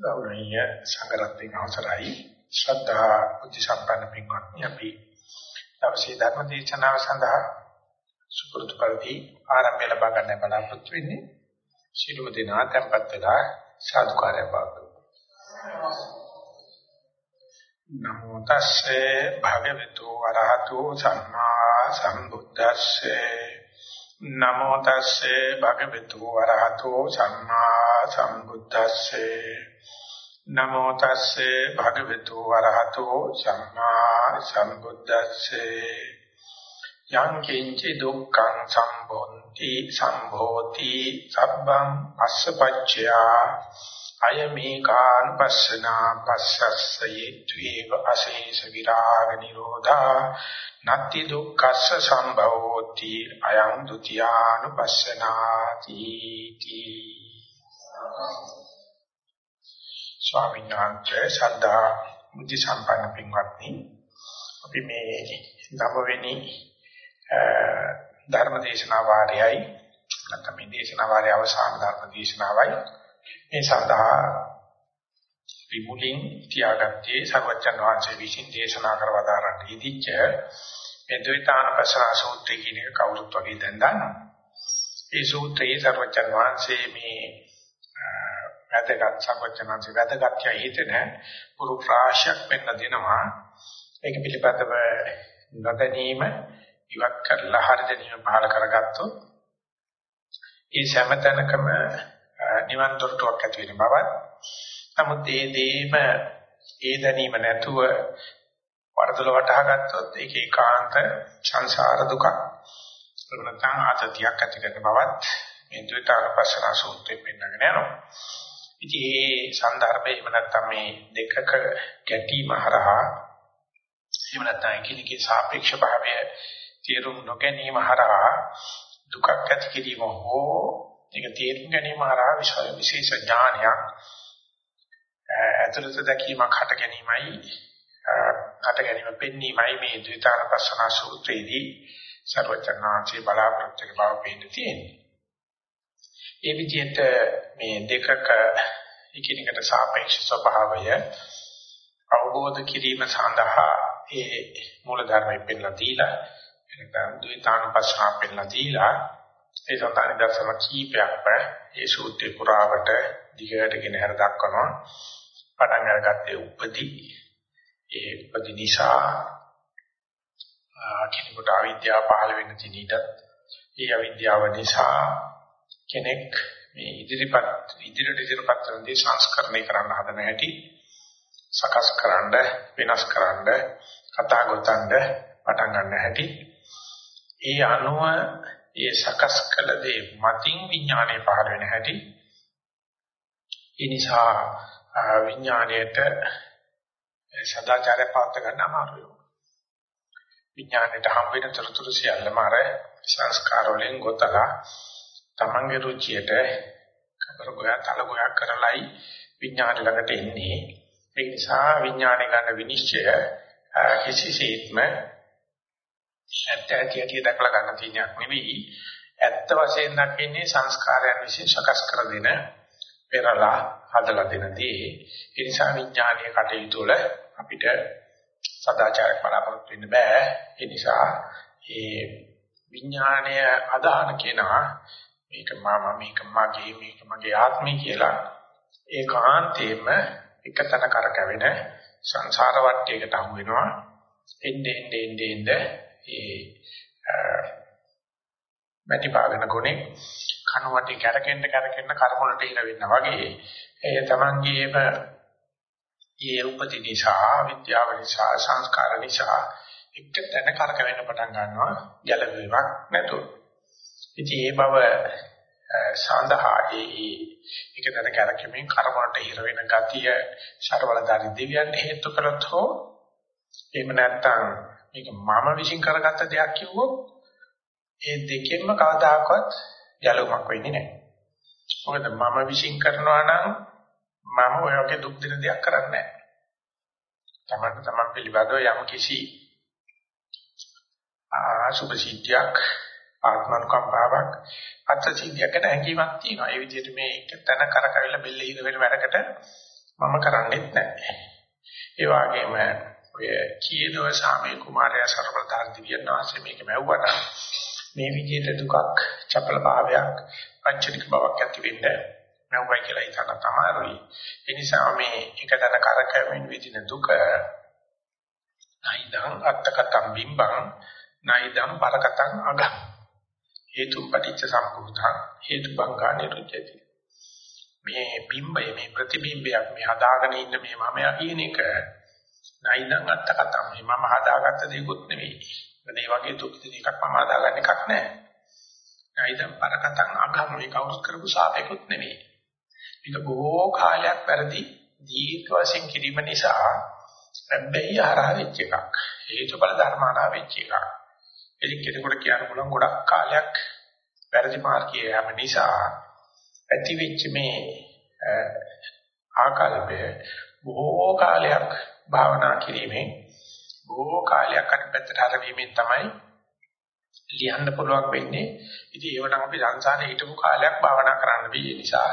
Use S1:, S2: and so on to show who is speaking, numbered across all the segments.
S1: ගෞරවනීය සංඝරත්නයේ අවසරයි. ශ්‍රද්ධා බුද්ධ සම්පන්න පින්වත්නි අපි දවසේ ධර්ම දේශනාව සඳහා සුපුරුදු පරිදි ආරම්භය ලබා ගන්න බලාපොරොත්තු වෙන්නේ සිළුම දෙනා tempත් වෙලා සාදුකාරය පාදු නමෝ තස්සේ භගවතු වරහතු සම්මා සම්බුද්දස්සේ. නමෝ තස්සේ භගවතු වරහතෝ සම්මා සම්බුද්දස්සේ. නමෝ තස්සේ භගවතු වරහතෝ සම්මා සම්බුද්දස්සේ. යං කිංචි දුක්ඛං සම්බොන්ති සම්භෝති සබ්බං අස්සපච්චයා. අයමේකානුපස්සනා පස්සස්සයේ ත්‍වේව අශේෂ විරාග නිරෝධා නත්ති දුක්ඛස්ස සම්භවෝති අයං ဒ ුතියානුපස්සනාති තී. ස්වාමීන් වහන්සේ සද්ධා මුද්ධ සම්පන්න පින්වත්නි අපි මේ නවවෙනි ධර්ම දේශනා වාරයයි නැත්නම් මේ දේශනා වාරයේ අවසාන ධර්ම දේශනාවයි මේ සඳහා විමුලින් තියාගත්තේ සර්වජන් වහන්සේ විසින් දේශනා කරවදාරන්න ඉදිච්ච මේ ද්වේතානපසන සූත්‍රය කියන එක කවුරුත් වගේ දැන් දන්නවා. ඒ සූත්‍රයේ සර්වජන් වහන්සේ මේ වැදගත් සර්වජනන්සේ වැදගත් කිය හිතෙන පුරු ප්‍රාශයක් වෙන්න දෙනවා. ඒක පිළිබඳව නොදැනීම ඉවත් කරලා හරි දැනීම පහල කරගත්තොත් ඒ සෑමතැනකම නිවන් දොරටුවක් ඇති වෙන බවත්. නමුත් ඒ දේම ඒ දැනීම නැතුව වරදොල වටහා ගත්තොත් ඒක ඒකාන්ත සංසාර දුක ප්‍රබලතං ආතතියක් ඇති කරන බවත් මේ ද්විතානුපස්සන සූත්‍රයෙන් පෙන්නගෙන යනවා. ඉතින් මේ සන්දර්භය එහෙම නැත්නම් මේ දෙකක ගැටීම හරහා එහෙම නැත්නම් කිනකේ සාපේක්ෂ භාවය තේරුම් නොගැනීම හරහා දුකක් ඇති කිරීම හෝ ඒක තේරුම් ගැනීම හරහා විශේෂ ඥානයක් ඇතුළත දැකීමක් හට ගැනීමයි හට ගැනීම පෙන්වීමයි මේ ද්විතාරපස්සනා සූත්‍රයේදී සර්වචනාචි බලාපොරොත්තු වෙන බව පෙන්න තියෙන්නේ. ඒ විදිහට මේ දෙකක එකිනෙකට සාපේක්ෂ ස්වභාවය අවබෝධ කිරීම සඳහා ඒ මූල ධර්මයෙන් පෙන්නලා දීලා එනකම් ද්විතානුපස්සනා පෙන්නලා දීලා ඒ සතරේ දර්ශන කීපයක්ම ඒ සූත්‍රේ පුරාවට දිගට ගෙන හර දක්වනවා. පටන් අරගත්තේ උපදී. ඒ උපදී නිසා කෙනෙකුට අවිද්‍යාව පහළ වෙන්න තිනීට ඒ අවිද්‍යාව නිසා කෙනෙක් මේ ඉදිරිපත් ඉදිරියට ඉදිරිපත් කරන දේ සංස්කරණය කරන්න හදන හැටි සකස් කරන්න වෙනස් කරන්න කතා ගොතන්න පටන් ගන්න හැටි. ඒ අනුව ඒ සකස් කළ දේ මතින් විඥානය පහළ වෙන හැටි ඒ නිසා විඥාණයට සදාචාරය පාත් ගන්න අමාරුයි. විඥාණයට හම් වෙන තොරතුරු සියල්ලම අර සංස්කාර වලින් ගොතලා තමන්ගේ රුචියට කබර ගෝයා තල ගෝයා කරලයි විඥාන ළඟට එන්නේ. ඒ නිසා විඥාණය ගන්න විනිශ්චය කිසිසේත්ම ඇත්ත ඇති දැකලා ගන්න තියෙනක් නෙවෙයි. ඇත්ත වශයෙන් දකින්නේ සංස්කාරයන් විසින් සකස් කර දෙන පෙරලා හදලා දෙන දේ. ඒ නිසා විඥානීය කටයුතු වල අපිට සදාචාරයක් බලාපොරොත්තු වෙන්න බෑ. ඒ නිසා මේ විඥානය අදහන කෙනා මේක මම මේක මගේ මේක මගේ ආත්මය කියලා ඒකාන්තයෙන්ම එකතන කරකැවෙන සංසාර වටයකට අහු වෙනවා. එන්නේ එන්නේ එන්නේ ඒ මැටි පාගන ගුණේ කනුවටි කැරකෙන්න කැරකෙන්න කර්මවලට ඉර වෙනවා වගේ ඒ තමන්ගේම ඒ උපති නිසා විද්‍යාව නිසා සංස්කාර නිසා එක තැන කරකවෙන්න පටන් ගන්නවා ගැළවීමක් නැතුව. ඉතින් ඒ බව සඳහා ඒ එක තැන කරකෙමින් කර්මවලට ඉර වෙන ගතිය ශරවලදාරි දෙවියන් හේතු කරත් හෝ එහෙම නැත්නම් මේක මම විශ්ින් කරගත්ත දෙයක් කිව්වොත් ඒ දෙකෙන්ම කවදාකවත් ගැලවමක් වෙන්නේ නැහැ. මොකද මම විශ්ින් කරනවා නම් මම ඔය වගේ දුක් දෙන දෙයක් කරන්නේ නැහැ. තමන්ට තමන් පිළිබඳව යම් කිසි ආසුභ සිද්ධියක් ආත්මනුකම්පාවක් අත්සිද්ධියකට හැඟීමක් තියෙනවා. ඒ විදිහට මේ එක තැන කරකවිලා බෙල්ල හිර වෙන වැඩකට මම කරන්නේත් නැහැ. ඒ වගේම ඔය කීනව සාමේ කුමාරයා ਸਰබදාර දිව්‍යන් වහන්සේ මේක මැව්වට මේ විදිහට දුකක් චපල භාවයක් පංචනික බවක් ඇති වෙන්නේ නැවයි කියලා හිතන තමයි. ඒ නිසා මේ එකතන කරකැවෙන විදින දුක නයිදං අත්තකතම් බිම්බං නයිදං පරකතං අග හේතු පටිච්ච සම්පූර්ණ හේතු බංගා නිරුද්ධති මේ බිම්බය මේ ප්‍රතිබිම්බයක් මේ හදාගෙන ඉන්න මේ මමයා කියන එක නයිදං අත්තකතම් මේ මම හදාගත්ත දෙයක්වත් නෙවෙයි මේ වගේ දුක් දින එකක් මම හදාගන්න එකක් නෑ නයිදං පරකතං අග මේ කවුරුත් කරපු සාපේකුත් නෙවෙයි මේක බොහෝ කාලයක් පෙරදී දීර්ඝ වශයෙන් කිරීම නිසා හැබැයි හරහා වෙච්ච එකක්. හේතුඵල ධර්මානා වෙච්ච එකක්. ඉතින් කෙනෙකුට කියන්න පුළුවන් ගොඩක් කාලයක් වැරදි මාර්ගයේ යෑම නිසා ඇති වෙච්ච මේ ආකල්පය බොහෝ කාලයක් භාවනා කිරීමෙන් බොහෝ කාලයක් අනිපැත්තට හරවීමෙන් තමයි ලියන්න පුළුවන් වෙන්නේ. ඉතින් ඒවට අපි සංසාරේ හිටපු කාලයක් භාවනා කරන්න බිය නිසා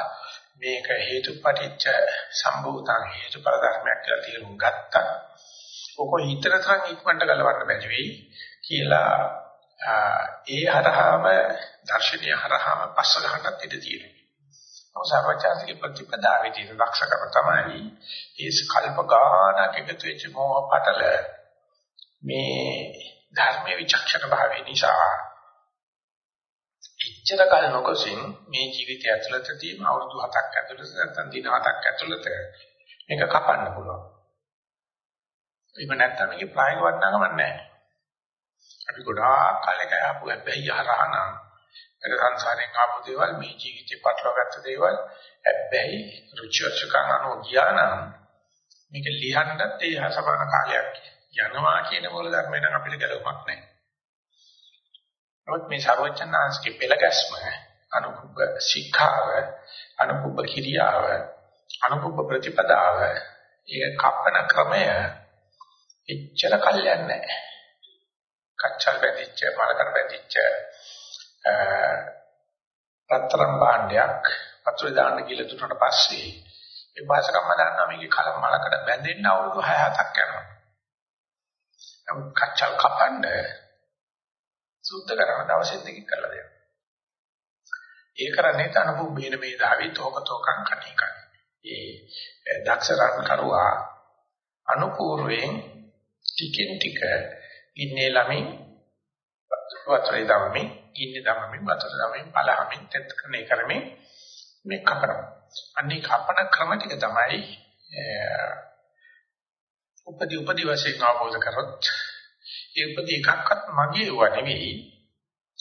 S1: මේක හේතුපටිච්ච සම්භූතං හේතුඵල ධර්මයක් කියලා තේරුම් ගත්තා. ඔක හිතන තරම් ඉක්මනට ගලවන්න බැරි වෙයි කියලා ඒ හරහාම දර්ශනීය හරහාම පස්ස ගන්නත් ඉඩ තියෙනවා. අවසාරවචාසික ප්‍රතිපදාවේ තියෙන ලක්ෂකම තමයි ඒ කල්ප ගානක් එකතු වෙච්ච මොහ පටල මේ ධර්මයේ විචක්ෂණ භාවය නිසා එච්චර කල නොකොසින් මේ ජීවිතය ඇතුළතදී අවුරුදු 7ක් ඇතුළත නැත්නම් දින 7ක් ඇතුළත මේක කපන්න පුළුවන්. එහෙම නැත්නම් මේකේ ප්‍රායෝගික වටිනාකමක් නැහැ. අපි ගොඩාක් කාලයක ආපු හැබැයි හරහානම් ඒක සංසාරයෙන් ආපු දේවල් මේ ජීවිතේ පටලවාගත්ත දේවල් හැබැයි රුචර්චකම් අනෝ ගියානම් මේක ලියන්නත් ඒ සමාන කාලයක් යනවා කියන මොළ ධර්මයෙන් අපිට ගැලවෙමක් නැහැ. නමුත් මේ ਸਰවඥාන්සේගේ පෙළගැස්ම අනුකුබ්බ ශික්ෂාව අනුකුබ්බ කිරියාව අනුකුබ්බ ප්‍රතිපදාව ඒ කපන ක්‍රමය එච්චර කල්යන්නේ නැහැ. කච්චල් බැඳිච්ච මලකට බැඳිච්ච රත්තරන් භාණ්ඩයක් වතුර දාන්න කියලා දුන්නට පස්සේ ඒ වාසකම්ම දන්නා මේකේ කල මලකට බැඳෙන්න අවුරුදු 6-7ක් යනවා. නමුත් කච්චල් කපන්නේ සුද්ධ කරන දවසෙන් දෙකක් කරලා දෙනවා. ඒ කරන්නේ තනපු බේන මේ දාවි තෝක තෝකං කණේ කණේ. ඒ දක්ෂ රත්න කරුවා අනුපූර්වයෙන් ටිකෙන් ටික ඉන්නේ ළමින් වතුරේ දමමින් ඉන්නේ දමමින් වතුර දමමින් බලහමින් තෙත් කරන්නේ කරමින් මේ කපනවා. අන්නේ කපන ක්‍රම ටික තමයි උපදි උපදි වශයෙන් අවබෝධ කරොත් ඒ උපදී එකක්වත් මගේ ව නෙවෙයි.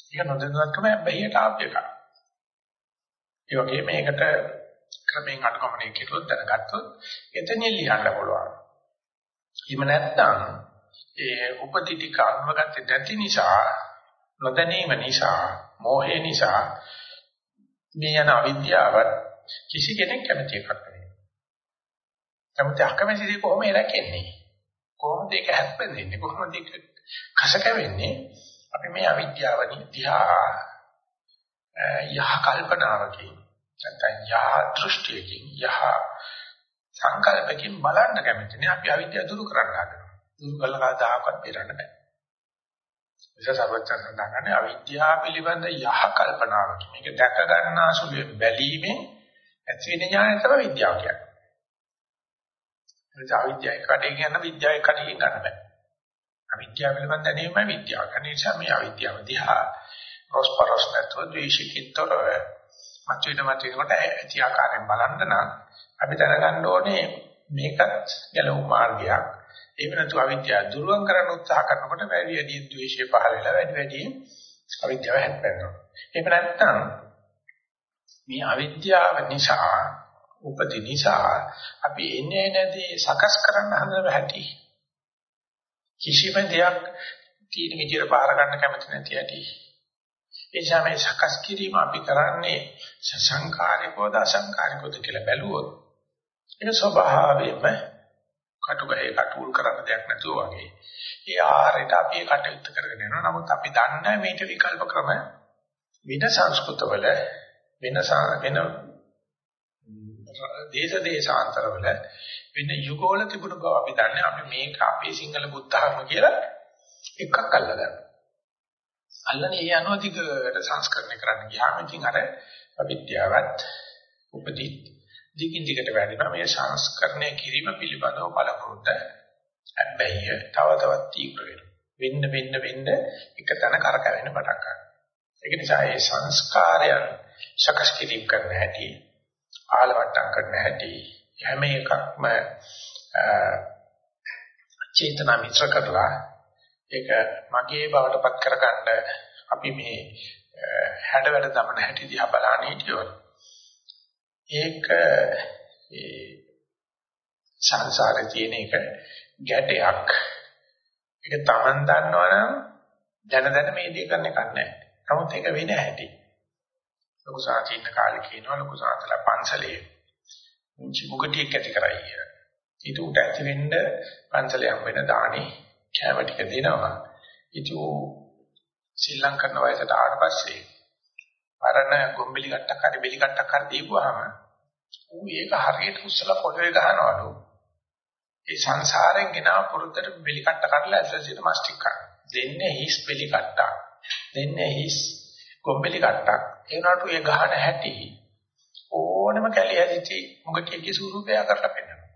S1: ඒක නොදැනුවත්කම බැහැට ආපු එකක්. ඒ වගේම මේකට ක්‍රමෙන් අනුගමනය කෙරුවොත් දැනගත්තොත් එතනින් ලියන්න පුළුවන්. එහෙම නැත්නම් ඒ උපදී ටික අනුගත්තේ නැති නිසා නොදැනීම නිසා මෝහය නිසා මේ යන අවිද්‍යාව කිසි කෙනෙක් කැමති එකක් නෙවෙයි. කැමති අකමැතිදී කොහොම එලකෙන්නේ? කොහොමද ඒක හැප්පෙන්නේ? කොහොමද ඒක කස කැවෙන්නේ අපි මේ අවිද්‍යාව දිහා යහ කල්පනාවකින් නැත්නම් යහ දෘෂ්ටියකින් යහ සංකල්පකින් බලන්න කැමතිනේ අපි අවිද්‍යාව දුරු කරන්න හදනවා දුරු කළා දායකවත් පිරන්න බෑ විශේෂ සර්වචන් සඳහන් අවිද්‍යාව පිළිබඳ යහ කල්පනාවකින් මේක දැක ගන්නා සුළු බැලීමෙන් ඇති වෙන ඥානය තමයි විද්‍යාව කියන්නේ. ඒ අවිද්‍යාව කඩේ කියන විද්‍යාව කඩේ ගන්න බෑ. අවිද්‍යාව පිළිබඳ දැනීමයි විද්‍යාව. ඒ නිසා මේ අවිද්‍යාව දිහා රොස්පරොස් නැතුව ද්වේෂිකින්තර මතුවෙන මතුවෙනකොට ඇති ආකාරයෙන් බලන්න නම් අපි දැනගන්න ඕනේ මේකත් ගැලවු මාර්ගයක්. එහෙම නැතු අවිද්‍යාව දුරුවන් කරන්න උත්සාහ කරනකොට වැඩි වැඩි ද්වේෂය පහළ වෙලා වැඩි වැඩි අවිද්‍යාව හැප්පෙනවා. එහෙම නැත්නම් මේ අවිද්‍යාව නිසා උපති නිසා අපි එන්නේ නැති සකස් කරන්න හදන හැටි කිසිම දෙයක් තීන විදියට බාර ගන්න කැමති නැති ඇති. ඒ නිසා මේ සකස් කිරීම අපි කරන්නේ සංකාරිකවද අසංකාරිකවද කියලා බැලුවොත් ඒක ස්වභාවයෙන්ම කටුකේ කටුල් කරන්න දෙයක් නැතුව වගේ. ඒ ආහාරයට අපි කටයුතු කරගෙන යනවා. නමුත් අපි දන්නේ මේට විකල්ප ක්‍රම වෙන සංස්කෘතවල වෙන වෙන දේශ දේශාන්තරවල වෙන යුගවල තිබුණු බව අපි දන්නේ අපි මේක අපේ සිංහල බුද්ධ ධර්ම කියලා එකක් අල්ලගන්නවා. අල්ලන්නේ ඒ අනුව දිගට සංස්කරණය කරන්න ගියාම ඉතින් අර අවිද්‍යාවත් උපදී දිගින් දිගට වැඩිනවා මේ සංස්කරණය කිරීම පිළිබඳව බලපොරොත්තු හැබැයි තව තවත් තීව්‍ර වෙනවා. වෙන්න වෙන්න වෙන්න එක තැන කරකැවෙන්න පටන් ගන්නවා. ඒක නිසා මේ සංස්කාරයන් සකස් කිරීම කරන්න හැටි ආලවට්ටම් කරන්න හැටි හැම එකක්ම චේතනා මිත්‍ර කරලා ඒක මගේ බවට පත් කරගන්න අපි මේ හැඩ වැඩ දමන හැටි දිහා බලන්න හිටියොත් ඒක ඒ සංසාරේ තියෙන එක ගැටයක් ඒක Taman දන්නවනම් දැන දැන මේ දේ කරන්න එකක් නැහැ. නමුත් ඒක වෙන හැටි. ලොකු සාචින්න කාලේ කියනවා ලොකු සාතලා පන්සලේ මුචි මුගටියක් ඇති කරයි කියලා. ඊට උට ඇති වෙන්න පන්සලේ හම් වෙන දානි කෑම ටික දෙනවා. ඊට ශ්‍රී ලංකන් වයසට ආවට පස්සේ පරණ ගොම්බිලි කට්ටක් හරි බෙලි කට්ටක් හරි දීපුවාම ඌ ඒක හරියට උස්සලා පොළවේ ගහනවලු. ඒ සංසාරයෙන් ගෙනා පුරුද්දට බෙලි කට්ට කඩලා ඇසසිට මස්ටික් කරනවා. දෙන්නේ හිස් බෙලි කට්ටක්. දෙන්නේ හිස් ගොම්බෙලි කට්ටක්. ඒ උනාට ඒ ගහන හැටි ඕනම කැලිය ඇදිටි මොකටියගේ ස්වරූපය කරලා පෙන්නනවා.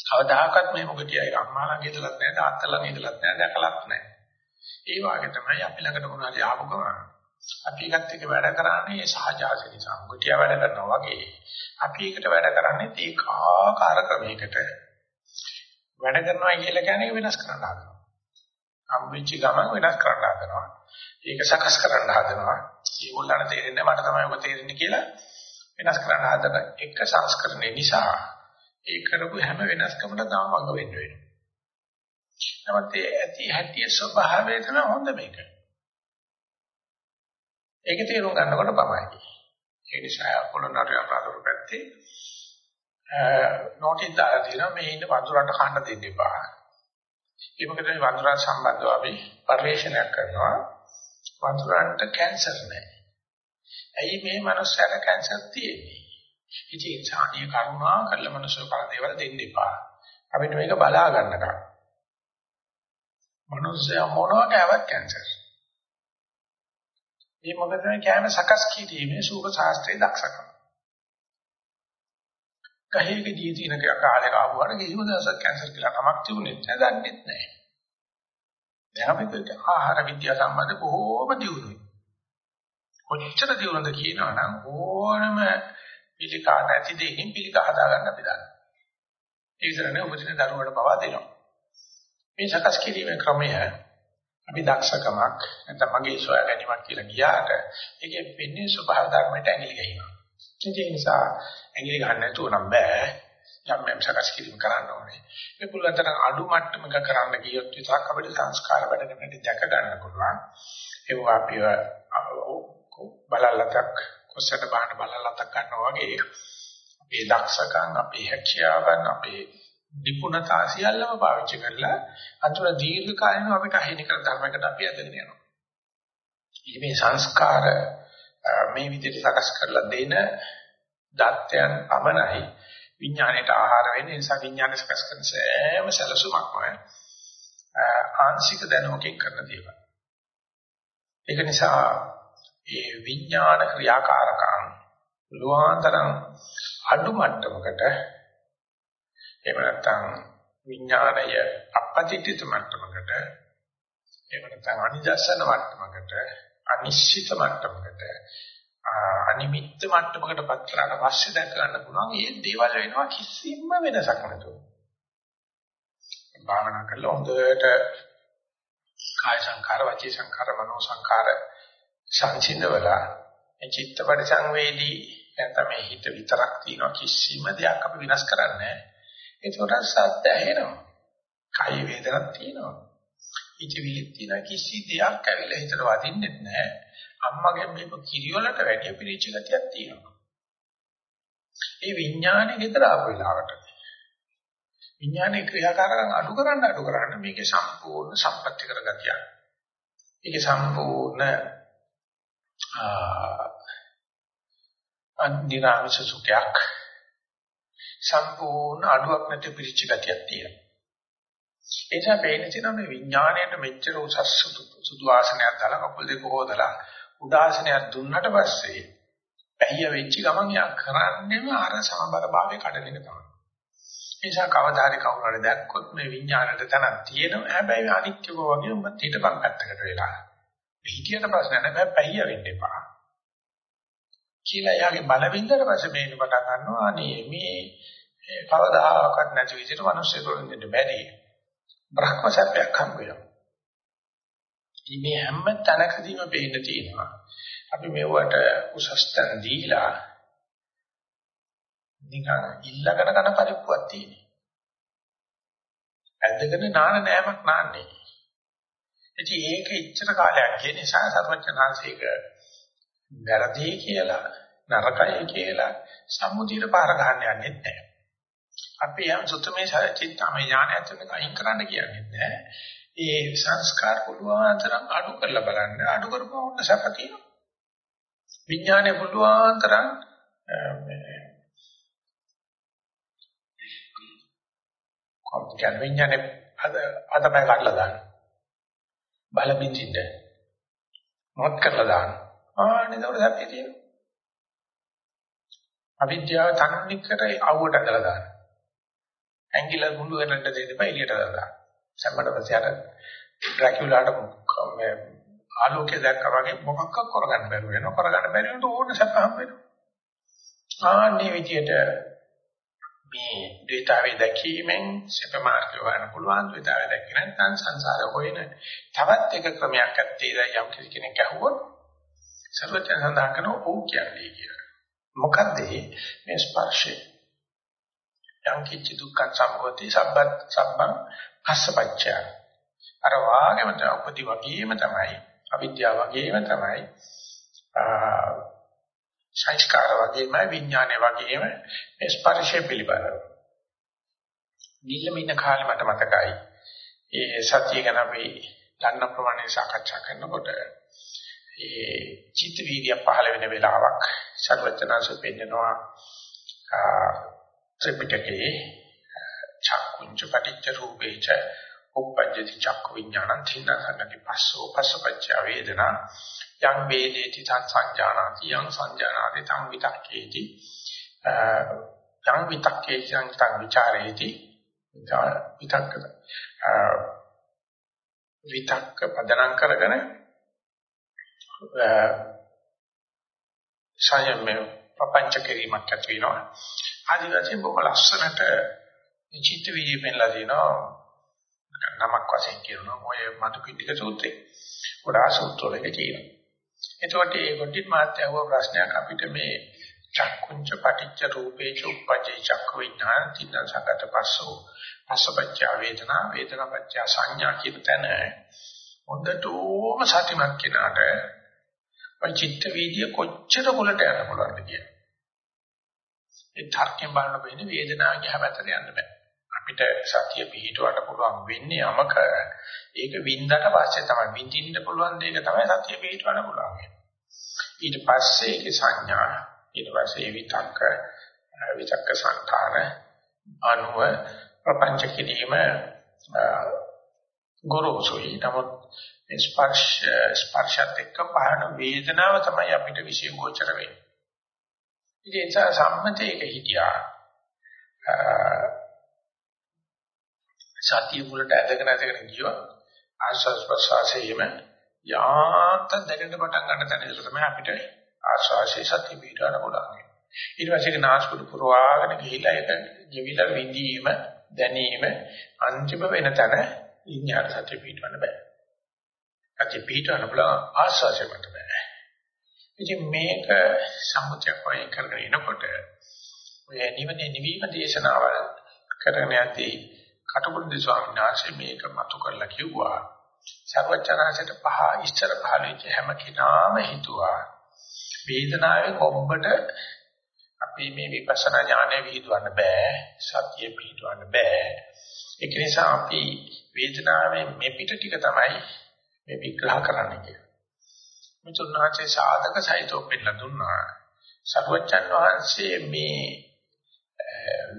S1: කවදාකවත් මේ මොකටියයි අම්මා ළඟ ඉඳලත් නැහැ තාත්තා ළඟ ඉඳලත් නැහැ දැකලත් නැහැ. ඒ වගේ තමයි අපි ළඟට මොනවාරි ආපු ගමන් අපි එකත් එක්ක වැඩ කරන්නේ සහජාසි නිසා මොකටිය වැඩ කරනවා වගේ. අපි එකට වැඩ කරන්නේ ඒකාකාර ක්‍රමයකට. වැඩ කරනවා කියලා කියන්නේ වෙනස් කරන්න හදනවා. හම්බෙච්ච ගමන් වෙනස් කරන්න හදනවා. ඒක සකස් කරන්න හදනවා. ඒගොල්ලන්ට තේරෙන්නේ මට තමයි ඔබ තේරෙන්නේ කියලා වෙනස් කරන්න හදන එක සංස්කරණය නිසා ඒ කරපු හැම වෙනස්කමකට තම වග වෙන්න වෙනවා. නමුත් ඒ ඇති හැටි ස්වභාවය තමයි හොඳ මේක. ඒක තේරුම් ගන්නකොට පමණයි. ඒ නිසා පොළොන්නරු අපරාධවල පැත්තේ නෝටිස් දාලා තියෙනවා මේ ඉන්න වඳුරන්ට කන්න දෙන්න එපා. ඒ මොකද මේ වඳුරන් සම්බන්ධව අපි පරිශනාවක් කරනවා. වඳුරන්ට කැන්සර් නැහැ. ඇයි මේ මනුස්සයාට කැන්සර් තියෙන්නේ? ඉතින් සානිය කරුණා කරලා මනුස්සය කර දේවල් දෙන්න එපා. අපිට මේක බලා ගන්නකම්. මනුස්සයා මොනවා කෑවත් කැන්සර්. මේ මොකද මේ කෑම සකස් කිරීමේ සූප ශාස්ත්‍රයේ දක්ෂකම. කහේකදී තියෙන කාලයක ආවම කිසිම දවසක් කැන්සර් කියලා කමක් තිබුණේ නැහැ දන්නෙත් නැහැ. දැන් අපිට ආහාර විද්‍යාව සම්බන්ධ බොහෝම දියුණුයි. කොච්චර දියුණුවද කියනවා නම් ඕනම පිළිකා නැති දෙයකින් පිළිකා හදාගන්න අපි දන්නවා. ඒ විතරනේ උපදින දරුවට පවා දෙනවා. මේ සකස් කිරීමේ ක්‍රමය අපි දක්ෂකමක් නැත්නම් මගේ සොයා ගැනීමක් කියලා ගියාට ඒකේ වෙන්නේ ස්වභාව ධර්මයට ඇඟිලි ගහිනවා. ඒ නිසා ඇඟිලි ගන්න නැතුව නම් බෑ. යම් යම් සකස් කිරීම කරන්න ඕනේ. ඒ පුළුවන් තරම් අඩු මට්ටමක කරන්න ගියොත් විතරක් අපිට සංස්කාර වැඩ කරන්න දැක ගන්න පුළුවන්. ඒක අපිව බලලතක් කොසට බාහන බලලතක් ගන්නවා වගේ අපේ දක්ෂකම් අපේ හැකියාවන් අපේ නිපුණතා සියල්ලම පාවිච්චි කරලා අතුර දීර්ඝ කාලිනව අපිට අහිමි කර ධර්මයකට අපි ඇදගෙන යනවා. ඉතින් මේ සංස්කාර මේ විදිහට සකස් කරලා දෙන දත්යන් පමණයි විඥාණයට ආහාර වෙන්නේ නිසා විඥාන සකස් කරන සෑම සැලසුමක්ම ආංශික දැනුමකින් කරන දේවල්. ඒක නිසා ඒ විඥාන ක්‍රියාකාරකම් ලුවාතරම් අඩු මට්ටමකට එහෙම නැත්නම් විඥාණය අපපතිත මට්ටමකට එහෙම නැත්නම් අනිදර්ශන මට්ටමකට අනිශ්චිත මට්ටමකට අනිමිත්ත මට්ටමකට පත් කරලා පස්සේ දැක ගන්න පුළුවන් මේ දේවල් වෙනවා කිසිම වෙනසක් නැතුව. භාවනා කළා හොඳට කාය සංකාර වචී සංකාර මනෝ සංකාර සංසිඳවලා මේ චිත්ත පරිසංවේදී නැත්නම් මේ හිත විතරක් තියෙනවා කිසිම දෙයක් අපි විනාශ කරන්නේ නැහැ. ඒකට සත්‍ය ඇහෙනවා. කය වේදනක් තියෙනවා. ඉතිවිලි තියෙන කිසි දෙයක් ඇවිල්ලා හිතට වදින්නෙත් නැහැ. අම්මගේ මේක කිරියොලට වැඩි පිළිච්ච ගතියක් තියෙනවා. ඒ විඥානේ ගෙදර ආපු වෙලාවට විඥානේ ක්‍රියාකාරකම් අඩු කරන්න අඩු කරන්න මේකේ සම්පූර්ණ සම්පත්‍ති කරගතියක්. ඒකේ සම්පූර්ණ අනිරාමස සුඛයක් සම්පූර්ණ අඩුවක් නැති පිරිච්ච ගතියක් තියෙනවා. ඒ නිසා බේන තියෙන මේ විඥාණයට මෙච්චර උසස් සුදු ආසනයක් දාලා කකුල් දෙක හොදලා උදාසනයක් දුන්නට පස්සේ පැහිය වෙච්ච ගමන් යා කරන්නේම අර සමබර භාවයේ කඩන එක තමයි. ඒ නිසා කවදා හරි කවුරු හරි දැක්කොත් මේ විඥාණයට තනක් තියෙනවා. හැබැයි අනිත්‍යව වගේ උඹ හිටපන් පැත්තකට වෙලා. හිතියට ප්‍රශ්න නැහැ පැහිය වෙන්න එපා. කියලා යාගේ බලවින්දර පස්සේ මේක පටන් ගන්නවා අනේ මේ කවදාකවත් නැති විදිහට මිනිස්සුන්ට දෙන්න බැරි. බ්‍රහ්ම සත්‍යයක් හම් වෙනවා. මේ හැම තැනකදීම පේන්න තියෙනවා. අපි මෙවට උසස් තැන දීලා නිකන් ඉල්ලගෙන කරන පරිප්පුවක් තියෙනවා. ඇද්දගෙන නාන නෑමක් නාන්නේ. ඉතින් ඒක ඉච්ඡර කාලයක් ගිය නිසා සර්වඥාන්සේක වැරදි කියලා නරකයි කියලා සම්මුතියට පාර ගන්න යන්නේ නැහැ. අපි යම් සුත්තමේ චිත්තමේ ඥාන ඇතුළේ අයින් කරන්න කියන්නේ නැහැ. ඒ සංස්කාර පුළුවන් තරම් අඩු කරලා බලන්න අඩු කරපුවම උන්න සැප තියෙනවා. විඥානය පුළුවන් තරම් කොම්පියුටර් විඥානේ අද අතපය කාටලා දාන්න. බල බින්දින්ද මොත් කරලා දාන්න. ආනේ ඒක සැපේ තියෙනවා. අවිද්‍යාව තන්නේ කර අවුවට ඇදලා දාන්න. ඇඟිල්ල මුළු වෙනට දෙන්න එපා එළියට දාන්න. සම්මත පස්සේ අර ඩ්‍රැකියුලාට මේ ආලෝකය දැක්කා වගේ මොකක්ද කරගන්න බැරුව වෙනවා. කරගන්න බැරි වුණොත් ඕන සැප හම් වෙනවා. ආන්නේ විදියට මේ ද්වේතාවේ දැකීමෙන් සැප මාර්ගය හොයන්න පුළුවන්. ද්වේතාවේ දැකගෙන නැත්නම් සංසාරය හොයන තවත් එක ක්‍රමයක් ඇත්තේ යම් කෙනෙක් අහුවොත් සර්වඥ සඳහන් කරන ඕ කියන්නේ කියලා. මොකද්ද මේ ස්පර්ශය? යම් කිසි දුක්ඛ සම්පෝති සබ්බත් සබ්බං පස්සපච්චය. අර වාගේම උපදි වගේම තමයි අවිද්‍යාව වගේම තමයි සංස්කාර වගේම විඥානය වගේම ස්පර්ශය පිළිබඳව. නිල්ලමින කාලේ මට මතකයි. ඒ සත්‍ය ගැන අපි දන්න ප්‍රමාණය සාකච්ඡා කරනකොට ඒ චිත්ත වීර්ය පහළ වෙන වෙලාවක් සර්වඥාන්සේ පෙන්නනවා ත්‍රිපිටකයේ චක්කුංච පටිච්ච රූපේච උපපජ්ජති චක්ක විඥානං තින්නසන්නති පස්සෝ පස්සපච්ච වේදනා යං වේදේති තං සංජානාති යං සංජානාති තං විතක්කේති යං විතක්කේති යං තං විචාරේති විතක්ක විතක්ක පදනම් කරගෙන සයම ප්‍රපංච කිරීමක් ඇති වෙනවා. ආදිවාසී බොහොම ලස්සනට චිත්ත විදි පෙන්ලා දිනවා. නමක් වශයෙන් කියනවා. ඔය මතු පිටික සූත්‍රේ ගොඩාක් සූත්‍රවල කියනවා එතකොට මේ ගොඩිත් මාත්‍ය අහුව ප්‍රශ්නයක් අපිට මේ චක්කුංච පටිච්ච රූපේ චුප්පජේ චක්ක විඥාන තින්න සගත පස්සෝ පස්සපච්ච වේදනා වේදනාපච්ච සංඥා කියන තැන හොඳටම සතිමත් කෙනාට ඔය චිත්ත වීදිය කොච්චර මුලට යන්න පුළුවන්ද කියන. ඒ තර්කයෙන් බලන වෙන්නේ වේදනාව ගියා පැත්තට යන්න බෑ. අපිට සතිය පිහිටවන්න පුළුවන් වෙන්නේ යමක ඒක වින්දට පස්සේ තමයි විඳින්න පුළුවන් දෙයක තමයි සතිය පිහිටවන්න පුළුවන්. ඊට පස්සේ ඒකේ සංඥා ඊට පස්සේ විතක්ක විතක්ක සංඛාර අනුව ප්‍රපංච කිරීම ගොරෝසුයි. නමුත් ස්පර්ශ ස්පර්ශත් එක්ක පහන වේදනාව තමයි අපිට විශේෂ ගෝචර වෙන්නේ. ඉතින් ඒ නිසා සම්මතයක හිටියා සතිය මුලට ඇදගෙන ඇදගෙන ගියොත් ආස්වාස් ප්‍රසවාසයේම යාන්ත දැනෙන්න පටන් ගන්න තැන ඉඳලා තමයි අපිට ආස්වාසේ සතිය පිටවන්න පුළුවන්. ඊට පස්සේ නාස්පුඩු පුරවාගෙන ගිහිලා ඒක ජීවිත විඳීම දැනීම අන්තිම වෙන තැන විඥාන සතිය පිටවන්න බෑ. සතිය පිටවන්න පුළුවන් ආස්වාසේ මත බෑ. ඉතින් මේක සම්මුතියක් වගේ කරගෙන එනකොට ඔය නිවනේ නිවීම දේශනාවල් කරගෙන යද්දී කටුකුරුදි ස්වාමීන් වහන්සේ මේක මතු කරලා කිව්වා. සර්වචනාසයට පහ ඉස්තර පහලෙච්ච හැම කෙනාම හිතුවා වේදනාවේ කොම්බට අපි මේ විපස්සනා ඥානය විහිදුවන්න බෑ සතිය පිහිටවන්න බෑ ඒක නිසා අපි වේදනාවේ මේ පිට ටික තමයි මේ විග්‍රහ කරන්න කියලා. මුතුන්වහන්සේ සාධක සහිතව පෙන්නලා දුන්නා. සරුවචන් වහන්සේ මේ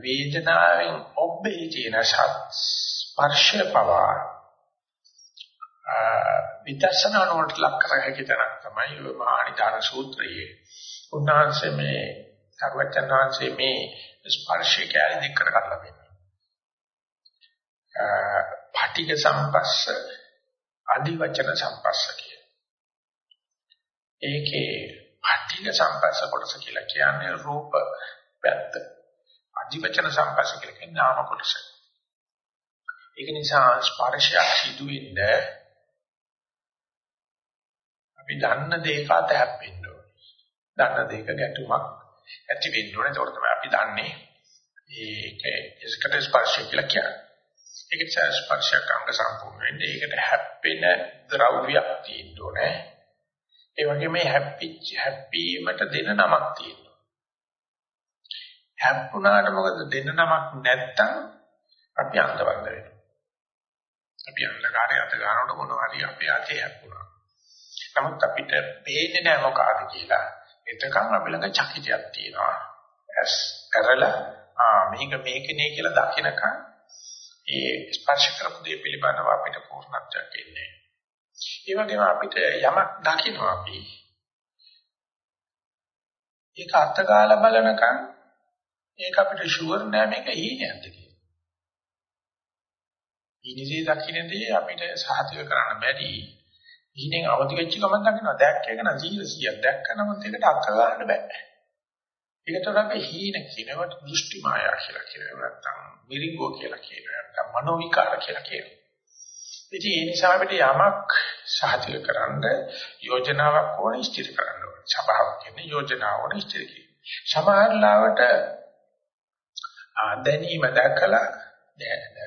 S1: වේදනාවෙන් ඔබ්බේ තියෙන ස්පර්ශ පවා විදර්ශනා නෝට ලක් කර හැකි තැනක් තමයි ඔය මහානිදාන සූත්‍රයේ. උන්වහන්සේ මේ සරුවචන් වහන්සේ මේ ස්පර්ශය කියලා දෙක කරලා බලනවා. පාටික සම්පස්ස ආදි වචන සම්පස්ස කිය. ඒකේ පාටික සම්පස්ස කොටස කියලා කියන්නේ රූප පැත්ත. ආදි වචන සම්පස්ස කියලා කියන්නේ නාම කොටස. ඒක නිසා ස්පර්ශය සිදුවෙන්නේ අපි දන්න දේක අතහැප්පෙන්න ඕනේ. දන්න දේක ගැටුමක් ඇති වෙන්න ඕනේ. ඒකට තමයි අපි දන්නේ ඒක ඒකට ස්පර්ශය කියලා කියන්නේ. ඒක නිසා ස්පර්ශයක් අංග සම්පූර්ණ වෙන්නේ. ඒකට හැප්පෙන ද්‍රව්‍යයක් තියෙන්න ඕනේ. ඒ වගේම මේ හැප්පිච්ච හැප්පීමට දෙන නමක් තියෙනවා. හැප්පුණාට මොකද දෙන නමක් නැත්තම් අපි අන්තවන්ද වෙනවා. අපි අන්ධකාරය අත ගන්නකොට මොනවා හරි අපේ අතේ හැප්පුණා. නමුත් අපිට පේන්නේ නැහැ මොකಾದ කියලා. එතකන් අපි ළඟ චකිතයක් තියෙනවා. ඇස් කරලා ආ මේක මේකනේ කියලා දකිනකන් ඒ ස්පර්ශ කරපු දේ පිළිබඳව අපිට පූර්ණත්වයක් එන්නේ. ඒ වගේම අපිට යමක් දකින්නවා අපි. ඒක අත්කාල බලනකන් ඒක අපිට ෂුවර් නෑ මේක හීනයක්ද කියලා. ඊනිසේ දකින්නේ අපිට සාහිතික කරන්න බැරි. ඊනෙන් අවදි වෙච්ච ගමන් දකින්නවා දැක්ක එක නම් 100ක් දැක්කනම ඒකට අත්ක ගන්න බෑ. ඒකට අපි හීන කියනවට දෘෂ්ටි මායා කියලා කියනවා නැත්නම් මිරිඟුව කියලා කියනවා නැත්නම් මනෝ විකාර කියලා කියනවා. ඉතින් ඒ නිසා අපිට යමක් සාහිතික කරන්න යෝජනාවක් ඕන ඉස්තිර කරන්න ඕන. සබාවක් කියන්නේ යෝජනාව ඕන ඉස්තිර කියන. සමහරලාවට දැනීම දැකලා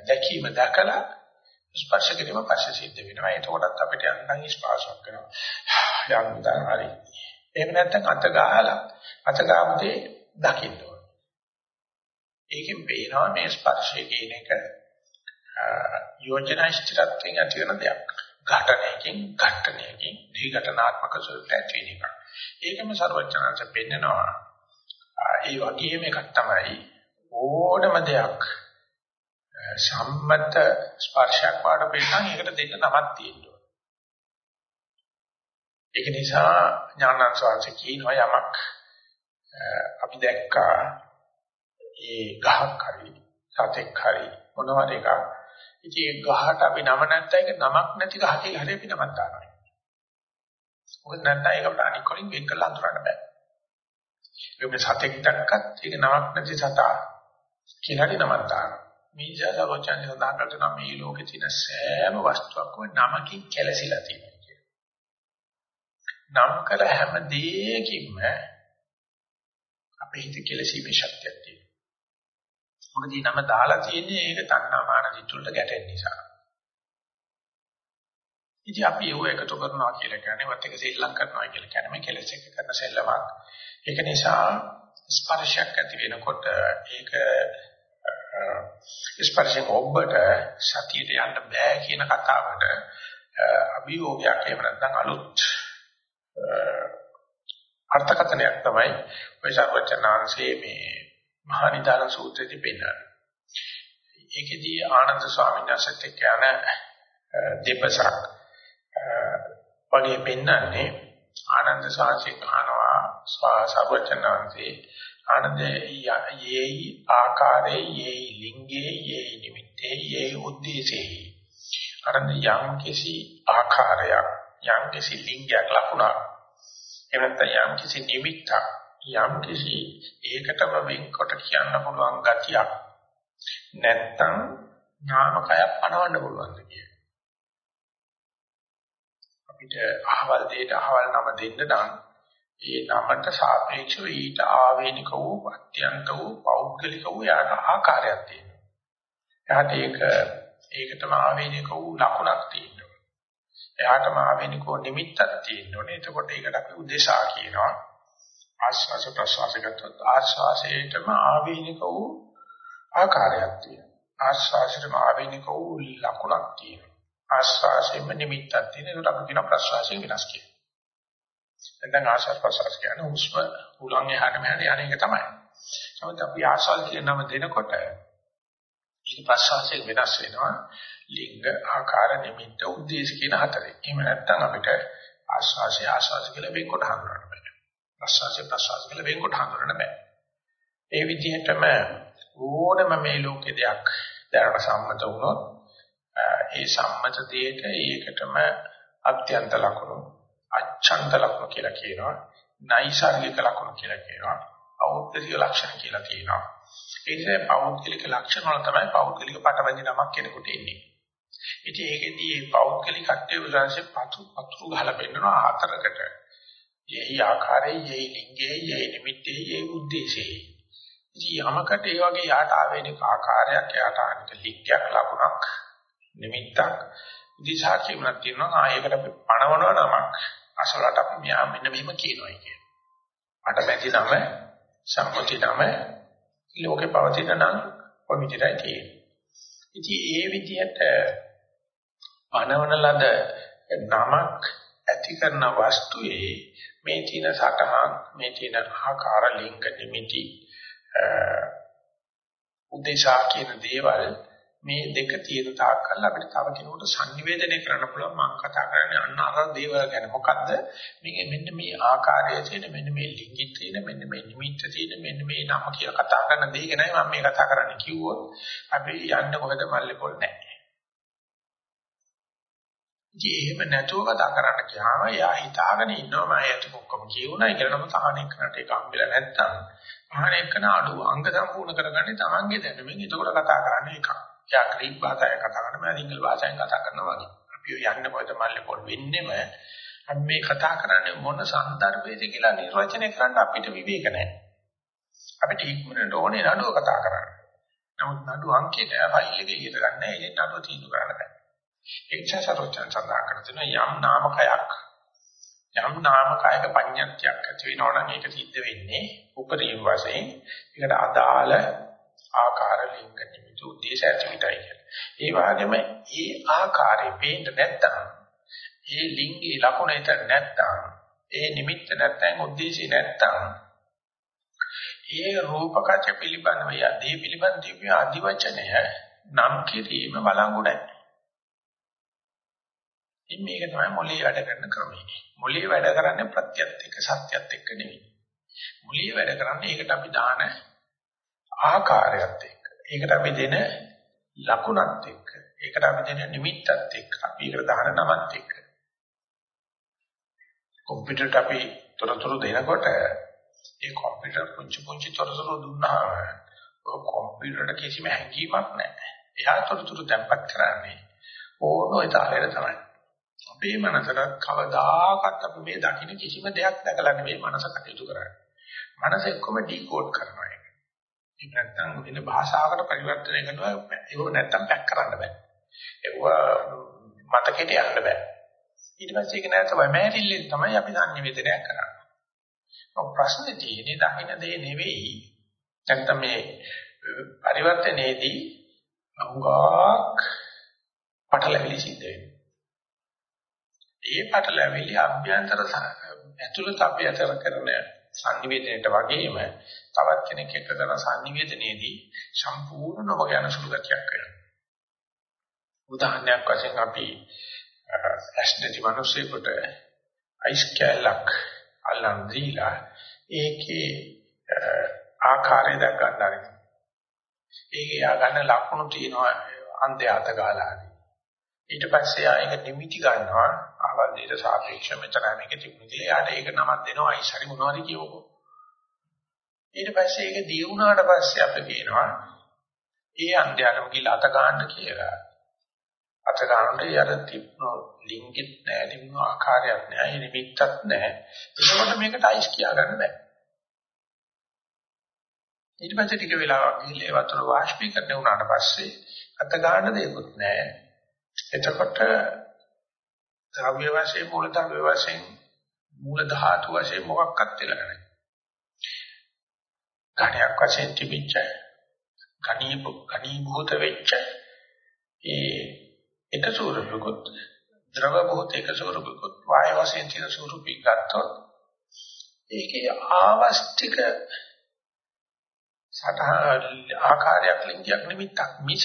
S1: දැකීම දැකලා ස්පර්ශ කිරීම පස්සේ සිද්ධ වෙනවා. එතකොටත් අපිට යන්තම් ස්පර්ශයක් කරනවා. යන්තම් හරි. එහෙම නැත්නම් අත ගහලා අත ගාමතේ දකින්න ඕන. ඒකෙන් පේනවා මේ ස්පර්ශය කියන එක යෝජනා ස්ථිරත්වයෙන් ඇති වෙන දෙයක්. ඝටනයකින් ඝටනයකින් ද්විඝටනාත්මක ස්වරූපයක් ඇති වෙන එක. ඒකම ਸਰවඥාන්ස පෙන්නනවා. ඒ වගේම එකක් තමයි ඕනම දෙයක් සම්මත ස්පර්ශයක් වාට පෙන්නන එකට දෙන්න නමක් තියෙනවා. ඒක නිසා ඥානංශ කියනවා යමක් අපි දැක්කා ඒ ගහක් හරි සතෙක් හරි මොනවා එකක්. ඉතින් ඒ ගහට අපි නම නැත්නම් ඒක නමක් නැති ගහ කියලා හරි අපි නමක් දානවා. මොකද නැත්නම් ඒකට අනික් වලින් වෙන් කරලා අඳුරන්න බෑ. ඒ මේ සතෙක් දැක්කත් ඒක නමක් නැති සතා කියලා හරි නමක් දානවා. මේ ජාතකයන් සඳහන් කරනවා මේ ලෝකේ තියෙන සෑම වස්තුවක්ම නමකින් කැලසිලා තියෙනවා කියලා. නම් කළ හැම දෙයකින්ම අපේ හිත කෙලසීමේ ශක්තියක් තියෙනවා. මොකද මේ නම දාලා තියෙන්නේ ඒක තණ්හාමාන දිට්ඨුලට ගැටෙන නිසා. ඉතින් අපි ඒව එකතු කරනවා කියලා කියන්නේ වත් එක සෙල්ලම් කරනවා කියලා කියන්නේ මේ කෙලෙස් එක කරන සෙල්ලමක්. ඒක නිසා ස්පර්ශයක් ඇති වෙනකොට ඒක ස්පර්ශයෙන් ඔබට සතියට යන්න බෑ කියන කතාවට අභියෝගයක් එහෙම නැත්නම් අලුත් අර්ථකථනයක් තමයි ඔය සර්වචනාංශයේ මේ මහා නිදාන සූත්‍රයේදී පෙන්නන්නේ. ඒකෙදී ආනන්ද ස්වාමීන් වහන්සේත් එක්ක යන දෙපසක් වගේ පෙන්නන්නේ ආනන්ද සාංශේ කහනවා සර්වචනාංශේ ආනන්දේ යේයි ආකාරේ යේයි ලිංගේ යේයි නිමිත්තේ යේයි උද්දේශේ අරන් යම් කිසි ආකාරයක් යම් කිසි ලිංගයක් ලකුණක් එහෙම නැත්නම් යම් කිසි නිමිත්තක් යම් කිසි ඒකටම වෙන්කොට කියන්න පුළුවන් ගතියක් නැත්නම් නාමකයක් පනවන්න පුළුවන්ද කිය. අපිට අහවල් දෙයට අහවල් නම දෙන්න නම් ඒ නමට සාපේක්ෂව ඊට ආවේනික වූ අත්‍යන්ත වූ පෞද්ගලික වූ යාට ආකාරයක් තියෙනවා. එයාට ඒක ඒකටම ආවේනික වූ ලකුණක් තියෙනවා. එයාටම ආවේනික වූ නිමිත්තක් තියෙනෝනේ. එතකොට ඒකට අපි උදේශා කියනවා. ආස්වාස ප්‍රසවාස ගත්තොත් ආස්වාසයේටම ආවේනික වූ ආකාරයක් තියෙනවා. ආස්වාසයේටම ආවේනික වූ ලකුණක් තියෙනවා. ආස්වාසයෙන්ම නිමිත්තක් තියෙනවා. ඒකට අපි කියන ප්‍රසවාසයෙන් වෙනස් කියනවා. දැන් ආශ්වාස ප්‍රශ්වාස කියන්නේ හුස්ම උලන් එහාට මෙහාට යන එක තමයි. නමුත් අපි ආශ්වාස කියන නම දෙනකොට ඊට ප්‍රශ්වාසයෙන් වෙනස් වෙනවා ලිංග ආකාර නිමිත්ත උද්දේශ කියන හතරේ. එහෙම නැත්නම් අපිට ආශ්වාසය ආශ්වාස කියලා වෙන්කොට හඳුනන්න බෑ. ප්‍රශ්වාසය ප්‍රශ්වාස කියලා වෙන්කොට හඳුනන්න බෑ. ඒ විදිහටම ඕනම මේ ලෝකේ දෙයක් දැනට සම්මත වුණොත් ඒ සම්මත දෙයට ඒකටම අත්‍යන්ත ලක්ෂණ අච්ඡන්ත ලක්ෂණ කියලා කියනවා. නයිසර්ගික ලක්ෂණ කියලා කියනවා. පෞද්ගලික ලක්ෂණ කියලා තියෙනවා. ඒ නිසා පෞද්ගලික ලක්ෂණ වල තමයි පෞද්ගලික පටවැඳි නමක් කෙනෙකුට එන්නේ. ඉතින් ඒකෙදී මේ පෞද්ගලික කට්ටිය උදාහරණයක් පතු පතුරු ගහලා පෙන්නනවා හතරකට. යෙහි ආකාරයේ යෙහි ලිංගයේ යෙහි නිමිත්තේ යෙහි උද්දේශේ. ඉතින් යමකට ඒ වගේ යාට ආවේනික ආකාරයක් යාට ආනික ලිංගයක් ලකුණක් නිමිත්තක් දිශා කියමක් තියෙනවා ආයකට අපි පණවනවා නමක් අසලට අපි මෙයා මෙන්න මෙහෙම කියනවා කියන. අට බැඳි නම සම්පති නම ලෝකේ පවතින නම් ඔය විදිහටයි තියෙන්නේ. ඉතින් ඒ විදිහට පනවන ලද නමක් ඇති කරන වස්තුවේ මේ තියෙන සටහන් මේ තියෙන ආකාර ලිංග නිමිති උදේශා කියන දේවල් මේ දෙක තියෙන තාක් කල් අපිට තව කෙනෙකුට sannivedanaya කරන්න පුළුවන්. මම කතා කරන්නේ අන්න අර දේවල් ගැන. මොකද්ද? මේ මෙන්න මේ ආකාරය තියෙන මෙන්න මේ ලිංගික තියෙන මෙන්න මේ නිමිත්ත තියෙන මෙන්න මේ නම කියලා කතා කරන දේ ගැනයි මම මේ කතා කරන්න කිව්වොත්. අපි යන්න කොහෙද මල්ලේ පොල් නැහැ. ඉතින් එහෙම නැතුව කතා කරන්න ගියාම යා හිතාගෙන ඉන්නවා මම ඇත්ත ඔක්කොම කියුණා කියලා නම් තහණේ කරන්නට ඒක හම්බෙලා නැත්තම් තහණේ කරන අඩුව අංග සම්පූර්ණ කරගන්නේ තමන්ගේ දැනුමින් එතකොට කතා කරන්නේ එකක් එයා ග්‍රීක භාෂාවෙන් කතා කරනවා මම සිංහල භාෂාවෙන් කතා කරනවා වගේ. අපි යන්නේ කොහෙද මල්ලේ පොල් වෙන්නෙම අපි මේ කතා කරන්නේ මොන සන්දර්භයේද කියලා නිර්වචනය කරන්න අපිට විවේක නැහැ. අපිට ඉක්මනට ඕනේ නඩුව කතා කරන්න. නමුත් නඩුව අංකයට ෆයිල් එකේ ඉර ගන්න ඒ නඩුව තීන්දුව කරන්න බෑ. ඒ නිසා සරෝජන සඳහන් කරන යම් නාමකයක් යම් නාමකයක පඤ්ඤාත්යක් ඇති වෙනවා නම් ඒක සිද්ධ වෙන්නේ උපරිම වශයෙන් ඒකට අදාළ ආකාර ලිංග නිමිති උද්දේශ ඇති විතරයි කියලා. ඒ වගේම ඒ ආකාරය පේන්න නැත්තම් ඒ ලිංගී ලකුණ එතන නැත්තම් ඒ නිමිත්ත නැත්තම් උද්දේශي නැත්තම් ඒ රූපකච්ච පිළිබඳව යදී පිළිබඳ දිව්‍ය අධිවචනය නම් කිරීම බලංගු නැහැ. ඉතින් මේක තමයි මොළේ වැඩ කරන ක්‍රමය. මොළේ වැඩ කරන්නේ ප්‍රත්‍යත් එක්ක සත්‍යත් එක්ක නෙවෙයි. මොළේ වැඩ කරන්නේ ඒකට අපි දාන ආකාරයත් එක්ක. ඒකට අපි දෙන ලකුණත් එක්ක. ඒකට අපි දෙන නිමිත්තත් එක්ක. අපි ඒකට දාන නමත් එක්ක. කම්පියුටරට අපි තොරතුරු දෙනකොට ඒ කම්පියුටර් පුංචි පුංචි තොරතුරු දුන්නාම ඔය කම්පියුටරට කිසිම හැඟීමක් නැහැ. එයා තොරතුරු තැම්පත් කරන්නේ ඕන ඔය තාලෙට තමයි. අපේ මනසට කවදාකවත් අපි මේ දකින්න කිසිම දෙයක් දැකලා නෙවෙයි මනස කටයුතු කරන්නේ. මනස එක්කම ඩිකෝඩ් කරනවා. ඒක නැත්තම් වෙන භාෂාවකට පරිවර්තනය කරනවා ඒක නැත්තම් පැක් කරන්න බෑ. ඒක මතකෙට යන්න බෑ. ඊට පස්සේ ඒක නෑ තමයි මෑරිල්ලෙන් තමයි අපි සංනිවේදනය කරන්නේ. ඔය ප්‍රශ්නේ තියෙන්නේ දකින්න දේ නෙවෙයි. නැත්තම් මේ පරිවර්තනයේදී අංගාක් පටලැවිලි සිද්ධ වෙනවා. ඒ පටලැවිලි අභ්‍යන්තර ඇතුළත අපි අතර කරන සංනිවේදනයට වගේම තවත් කෙනෙක් එක්ක කරන සංනිවේදනයේදී සම්පූර්ණ නොව යන සුළු ගතියක් වෙනවා. උදාහරණයක් වශයෙන් අපි ඇස්නටි මිනිසෙකුට අයිස් කැලක් අල්ලන් දීලා ඒකේ ආකාරය දක් ගන්නවා. ඒකේ යා ගන්න ලකුණු තියෙනවා අන්තය අත ගාලාදී. ඊට පස්සේ ආ ඒක නිමිටි ගන්නවා අවල් දෙයට සාපේක්ෂව මෙතන මේක තිබුණේ කියලා යාට ඒක නමක් දෙනවා අයිස් හරි මොනවද කියවකෝ. ඊට පස්සේ ඒක දී වුණාට පස්සේ අපි කියනවා ඒ අන්ත්‍යයටම කියලා අත ගන්න කියලා. අත ගන්නට යර තිබුණු ලිංගෙත් නැහැ තිබුණු ආකාරයක් නැහැ නිමිත්තක් නැහැ. ඒකකොට මේකට අයිස් කියා ගන්න බෑ. ඊට පස්සේ ටික වෙලාවක් ගිහලා ඒ වතුර වාෂ්පීකරණය වුණාට පස්සේ අත ගන්න දෙයක්වත් නැහැ. එතකොට ද්‍රව්‍ය වශයෙන් මූල ද්‍රව්‍ය වශයෙන් මූල ධාතු වශයෙන් මොකක්වත් වෙලා නැහැ. ඝණයක් වශයෙන් තිබිච්ච ඝනී ඝනී භූත වෙච්ච ඒ එක ස්වරූපකුත් ද්‍රව භූත එක ස්වරූපකුත් වාය වශයෙන් තියෙන ස්වරූපී ගත්තොත් ඒකේ ආවස්තික සතහ ආකාරයක් ලිංගයක් නිමිත්තක් මිස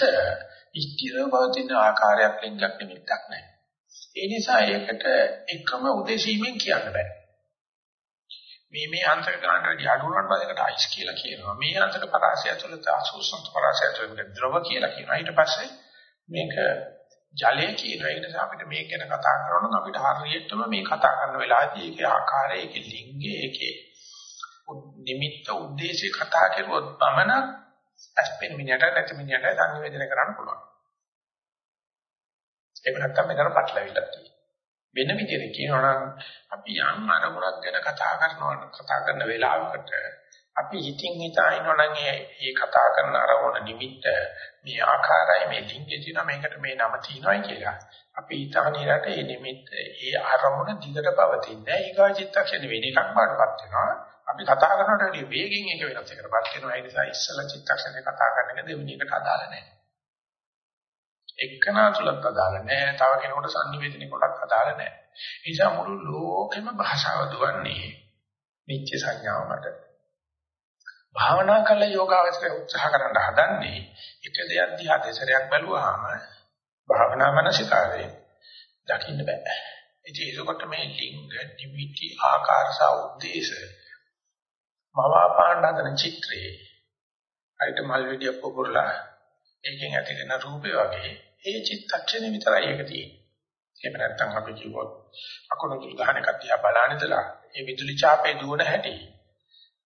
S1: ඉස්තිරව පවතින ආකාරයක් ලිංගයක් නිමිත්තක් නැහැ. ඒ නිසා ඒකට එකම උදේශීමෙන් කියන්න බෑ. මේ මේ අන්තර ගන්නට අඩුවන බදකට අයිස් කියලා කියනවා. මේ අන්තර පරාසය ඇතුළත අසුසන්ත පරාසය ඇතුළත ද්‍රව කියලා කියනවා. ඊට පස්සේ මේක ජලය කියන ඒ නිසා අපිට මේක ගැන කතා කරනවා නම් අපිට හරියටම මේ කතා කරන වෙලාවදී ඒකේ ආකාරය, ඒකේ ලිංගය, ඒකේ නිමිත්ත උද්දේශය කතා කරුවොත් පමණක් අස්පෙන් මිනිහට නැති මිනිහට සංවේදනය කරන්න පුළුවන්. ඒක නැත්තම් මෙතන පටලවිල්ලක් තියෙනවා. වෙන විදිහට කියනවා නම් අපි යම් අරමුණක් ගැන කතා කරනවා කතා කරන වෙලාවකට අපි හිතින් හිතා ඉන්නවනම් මේ කතා කරන අරමුණ නිමිත්ත මේ ආකාරයි මේ ලිංගේ තියෙනවා මේකට මේ නම තියෙනවායි කියලා. අපි හිතන ඉරට මේ නිමිත්ත ඒ අරමුණ දිගට පවතින්නේ ඊගා චිත්තක්ෂණ වෙන එකක් වඩපත් වෙනවා. අපි කතා කරනකොට වැඩි වේගෙන් ඒක වෙනස් එකකටපත් වෙනවා. ඒ නිසා ඉස්සල චිත්තක්ෂණේ කතා කරන එක දෙවෙනි එකට අදාළ නැහැ. එක්කනා තුලත් අදාළ නැහැ. තව කෙනෙකුට sannivedana කොටක් අදාළ නැහැ. ඒ නිසා මුළු ලෝකෙම භාෂාව දුවන්නේ නිත්‍ය සංඥාව මත. භාවනා කළ යෝගාවචරය උත්සාහ කරන්න හදන්නේ එක දෙයක් දිහා දෙසරයක් බැලුවාම භාවනා මනසිකාරේ දකින්න බෑ. ඉතින් ඒකට මේ ලිංග නිමිති ආකාර සහ උද්දේශ මවාපාණ්ඩ හදන චිත්‍රයේ අයිට මල් විදියක් පුපුරලා ඒකෙන් ඇතිවෙන රූපේ වගේ ඒ චිත්තක්ෂණය විතරයි ඒක තියෙන්නේ. එහෙම නැත්නම් අපි කිව්වොත් අකුණු තුල් ගහන කතිය බලන ඉඳලා ඒ විදුලි ඡාපේ දුවන හැටි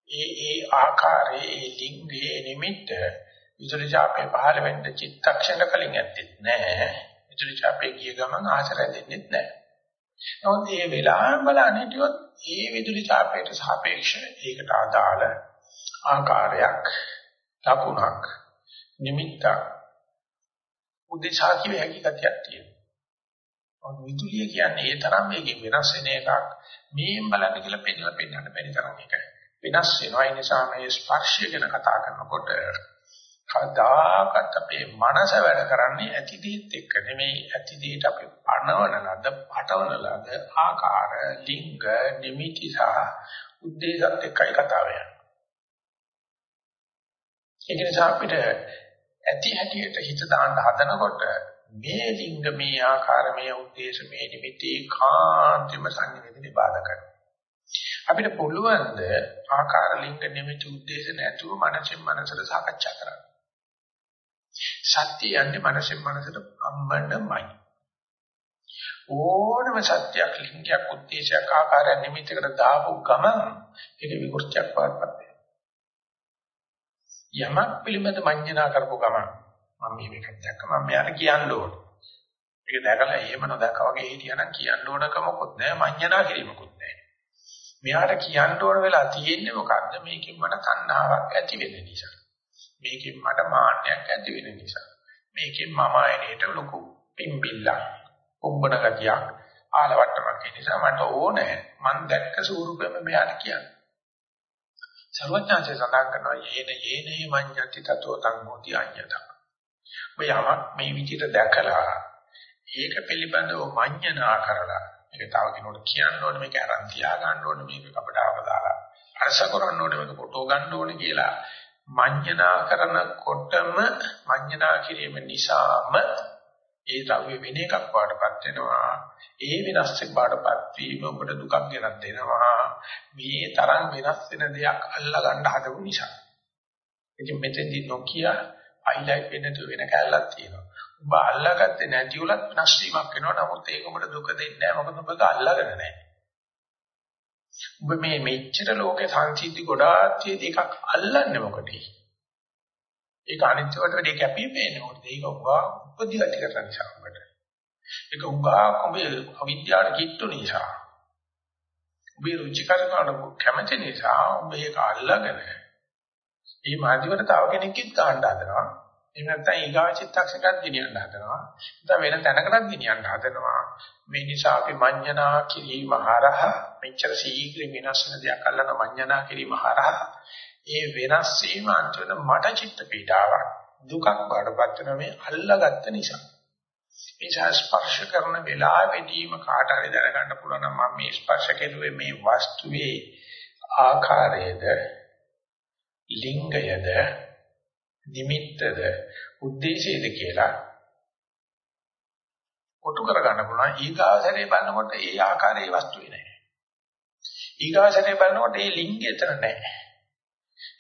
S1: ඒ ඒ ආකාරයේ ඒ ලිංගයේ නිමිත්ත විදුලි ඡාපේ පහළ වෙන්න චිත්තක්ෂණ කලින් ඇත්තෙත් නැහැ. විදුලි ඡාපේ ගිය ගමන් ආශ්‍රය දෙන්නෙත් නැහැ. නමුත් මේ වෙලාවෙන් බලන්නේ හිටියොත් ඒ විදුලි ඡාපයට සාපේක්ෂව ඒකට අදාළ ආකාරයක් ලකුණක් නිමිත්තක් උදේශා කිය හැකි ගතියක් තියෙනවා. විදුලිය කියන්නේ ඒ තරම් මේකේ වෙනස් වෙන එකක්. මේෙන් බලන්න කියලා පෙන්නලා පෙන්නන්න බැරි තරම් එක වෙනස් වෙනවා. ඒ නිසා මේ ස්පර්ශය ගැන කතා කරනකොට කවදාකවත් අපේ මනස වැඩ කරන්නේ ඇති දෙයත් එක්ක නෙමෙයි ඇති දෙයට අපි පණවන ලද පටවන ලද ආකාර ලිංග නිමිති සහ උද්දේශත් එක්කයි කතාව යන්නේ. ඒක නිසා අපිට ඇති හැටියට හිත දාන්න හදනකොට මේ ලිංග මේ ආකාර මේ උද්දේශ මේ නිමිති කාන්තිම සංනිවේදනය බාධා කරනවා. අපිට පුළුවන් ද ආකාර ලිංග නිමිති උද්දේශ නැතුව මනසෙන් මනසට සාකච්ඡා කරන්න. සත්‍ය යන්නේ මනසෙන් මනසට අම්බන්නමයි. ඕනම සත්‍යයක් ලිංගයක් උද්දේශයක් ආකාරයක් නිමිතිකට දාපු ගමන් ඒක විකෘතියක් වඩපත් යමක් පිළිබඳ මඤ්ඤණා කරපු ගමන් මම මේක දැක්ක මම මෙයාට කියන්න ඕන. ඒක දැකලා එහෙම නොදැක්කා වගේ හිටියනම් කියන්න ඕනක මොකොත් නැහැ මඤ්ඤණා කිරීමකුත් නැහැ. මෙයාට කියන්න ඕන වෙලා තියෙන්නේ මොකද්ද මේකෙන් මට තණ්හාවක් ඇති වෙන නිසා. මේකෙන් මට මාන්නයක් ඇති වෙන නිසා. මේකෙන් මම ආයනයට ලොකු පිම්බිල්ලක් උඹන ගතියක් ආලවට්ටමක් නිසා මට ඕනේ මං දැක්ක ස්වරූපෙම මෙයාට කියන්න. සර්වඥාන්සේ සඳහන් කරනවා යේන යේනේ මඤ්ඤති තතෝ තං හෝති අඤ්ඤත. ඔය යමක් මේ විදිහට දැකලා ඒක පිළිබඳව මඤ්ඤණා කරලා මේක තව කෙනෙකුට කියන්න ඕනේ මේක අරන් තියා ගන්න ඕනේ මේක කපඩාවක දාලා අරස කරන්න ඕනේ මේක ෆොටෝ ගන්න ඕනේ කියලා මඤ්ඤණා කරනකොටම මඤ්ඤණා කිරීම නිසාම ඒ ද්‍රව්‍ය වෙන එකක් වඩපත් වෙනවා. ඒ වෙනස්යක් වඩපත් වීම ඔබට දුකක් ගෙනත් දෙනවා. මේ තරම් වෙනස් වෙන දෙයක් අල්ලා ගන්න හදපු නිසා. ඉතින් මෙතෙන්දි නොකිය highlight වෙන්න තු වෙන කැලලක් තියෙනවා. ඔබ අල්ලාගත්තේ නැති උලත් වෙනස් වීමක් වෙනවා. නමුත් ඒක ඔබට දුක දෙන්නේ නැහැ. මොකද ඔබ අල්ලාගෙන නැහැ. ඔබ මේ මෙච්චර ලෝකේ සංසිද්ධි ගොඩාක් තියෙදි එකක් අල්ලන්නේ මොකටද? ඒක අනිත්‍යවට වැඩි කැපී පෙනෙන්නේ මොකද? ඒක උගා උපදිගති කරන නිසා ඔබට. ඒක උගා ඔබේ අවිද්‍යාවට කිට්ටු නිසා. ඔබේ රුචි කරනවට කැමති නිසා ඔබ ඒක අල්ලගෙන මේ මාධ්‍යවට තව කෙනෙක්ගෙත් ගන්න හදනවා. එහෙම නැත්නම් ඊගා චිත්තක්ෂණයක් ගෙනියන්න හදනවා. නැත්නම් වෙන තැනකටත් ගෙනියන්න හදනවා. මේ නිසා අපි මඤ්ඤණා කිරීම හරහා මෙච්චර ශීඝ්‍ර වෙනස් වෙන දෙයක් අල්ලන මඤ්ඤණා කිරීම හරහා ඒ වෙනස් වීම අන්තිමට මට චිත්ත පීඩාවක් දුකක් වඩපත් වෙන මේ අල්ලාගත්ත නිසා. ඒ ස්පර්ශ කරන වෙලාවෙදීම කාට හරි දැනගන්න පුළුවන් නම් මම මේ ස්පර්ශ කෙරුවේ මේ වස්තුවේ ආකාරයේද ලිංගයද නිමිත්තද ಉದ್ದೇಶයද කියලා කොටු කරගන්න පුළුවන් ඊගාසරේ බලනකොට ඒ ආකාරයේ වස්තු වෙන්නේ නැහැ. ඊගාසරේ බලනකොට ඒ ලිංගය එතන නැහැ.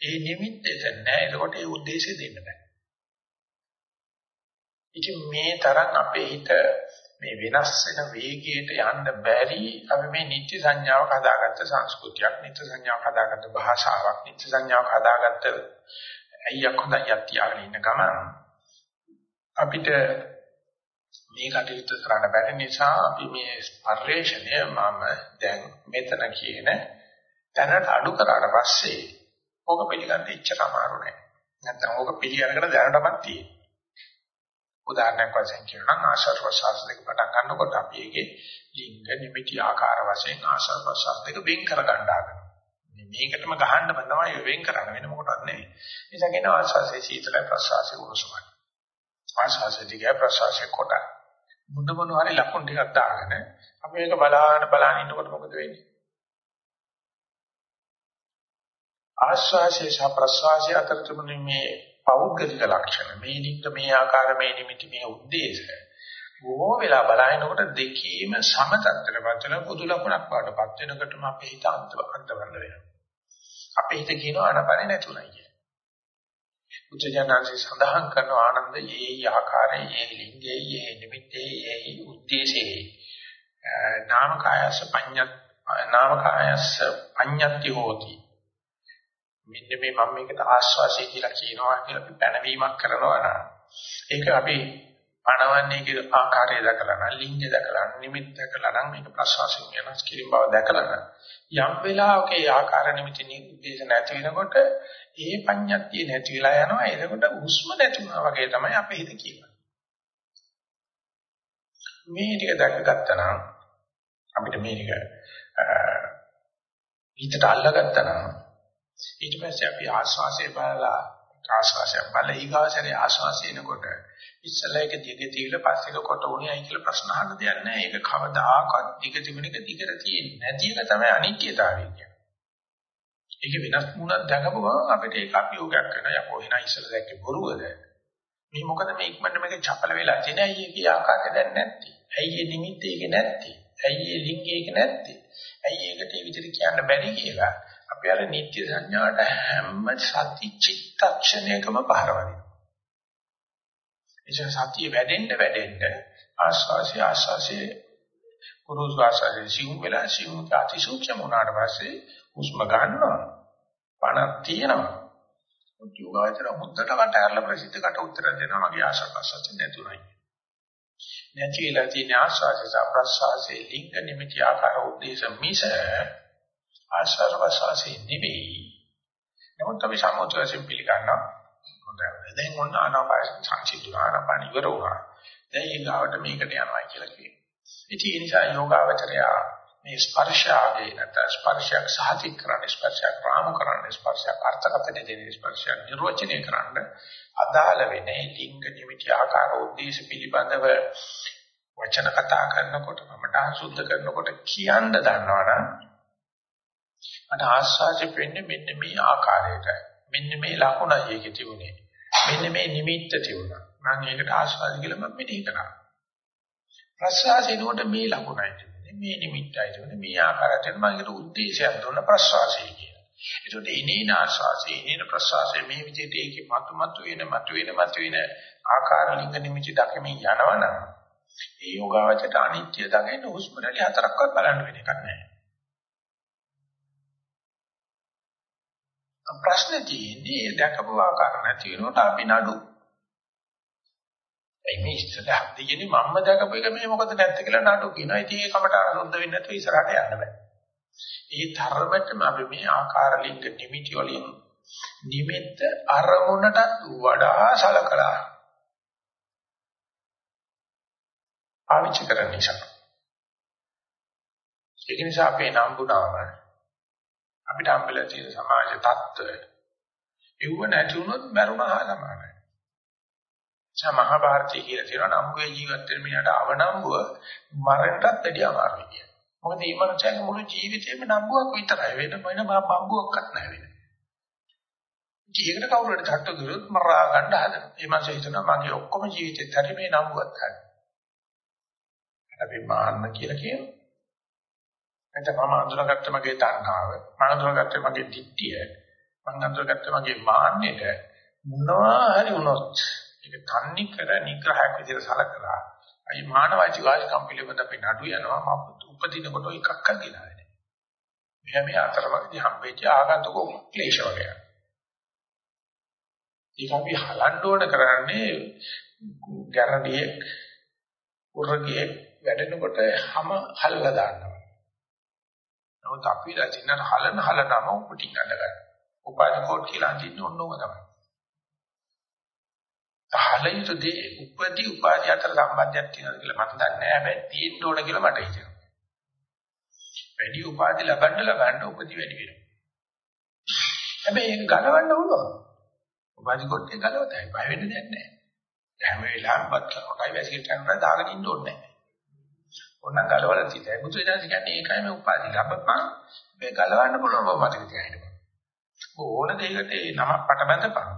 S1: ඒ නිමිත්ත එතන නැහැ. ඒකට ඒ ಉದ್ದೇಶය දෙන්න බෑ. ඉතින් මේ තරම් අපේ හිත මේ වෙනස් වෙන වේගයට යන්න බැරි අපි මේ නිත්‍ය සංඥාවක් හදාගත්ත සංස්කෘතියක් නිත්‍ය සංඥාවක් හදාගත්ත භාෂාවක් නිත්‍ය සංඥාවක් හදාගත්ත අයියක් හොඳයි තියාගෙන ඉන්න ගමන අපිට මේ කටයුතු කරන්න බැරි නිසා අපි මේ පරිශ්‍රණය මම දැන් මෙතන කියන තැනට අඩු කරාට පස්සේ ඕක පිළිගන්න ඉච්චර අමාරු නෑ නැත්නම් ඕක පිළිගන්නකට දැනටමත් තියෙනවා උදාහරණයක් වශයෙන් කියනවා නම් ආශ්වාස ප්‍රශ්වාස දෙක පටන් ගන්නකොට අපි ඒකේ ලිංග නිමිති ආකාර වශයෙන් ආශ්වාස ප්‍රශ්වාස දෙක වෙන් කර ගන්නවා. මේකටම ගහන්න බෑ තමයි වෙන් කරන්න වෙන මොකටවත් නෙවෙයි. නිසා කියන ආශ්වාසයේ සීතල ප්‍රශ්වාසයේ උණුසුමයි. ආශ්වාසයේ දිග ප්‍රශ්වාසයේ කොට. මුඩ මොන හරි ලකුණු ටිකක් දාගෙන අපි මේක බලාන බලාන ඉන්නකොට මොකද වෙන්නේ? ආශ්වාසයේ සහ ප්‍රශ්වාසයේ අතර තිබුණේ මේ පෞද්ගලික ලක්ෂණ මේ නිත්‍ය මේ ආකාර මේ නිමිති මේ ಉದ್ದೇಶ බොහෝ වෙලා බලනකොට දෙකීම සමතත්තරපත් වෙන පොදු ලක්ෂණක් වඩපත් වෙනකොටම අපේ හිත අන්තවන්ත වෙනවා අපේ හිත කියනවා ආනපනේ නැතුණයි කියලා. බුදුජානන්සේ සඳහන් කරන ආනන්ද යේ ආකාරයේ යේ ලිංගයේ යේ නිමිත්තේ යේ උද්දේශේ නාමකායස පඤ්ඤත් නාමකායස පඤ්ඤත්ති හෝති. මෙන්න මේ මම මේකට ආස්වාසය කියලා කියනවා කියලා අපි පැනවීමක් කරනවා නම් ඒක අපි පණවන්නේ කියන ආකාරය දැකලා නම් ලිංගය දැකලා නම් නිමිත්ත දැකලා නම් මේක ප්‍රසවාසයෙන් වෙනස් කිරීම බව දැකලා නම් යම් වෙලාවක ඒ ආකාර නිමිති නිදේශ නැති වෙනකොට ඒ පඤ්ඤාතිය නැති වෙලා යනවා. එතකොට හුස්ම නැතුණා වගේ තමයි අපේ හිත කියන්නේ. මේ ටික දැකගත්තා නම් අපිට මේ ටික හිතට අල්ලගත්තා නම් ඊට පස්සේ අපි ආශ්වාසය බලලා ආශ්වාසය බලලා ඊගාසරේ ආශ්වාසය එනකොට ඉස්සලා එක දිග තියලා පස්සේ කොට උණියයි කියලා ප්‍රශ්න අහන්න දෙයක් නැහැ. ඒක කවදාකවත් දිග තිබුණේක දිගට තියෙන්නේ නැති එක තමයි අනිත්‍යතාවය කියන්නේ. ඒක වෙනස් වුණත් දැකපුවම අපිට ඒක අභියෝගයක් කරනවා. යකෝ එන ඉස්සලා දැක්කේ බොරුවද? මේ මොකද මේ ඉක්මනට මේක චපල වෙලා තියෙන ඇයි ඒකේ ආකාරය දැන් නැත්තේ? ඇයි ඒ නිමිති ඒක නැත්තේ? ඇයි ඒ ලිංගය ඒක නැත්තේ? ඇයි ඒකට ඒ විදිහට කියන්න බැරි කියලා අපි අර නිත්‍ය සංඥාට හැම සති චිත්තක්ෂණයකම පහරවදිනවා. එනිසා සතිය වැඩෙන්න වැඩෙන්න ආස්වාසිය ආස්වාසිය කුරුස් වාසයේ සිව් වෙලා සිව් තාති සූක්ෂම වුණාට පස්සේ හුස්ම ගන්නවා. පණක් තියෙනවා. යෝගාචර මුද්දට කට ඇරලා ප්‍රසිද්ධකට උත්තර දෙනවා මගේ ආශාපස්සත් නැතුණයි. නැතිලා තියෙන ආස්වාසිය සහ ප්‍රස්වාසයේ ලිංග නිමිති ආකාර උද්දේශ මිස ආශ්වාස ප්‍රශ්වාසයේ නෙවෙයි. නමුත් අපි සම්මුති වශයෙන් පිළිගන්නවා. හොඳයි. දැන් මොන ආනාපාන සංසිද්ධ ආනාපාන ඉවර වුණා. දැන් ඊගාවට මේකට යනවා කියලා කියනවා. ඉතින් ඒ නිසා යෝගාවචරය මේ ස්පර්ශාවේ නැත්නම් ස්පර්ශයක් සහතික කරන්න ස්පර්ශයක් රාම කරන්න ස්පර්ශයක් අර්ථකථන දෙන ස්පර්ශයක් නිර්වචනය කරන්න අදාළ වෙන්නේ ලිංග නිමිති ආකාර උද්දේශ පිළිබඳව වචන කතා කරනකොට මම සුද්ධ කරනකොට කියන්න දන්නවනම් මට ආස්වාදෙ වෙන්නේ මෙන්න මේ ආකාරයටයි. මෙන්න මේ ලකුණයි ඒකේ තිබුණේ. මෙන්න මේ නිමිත්ත තිබුණා. මම ඒකට ආස්වාද කියලා මම මෙනෙහි කරා. ප්‍රසවාසිනුවට මේ ලකුණයි තිබුණේ. මේ නිමිත්තයි තිබුණේ. මේ ආකාරයෙන් මම ඒකට උද්දේශයක් දුන්න ප්‍රසවාසය කියලා. ඒකට ඉනේන ආස්වාසය, ඉනේන ප්‍රසවාසය මේ විදිහට ඒකේ මතු මතු වෙන මතු වෙන මතු වෙන ආකාර ලිංග නිමිති දක්මින් යනවනම් ඒ යෝගාවචරයට අනිත්‍ය දකින්න හුස්ම රැලි හතරක්වත් බලන්න වෙන එකක් නැහැ. ප්‍රශ්නේ තියෙන්නේ දැකපු ආකාර නැති වෙනකොට අපි නඩු. ඒ මේ ඉස්සරහ දෙන්නේ මම්ම දැකපු එක මේ මොකද නැත්te කියලා නඩු කියනවා. ඉතින් ඒ කමට අනුද්ද වෙන්නේ නැතුව ඉස්සරහට යන්න බෑ. ඒ ධර්මතම අපි මේ ආකාර ලිංග නිමිති වලින් නිමිත්ත අරමුණට වඩා සලකලා පාවිච්චි කරන නිසා. ඒක නිසා අපේ නම්බුනාම අපිට හම්බෙලා තියෙන සමාජ තත්ත්වය එව්ව නැති වුණොත් මරුණා සමානයි. මහා භාරතය කියලා තියෙනවා නම්බුවේ ජීවත් වෙන මිනිහට අවනම්බුව මරණයටත් වැඩිය අමාරුයි කියන. මොකද මේ මනුස්සයාගේ මුළු ජීවිතේම නම්බුවක් විතරයි වෙන මොන බම්බුවක්වත් නැහැ වෙන. ජීවිතේ කවුරුහරි තට්ටු කරොත් මරා ගන්න හදන. මේ මාස හිතනවා මගේ ඔක්කොම ජීවිතේත් හරි මේ නම්බුවක් ගන්න. අපි මාන්න කියලා කියනවා. එතන මම අඳුරගත්ත මගේ තණ්හාව, මම අඳුරගත්ත මගේ ditthිය, මම අඳුරගත්ත මගේ මාන්නෙට මොනවා හරි වුණොත් ඒක තන්නේ කර නිග්‍රහයක් විදිහට සලකලා අයි මානවයිච වාසිකම් පිළිබඳ අපි නඩු යනවා මම උපදිනකොට එකක් අදිනා නැහැ. මෙයා මේ අතරමඟදී හම්බෙච්ච ආගන්තුක ක්ලේශ වගේ. ඒක අපි හලන්න ඕන කරන්නේ ගැරඩියේ උරගේ වැඩෙනකොට හැම හල්ලා දානවා. නමුත් අපි රචින්න හලන හලනම උපටින් ගන්න. උපාධි කෝඩ් කියලා අඳින්න ඕනම තමයි. හලියුතු දේ උපදී උපාධි අතර සම්බන්ධයක් තියෙනවා කියලා මම දන්නේ නැහැ. හැබැයි තියෙන්න ඕන කියලා මට හිතෙනවා. වැඩි උපාධි ලබන්න ලබන්න උපදී වැඩි වෙනවා. හැබැයි ඒක ගලවන්න පුළුවන්. උපාධි කොටේ ගලවතයි බය වෙන්න දෙයක් නැහැ. හැම වෙලාවෙම පත් කරනකොටයි වැසිකිට යනවා දාගෙන ඉන්න ඕනේ නැහැ. ඕන ගලවලා තියයි. බුදු දහම කියන්නේ ඒකයි මේ උපාධි ලබපන් මේ ගලවන්න පුළුවන් බව මතක තියාගන්න. ඕන දෙයකට ඒ නම පට බැඳපන්.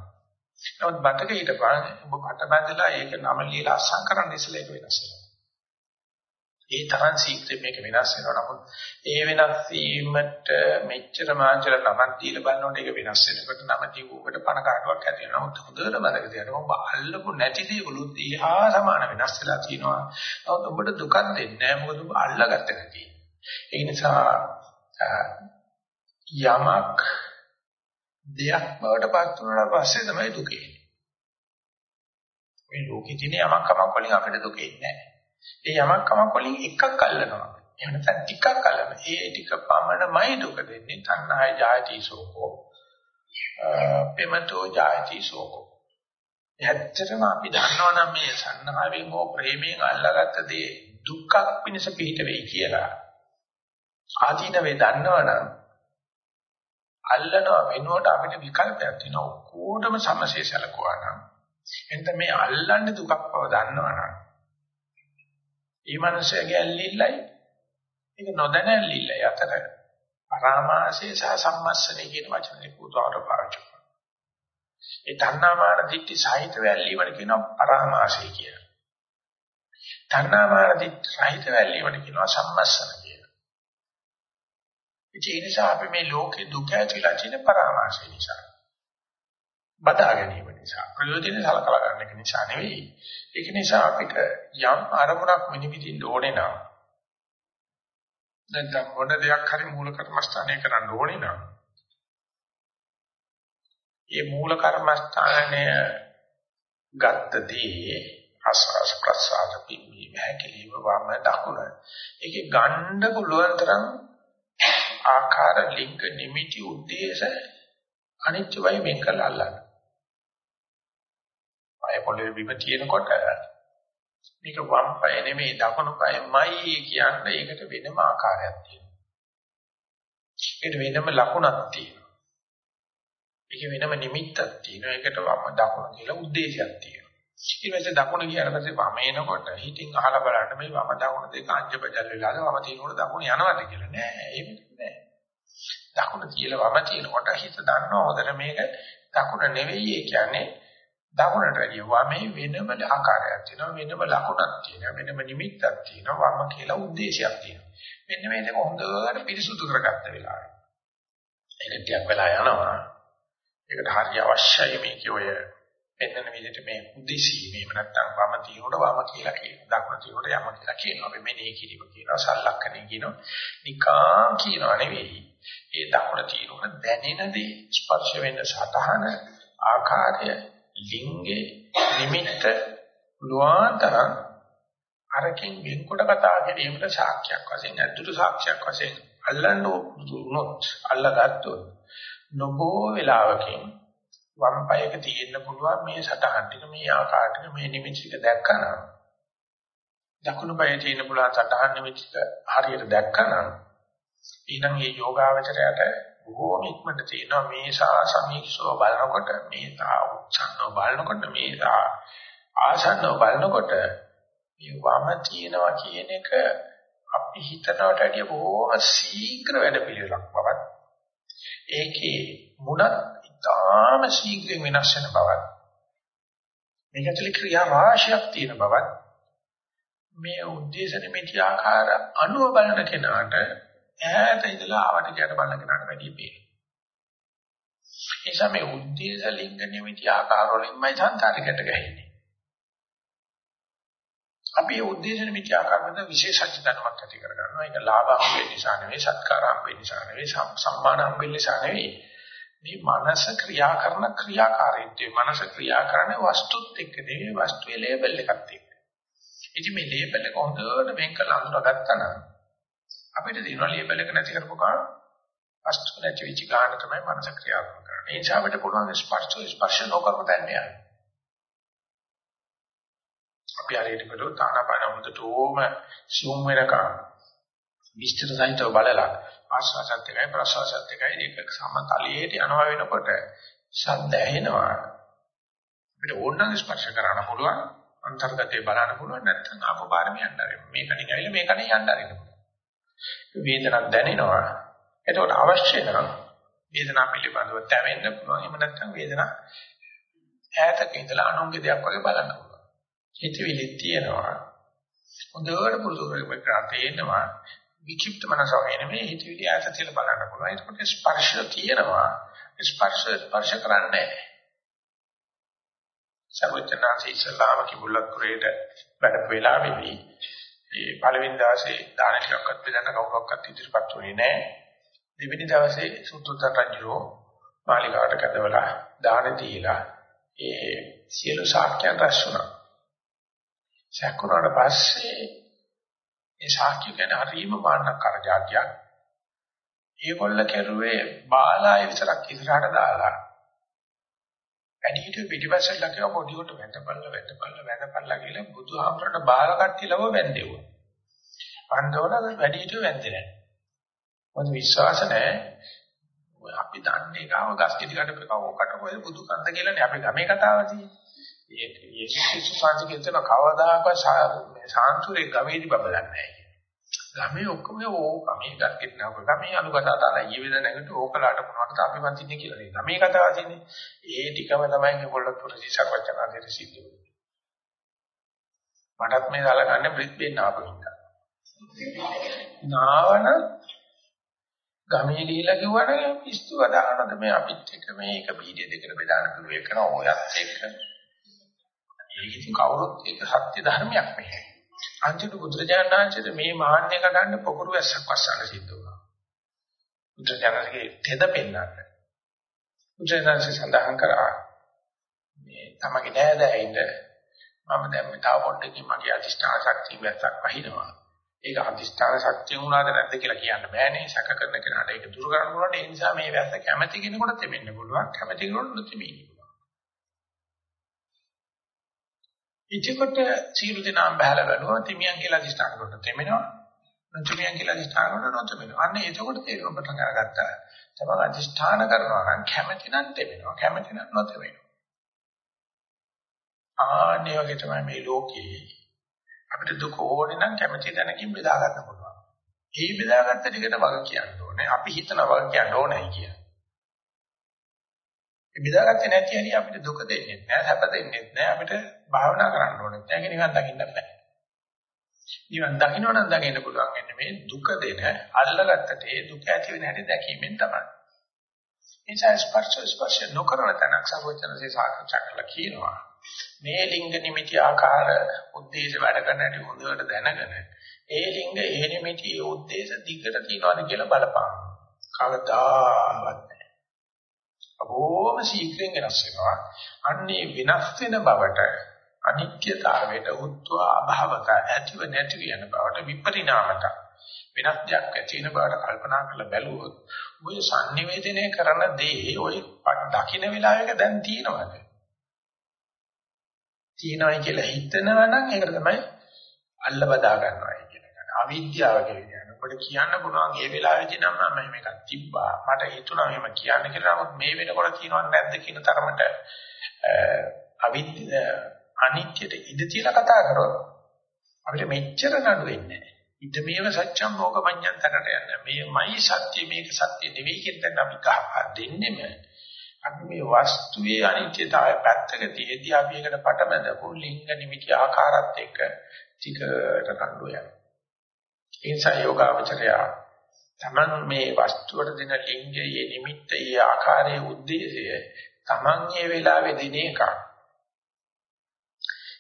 S1: නමුත් බතක හිටපන් ඔබ පට බැඳලා ඒක නම ලියලා අස්සම් කරන්න ඉස්සෙල්ලා ඒක වෙනස් වෙනවා. ඒ තරම් සීක්‍රේ මේක වෙනස් වෙනවා. නමුත් ඒ වෙනස් වීමට මෙච්චර මාංශල නමක් දීලා බලනකොට ඒක වෙනස් වෙනකොට නම දීවුවට පණ කාටවත් ඇති වෙනවා. නමුත් හොඳට මතක තියාගන්න ඔබ අල්ලපු නැති දේවලුත් ඊහා සමාන වෙනස් වෙලා තියෙනවා. නමුත් ඔබට දුකක් දෙන්නේ නැහැ. මොකද ඔබ අල්ලගත්ත නැති. ඒ නිසා යමක් දෙයක් බවට පත් වුණාට පස්සේ තමයි දුක එන්නේ. මේ ලෝකෙ තියෙන යමක් කමක් වලින් අපිට දුක එන්නේ නැහැ. ඒ යමක් කමක් වලින් එකක් අල්ලනවා. එහෙම නැත්නම් ටිකක් අල්ලන. ඒ ටික පමණමයි දුක දෙන්නේ. තණ්හාය ජායති සෝකෝ. පෙමතෝ ජායති සෝකෝ. ඇත්තටම අපි දන්නවනම් මේ සන්නාවෙන් හෝ ප්‍රේමයෙන් අල්ලාගත්ත දේ දුක්ඛක් පිණිස පිහිට වෙයි කියලා. ආදීනවේ දන්නවනම් අල්ලනවා වෙනුවට අපිට විකල්පයක් තියෙනවා ඔක්කොටම සමශේෂලකුවා නම් එතන මේ අල්ලන්නේ දුකක් බව දන්නවනම් ඒ මනුස්සයාගේ ඇල්ලිල්ලයි ඒක නොදැන ඇල්ලිල්ලයි අතර. පරාමාසය සහ සම්මස්සනේ කියන වචනේ පුතාවට පාවිච්චි කරනවා. ඒ තණ්හාමාන දිට්ඨි සහිත වැල්ලීමට කියනවා පරාමාසය කියලා. තණ්හාමාන දිට්ඨි සහිත වැල්ලීමට කියනවා සම්මස්සන ඒ නිසා අපි මේ ලෝකේ දුක ඇතිලා තියෙන පරාමාසය නිසා. බදා ගැනීම නිසා. ප්‍රයෝජන සලකලා ගන්න එක නිසා නෙවෙයි. ඒක නිසා අපිට යම් අරමුණක් මිනිවිදින්න ඕනේ නම් නැත්නම් මොන දෙයක් හරි මූල කර්මස්ථානය කරන්න ඕනේ නම් ඒ මූල කර්මස්ථානය ගත්තදී ආස්වාස් ප්‍රසආද පිම්බි මහකලීව වම දකුණ ඒකේ ගන්න පුළුවන් තරම් ආකාර ලිංග නිමිති උද්දේශ අනිත්‍යවයි වෙන් කරලා අල්ලන්න. පය පොළවේ බිම තියෙනකොට මේක වම් පය නෙමෙයි දකුණු පයමයි කියන්නේ ඒකට වෙනම ආකාරයක් තියෙනවා. ඒකට වෙනම ලකුණක් තියෙනවා. ඒක වෙනම නිමිත්තක් තියෙනවා. ඒකට වම් දකුණ කියලා උද්දේශයක් තියෙනවා. ඊට පස්සේ දකුණ ගියාට පස්සේ වම එනකොට හිතින් අහලා බලන්න මේ වම දකුණ දෙක අංජබජල් වෙලාද වම තියෙනකොට දකුණ යනවද කියලා නෑ ඒක නෑ දකුණ කියලා වම තියෙනකොට හිත දන්නවා හොදට මේක දකුණ නෙවෙයි ඒ කියන්නේ දකුණට වැඩිය වමේ වෙනම ආකාරයක් තියෙනවා වෙනම ලකුණක් තියෙනවා වෙනම නිමිත්තක් තියෙනවා වම කියලා ಉದ್ದೇಶයක් තියෙනවා. මෙන්න මේ දෙක හොඳට පිරිසුදු කරගත්ත වෙලාවේ. ඒක ටිකක් වෙලා යනවා. ඒකට හරිය අවශ්‍යයි මේ කියෝය එන්නන විදිහට මේ උද්දේශීමේ නැත්තම් වම තියනොට වම කියලා කියනවා දකුණ තියනොට යම කියලා කියනවා. අපි මෙනෙහි කිරීම කියනවා සල්ලක්කණේ කියනවා. නිකා කියනවා නෙවෙයි. ඒ දකුණ තියනොට දැනෙන දේ ස්පර්ශ වෙන්න සතහන ආකාරය ලිංගේ නිමිත්ත ලුවාතරං අරකින් වෙන්කොට කතා කිරීමට සාක්ෂියක් වශයෙන් අද්දුරු සාක්ෂියක් වශයෙන් අල්ලන්න උනොත් අල්ලගත්තොත් නොබෝ වෙලාවකින් වම් පායක තියෙන්න පුළුවන් මේ සටහන් ටික මේ ආකාර ටික මේ නිමිති ටික දැක්කනම් දකුණු පායේ තියෙන්න පුළුවන් සටහන් නිමිති ටික හරියට දැක්කනම් ඊනම් මේ යෝගාවචරයට බොහෝම ඉක්මනට තියෙනවා මේ සා සමීක්ෂව බලනකොට මේ සා උච්ඡන්නව බලනකොට මේ සා ආසන්නව බලනකොට මේ වම තියෙනවා කියන එක අපි හිතනවට වැඩිය බොහොම ශීඝ්‍ර වැඩ පිළිවෙලක් බවත් ඒකේ මුණත් ඉතාම ශීඝ්‍රයෙන් වෙනස් වෙන බවත් මේක ඇතුලේ ක්‍රියා රාශියක් තියෙන බවත් මේ උද්දේශ නිමිති ආකාර අනුව බලන කෙනාට ඈත ඉඳලා ආවට කියන බලන කෙනාට වැඩි පේනවා. ඒ නිසා මේ උද්දේශ ලිංග නිමිති ආකාර වලින්මයි සංකාරයකට ගහන්නේ. අපි උද්දේශ නිමිති ආකාර වල විශේෂ ධර්මයක් ඇති කර ගන්නවා. ඒක ලාභ හම්බෙන්න නිසා නෙවෙයි, සත්කාර හම්බෙන්න නිසා නෙවෙයි, සම්මාන හම්බෙන්න නිසා නෙවෙයි. මේ මනස ක්‍රියා කරන ක්‍රියාකාරීත්වය, මනස ක්‍රියා කරන වස්තුත් එක්ක නෙවෙයි, වස්තුවේ ලේබල් එකක් එක්ක. ඉතින් මේ ලේබල් එක හොඳට වෙන් කරලා අඳුරගත්තා නම් අපිට දිනන ලේබල් එක නැති කරපු ගමන් වස්තු නැති වෙච්ච ගාන තමයි මනස ක්‍රියාත්මක කරන්නේ. ඒ නිසා අපිට පුළුවන් ස්පර්ශ ස්පර්ශ නොකරම දැනන්න යන්න. අපි හරියට බලුවොත් ආනාපාන හොඳට ඕම සිුම් වෙනකම් විස්තර සහිතව බලලා ආස්වාසත් එකයි ප්‍රසවාසත් එකයි දෙක සමතලියට යනවා වෙනකොට ශබ්ද ඇහෙනවා. අපිට ඕනනම් ස්පර්ශ කරන්න පුළුවන් අන්තර්ගතේ බලන්න පුළුවන් නැත්නම් ආපෝ පාරම යන්න ආරෙන්න. මේකණින් ඇවිල්ලා මේකණින් යන්න ආරෙන්න. වේදනක් දැනෙනවා. එතකොට අවශ්‍ය නම් වේදනාව පිළිබඳව තැවෙන්න පුළුවන්. එහෙම නැත්නම් වේදනාව ඈතක ඉඳලා අනුන්ගේ දෙයක් වගේ බලන්න පුළුවන්. හිතවිලි තියෙනවා. හොඳට පුරුදු කරගෙන තේනවා. විචිප්ත මනස වගේ නෙමෙයි හිතවිලි ඈත තියලා බලන්න පුළුවන්. ඒකට ස්පර්ශ තියෙනවා. ස්පර්ශ ස්පර්ශ කරන්නේ නැහැ. සර්වඥාන්සේ ඉස්ලාම කිඹුලක් කුරේට වැඩ වෙලාවේදී ඒ පළවෙනි දවසේ දාන ටිකක්වත් බෙදන්න කවුරක්වත් ඉදිරිපත් වුණේ නැහැ. දෙවෙනි දවසේ සුද්ධෝදන රජුරෝ මාලිගාවට කැදවලා දාන දීලා ඒ සියලු ශාක්‍යයන් රැස් වුණා. සැකුණාට පස්සේ ඒ ශාක්‍ය ගැන හරිම මාන්නකාර જાතියක්. ඒගොල්ල කෙරුවේ බාලාය විතරක් ඉස්සරහට දාලා වැඩිහිටිය පිටිපස්සෙන් ලකියව පොඩියට වැටපල්ල වැටපල්ල වැටපල්ල කියලා බුදුහාමරට බාල කට්ටිය ලව වැන්දෙව්වා. අන්දෝන වැඩිහිටිය වැන්දේ නැහැ. මොකද විශ්වාස නැහැ. අපි දන්නේ ගාව ගස් කිටි කඩපේක ඕකට මොකද බුදු කන්ද කියලානේ අපේ ගමේ කතාව තියෙන්නේ. ඒ යේසුස් ක්‍රිස්තුස් වහන්සේ කියන කවදාකවත් සාන්තුරේ ගමේදී බබලන්නේ නැහැ. ගමේ ඔක්කොම ඕක මේ ඩක්කෙත් නෑ ගමේ අනුකතා තාලා ඊවෙද නැගට ඕකලාට මොනවද අපි වන්තින්නේ කියලා. නේ ගමේ කතාව තියෙන්නේ ඒ ටිකම තමයි මේගොල්ලෝ පුරජීසක් වචනාදී සිද්ධ වෙන්නේ. මටත් මේ දාලා ගන්න බ්‍රිත් බෙන්න ආපු හින්දා. නාවන ගමේ ගිහිලා කිව්වනේ පිස්සු වදානද මේ අපිත් එක්ක මේක බීඩිය දෙකට බෙදාන පුළුවන් එක නෝ ඔයත් එක්ක. ඒක ඉතින් කවුරුත් ඒක සත්‍ය ධර්මයක් නෙවෙයි අන්තිමට බුදුරජාණන් වහන්සේට මේ මාන්නේ කඩන්න පොකුරු වැස්සක් වස්සන්න සිද්ධ වුණා. බුදුරජාණන්ගේ තෙද පෙන්නන්න. බුදුරජාණන්සේ සඳහන් කරා මේ තමගේ නෑදෑයින්ද මම දැන් මේ තව පොඩ්ඩකින් මගේ අධිෂ්ඨාන ශක්තිය වැස්සක් වහිනවා. ඒක අධිෂ්ඨාන ශක්තිය වුණාද නැද්ද කියලා කියන්න බෑනේ. සැක කරන කෙනාට ඒක දුරු කරන්න පුළුවන්. ඒ නිසා මේ වැස්ස කැමැති කෙනෙකුට තෙමෙන්න පුළුවන්. කැමැති කෙනෙකුට නොතෙමෙන්න ඉතිකොට සීල දෙනාම බහලා බලනවා තිමියන් කියලා අධිෂ්ඨාන කරන තෙමෙනවා. නොතිමියන් කියලා අධිෂ්ඨාන කරන නොතෙමෙනවා. අන්න එතකොට තේරුම් පටන් අරගත්තා. තමයි අධිෂ්ඨාන කරනවා නම් කැමැති නම් තෙමෙනවා. කැමැති නම් නොතෙමෙනවා. ආන්නේ වගේ තමයි මේ ලෝකේ. අපිට දුක ඕනේ නම් කැමැති දැනකින් බෙදා ගන්න පුළුවන්. ඒ බෙදාගත්ත ටිකට වග කියන්න ඕනේ. අපි හිතන වග කියන්න ඕනේ කියලා බෙදාගත්තේ නැති හැටි අපිට දුක දෙන්නේ නැහැ, සැප දෙන්නේ නැහැ. අපිට භාවනා කරන්න ඕනේ. ඒක නිකන් දකින්න බෑ. නිවන් දකින්න නම් දකින්න පුළුවන් වෙන්නේ මේ දුක දෙන අල්ලගත්තට ඒ දුක ඇති වෙන හැටි දැකීමෙන් තමයි. නිසා ස්පර්ශ ස්පර්ශ නොකරන තැනක් සර්වචනසේ සාකච්ඡා කළා කියනවා. මේ ලිංග නිමිති ආකාර උද්දේශ වැඩ කරන හැටි හොඳට දැනගෙන ඒ ලිංග ඒ නිමිති ඒ උද්දේශ දිගට තියනවාද කියලා බලපං. කවදාවත් බොහොම ශීඝ්‍රයෙන් වෙනස් වෙනවා. අන්නේ වෙනස් වෙන බවට අනිත්‍යතාවයට උත්වා අභවත ඇතිව නැති වෙන බවට විපරිණාමත වෙනස් දෙයක් ඇති වෙන බවට කල්පනා කරලා බැලුවොත් ඔය sannivedanaya කරන දේ ඔය දකින්න වෙලාවක දැන් තියෙනවද? තියෙනවයි කියලා හිතනවා නම් ඒකට තමයි අල්ල බදා ගන්නවා කියන එක. අවිද්‍යාව කියන්නේ ඔබට කියන්න පුළුවන් ඒ වෙලාවේදී නම් මම මේක තිබ්බා. මට හිතුණා මෙහෙම කියන්න කියලා. නමුත් මේ වෙනකොට කියනවද නැද්ද කියන තරමට අවිද්‍ය අනිත්‍යට ඉඳ තියලා කතා කරොත් අපිට මෙච්චර නඩු වෙන්නේ නැහැ. ඉත මේව සත්‍යම් මොකමඤ්ඤන් තැනට යන්නේ. මේමයි සත්‍ය මේක සත්‍ය නෙවෙයි කියන දැන් අපි ගහපා දෙන්නෙම අපි මේ වස්තුවේ අනිත්‍යතාවය පැත්තක තියදී අපි එකට පටබැඳපු ලිංග නිමිති ආකාරات එක්ක ටිකට කණ්ඩු යනවා. ඉන්සා යෝගාවචරය. තමන් මේ වස්තුවට දෙන ලිංගයේ නිමිත්තේ ආකාරයේ ಉದ್ದೇಶය තමන් මේ වෙලාවේ දින එක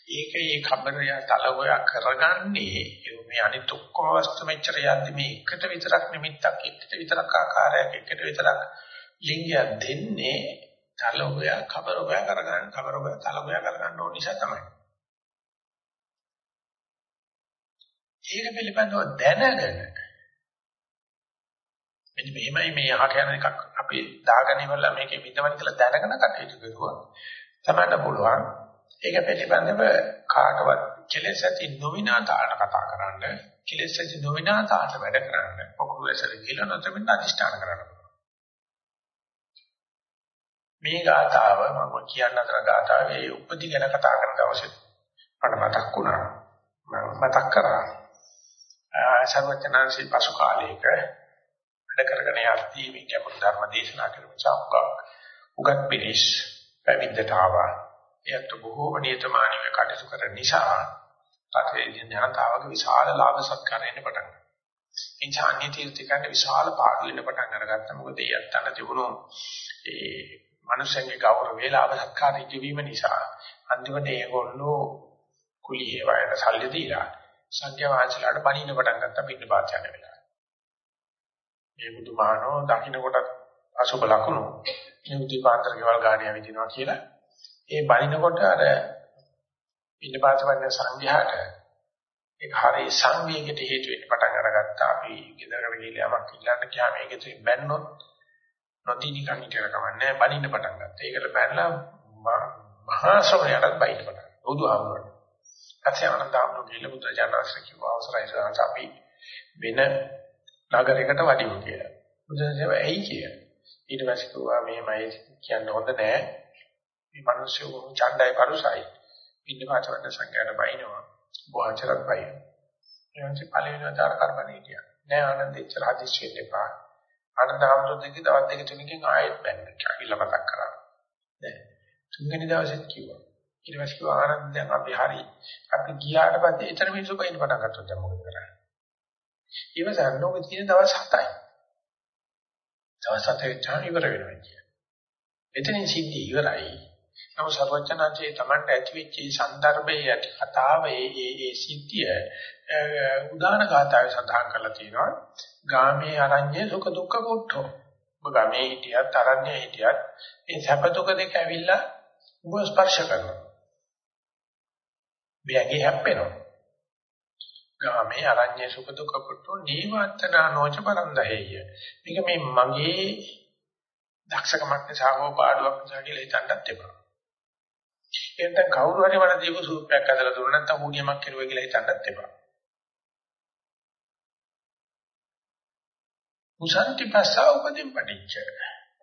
S1: ඒකේ කබරය තලවය කරගන්නේ මේ අනිත් ඔක්කොම වස්තු මෙච්චර යද්දි මේ එකට විතරක් නිමිත්තක් එකට විතරක් ආකාරයක් එකට විතරක් ලිංගයක් දෙන්නේ තලවය කබරය කරගන්න කබරය තලවය කරගන්න ඕන නිසා තමයි. ඒක පිළිබඳව දැනගෙන මෙන්න මෙහෙමයි මේ අහක යන එකක් අපි දාගෙන ඉවරලා මේකේ විඳවන කියලා දැනගෙන කටයුතු කරුවා තමයි පුළුවන් ඒක පිළිබඳව කාටවත් කෙලෙස් ඇති නොවිනා තාලට කතා කරන්න කෙලෙස් ඇති නොවිනා තාලට වැඩ කරන්න පොකුරු ඇසල කියලා නැත්නම් අධිෂ්ඨාන කරන්න මේ ගාතාව මම කියන්න අතර ගාතාවේ උපදි ගැන කතා කරන දවසේ මට මතක් වුණා. මම මතක් කරා. සර්වඥාන්සේ පසු කාලයක වැඩ කරගෙන යද්දී මේ ගැඹුරු ධර්ම දේශනා කරන චාප්පක් උගත් පිළිස් පැවිද්දට ආවා. එයත් බොහෝම නියතමානීව කටයුතු කරන නිසා රටේ ජනතාවක විශාල ලාභ සත්කාරයෙන් පටන් ගත්තා. ඒ ඡාන්‍ය තීර්ථකයන්ට විශාල පාඩු වෙන්න පටන් අරගත්තා. මොකද ඒ අත්තන තිබුණු ඒ මනුෂ්‍යන්ගේ ගෞරවය ලාභ සත්කාර ඉදිවීම නිසා අන්තිමට ඒගොල්ලෝ කුලියේ වයන සල්ලි දීලා සංඝයා වහන්සේලාට බණින්න පටන් ගත්තා පින්න පාත් යන වෙලාව. මේ බුදුමහනෝ දකින්න කොට අසුබ ලකුණු මේ උදීපාන්තර ගෙවල් ගාණිය විදිනවා කියලා ඒ බණිනකොට අර පින්න පාත් වන්න සංඝයාට ඒක හරිය සංවේගයට හේතු වෙන්න පටන් අරගත්තා. අපි ගෙදරකට ගිහලා යමක් ඉල්ලන්න ගියාම ඒකෙත් බැන්නොත් නොදී නිකන් හිටියර කමන්නේ බණින්න පටන් ගත්තා. ඒකට බැලලා මහා ශ්‍රමණයටත් බයින්න පටන්. බුදුහාමුදුරනේ පස්සේ ආනන්දාමනෝ ගිහිල්ලා බුදුරජාණන්සේ කිව්වා අවසරයි සාංශ අපි වෙන නගරයකට වඩිමු කියලා. බුදුරජාණන්සේ ඇයි කියලා. ඊට පස්සේ කිව්වා මෙහෙමයි කියන්න හොඳ නෑ. මේ මිනිස්සු ඡණ්ඩයි පරුසයි. පින්න පාචවන්න සංඝයාට බයිනවා. බොහෝචරත් බයි. එයාන්සේ පළවෙනි වතාර කරබනේ කියනවා. නෑ ආනන්ද එච්චර හදිස්සි වෙන්න එපා. ආනන්දාමනෝ දෙකේ දවස් දෙක තුනකින් ආයෙත් බැන්න කියලා මතක් කරා. නෑ. තුන්වෙනි දවසෙත් කිව්වා. ඊට පස්සේ කිව්වා ආනන්ද දැන් අපි හරි අපි ගියාට පස්සේ එතන මිනිස්සු බයින් පටන් ගත්තා දැන් මොකද කරන්නේ? ඉවසන්න ඕක තියෙන දවස් 7යි දවස් 7 වෙච්චාම ඉවර වෙනවා කියන්නේ එතනින් සිද්ධිය ඉවරයි. නමුත් සර්වඥාන්සේ Tamanට ඇතිවෙච්ච සන්දර්භයේ ඇති කතාවේ ඒ ඒ සිද්ධිය උදාන ගාථාවේ සඳහන් කරලා තියෙනවා. ගාමේ අරඤ්ඤේ සුඛ දුක්ඛ කෝට්ඨෝ ඔබ ගමේ හිටියත් අරඤ්ඤේ හිටියත් මේ සැප දුක දෙක ඇවිල්ලා ඔබ ස්පර්ශ කරනවා. මෙයගේ හැප්පෙනවා. ගාමේ අරඤ්ඤේ සුඛ දුක්ඛ කුට්ටෝ නීවත්තනා නොච පරන්දහෙය. මේක මේ මගේ දක්ෂකමක් නිසා හෝ පාඩුවක් නිසා කියලා හිතන්නත් එපා. එතන කවුරු හරි වණ දීපු සූපයක් අදලා දුන්න නැත්නම් හුනියමක් කෙරුවා කියලා හිතන්නත් එපා. මුසන්ති පස්සා උපදින් පටිච්ච.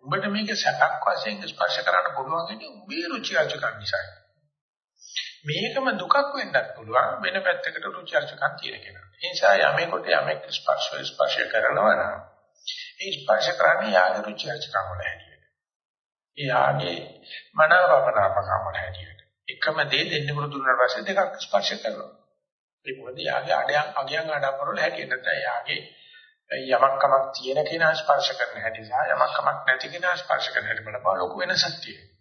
S1: උඹට මේක සැපක් වශයෙන් ස්පර්ශ කරන්න පුළුවන් කියන්නේ උඹේ රුචි අරුචිකන් නිසායි. මේකම දුකක් වෙන්නත් පුළුවන් වෙන පැත්තකට රුචි අරුචිකන් තියෙන කෙනා. ඒ නිසා යමෙකුට යමෙක් ස්පර්ශ ස්පර්ශ කරනවා නම් ඒ ස්පර්ශ කරන්නේ යාගේ රුචි අරුචිකන් වල හැටියට. එයාගේ මනෝරමනාපකම් වල හැටියට. එකම දේ දෙන්න පුරුදු වුණාට පස්සේ දෙකක් ස්පර්ශ කරනවා. ඒ මොකද යාගේ අඩයන් අගයන් ආඩම්බරවල හැටියට නැත්නම් යාගේ යමක් කමක් තියෙන කෙනා ස්පර්ශ කරන හැටි සහ යමක් කමක් නැති කෙනා ස්පර්ශ කරන හැටි බලපුවා ලොකු වෙනසක් තියෙනවා.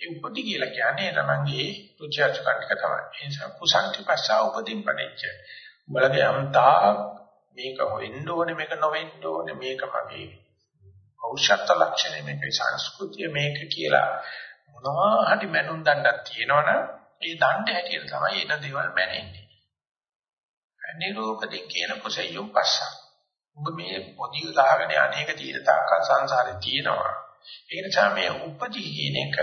S1: ඒ උපදි කියලා කියන්නේ තමන්ගේ රුචර්ජකණ්ඩක තමයි. ඒ නිසා කුසන්ති පස්සා උපදින් පඩෙච්ච. බලගේ අන්තා මේක හොෙන්න ඕනේ මේක නොවෙන්න ඕනේ මේක මගේ ඖෂධ ලක්ෂණය මේක සංස්කෘතිය මේක කියලා මොනවා හරි මනුන් දණ්ඩක් තියෙනවනම් ඒ දණ්ඩ හැටියට තමයි එන දේවල් මැනෙන්නේ. නිරූපදී කියන කුසෙයුම් පස්සා. ඔබ මේ පොඩි ගහගෙන අනේක තීර තාක්ක සංසාරේ තියෙනවා. ඒ නිසා මේ උපදී කියන එක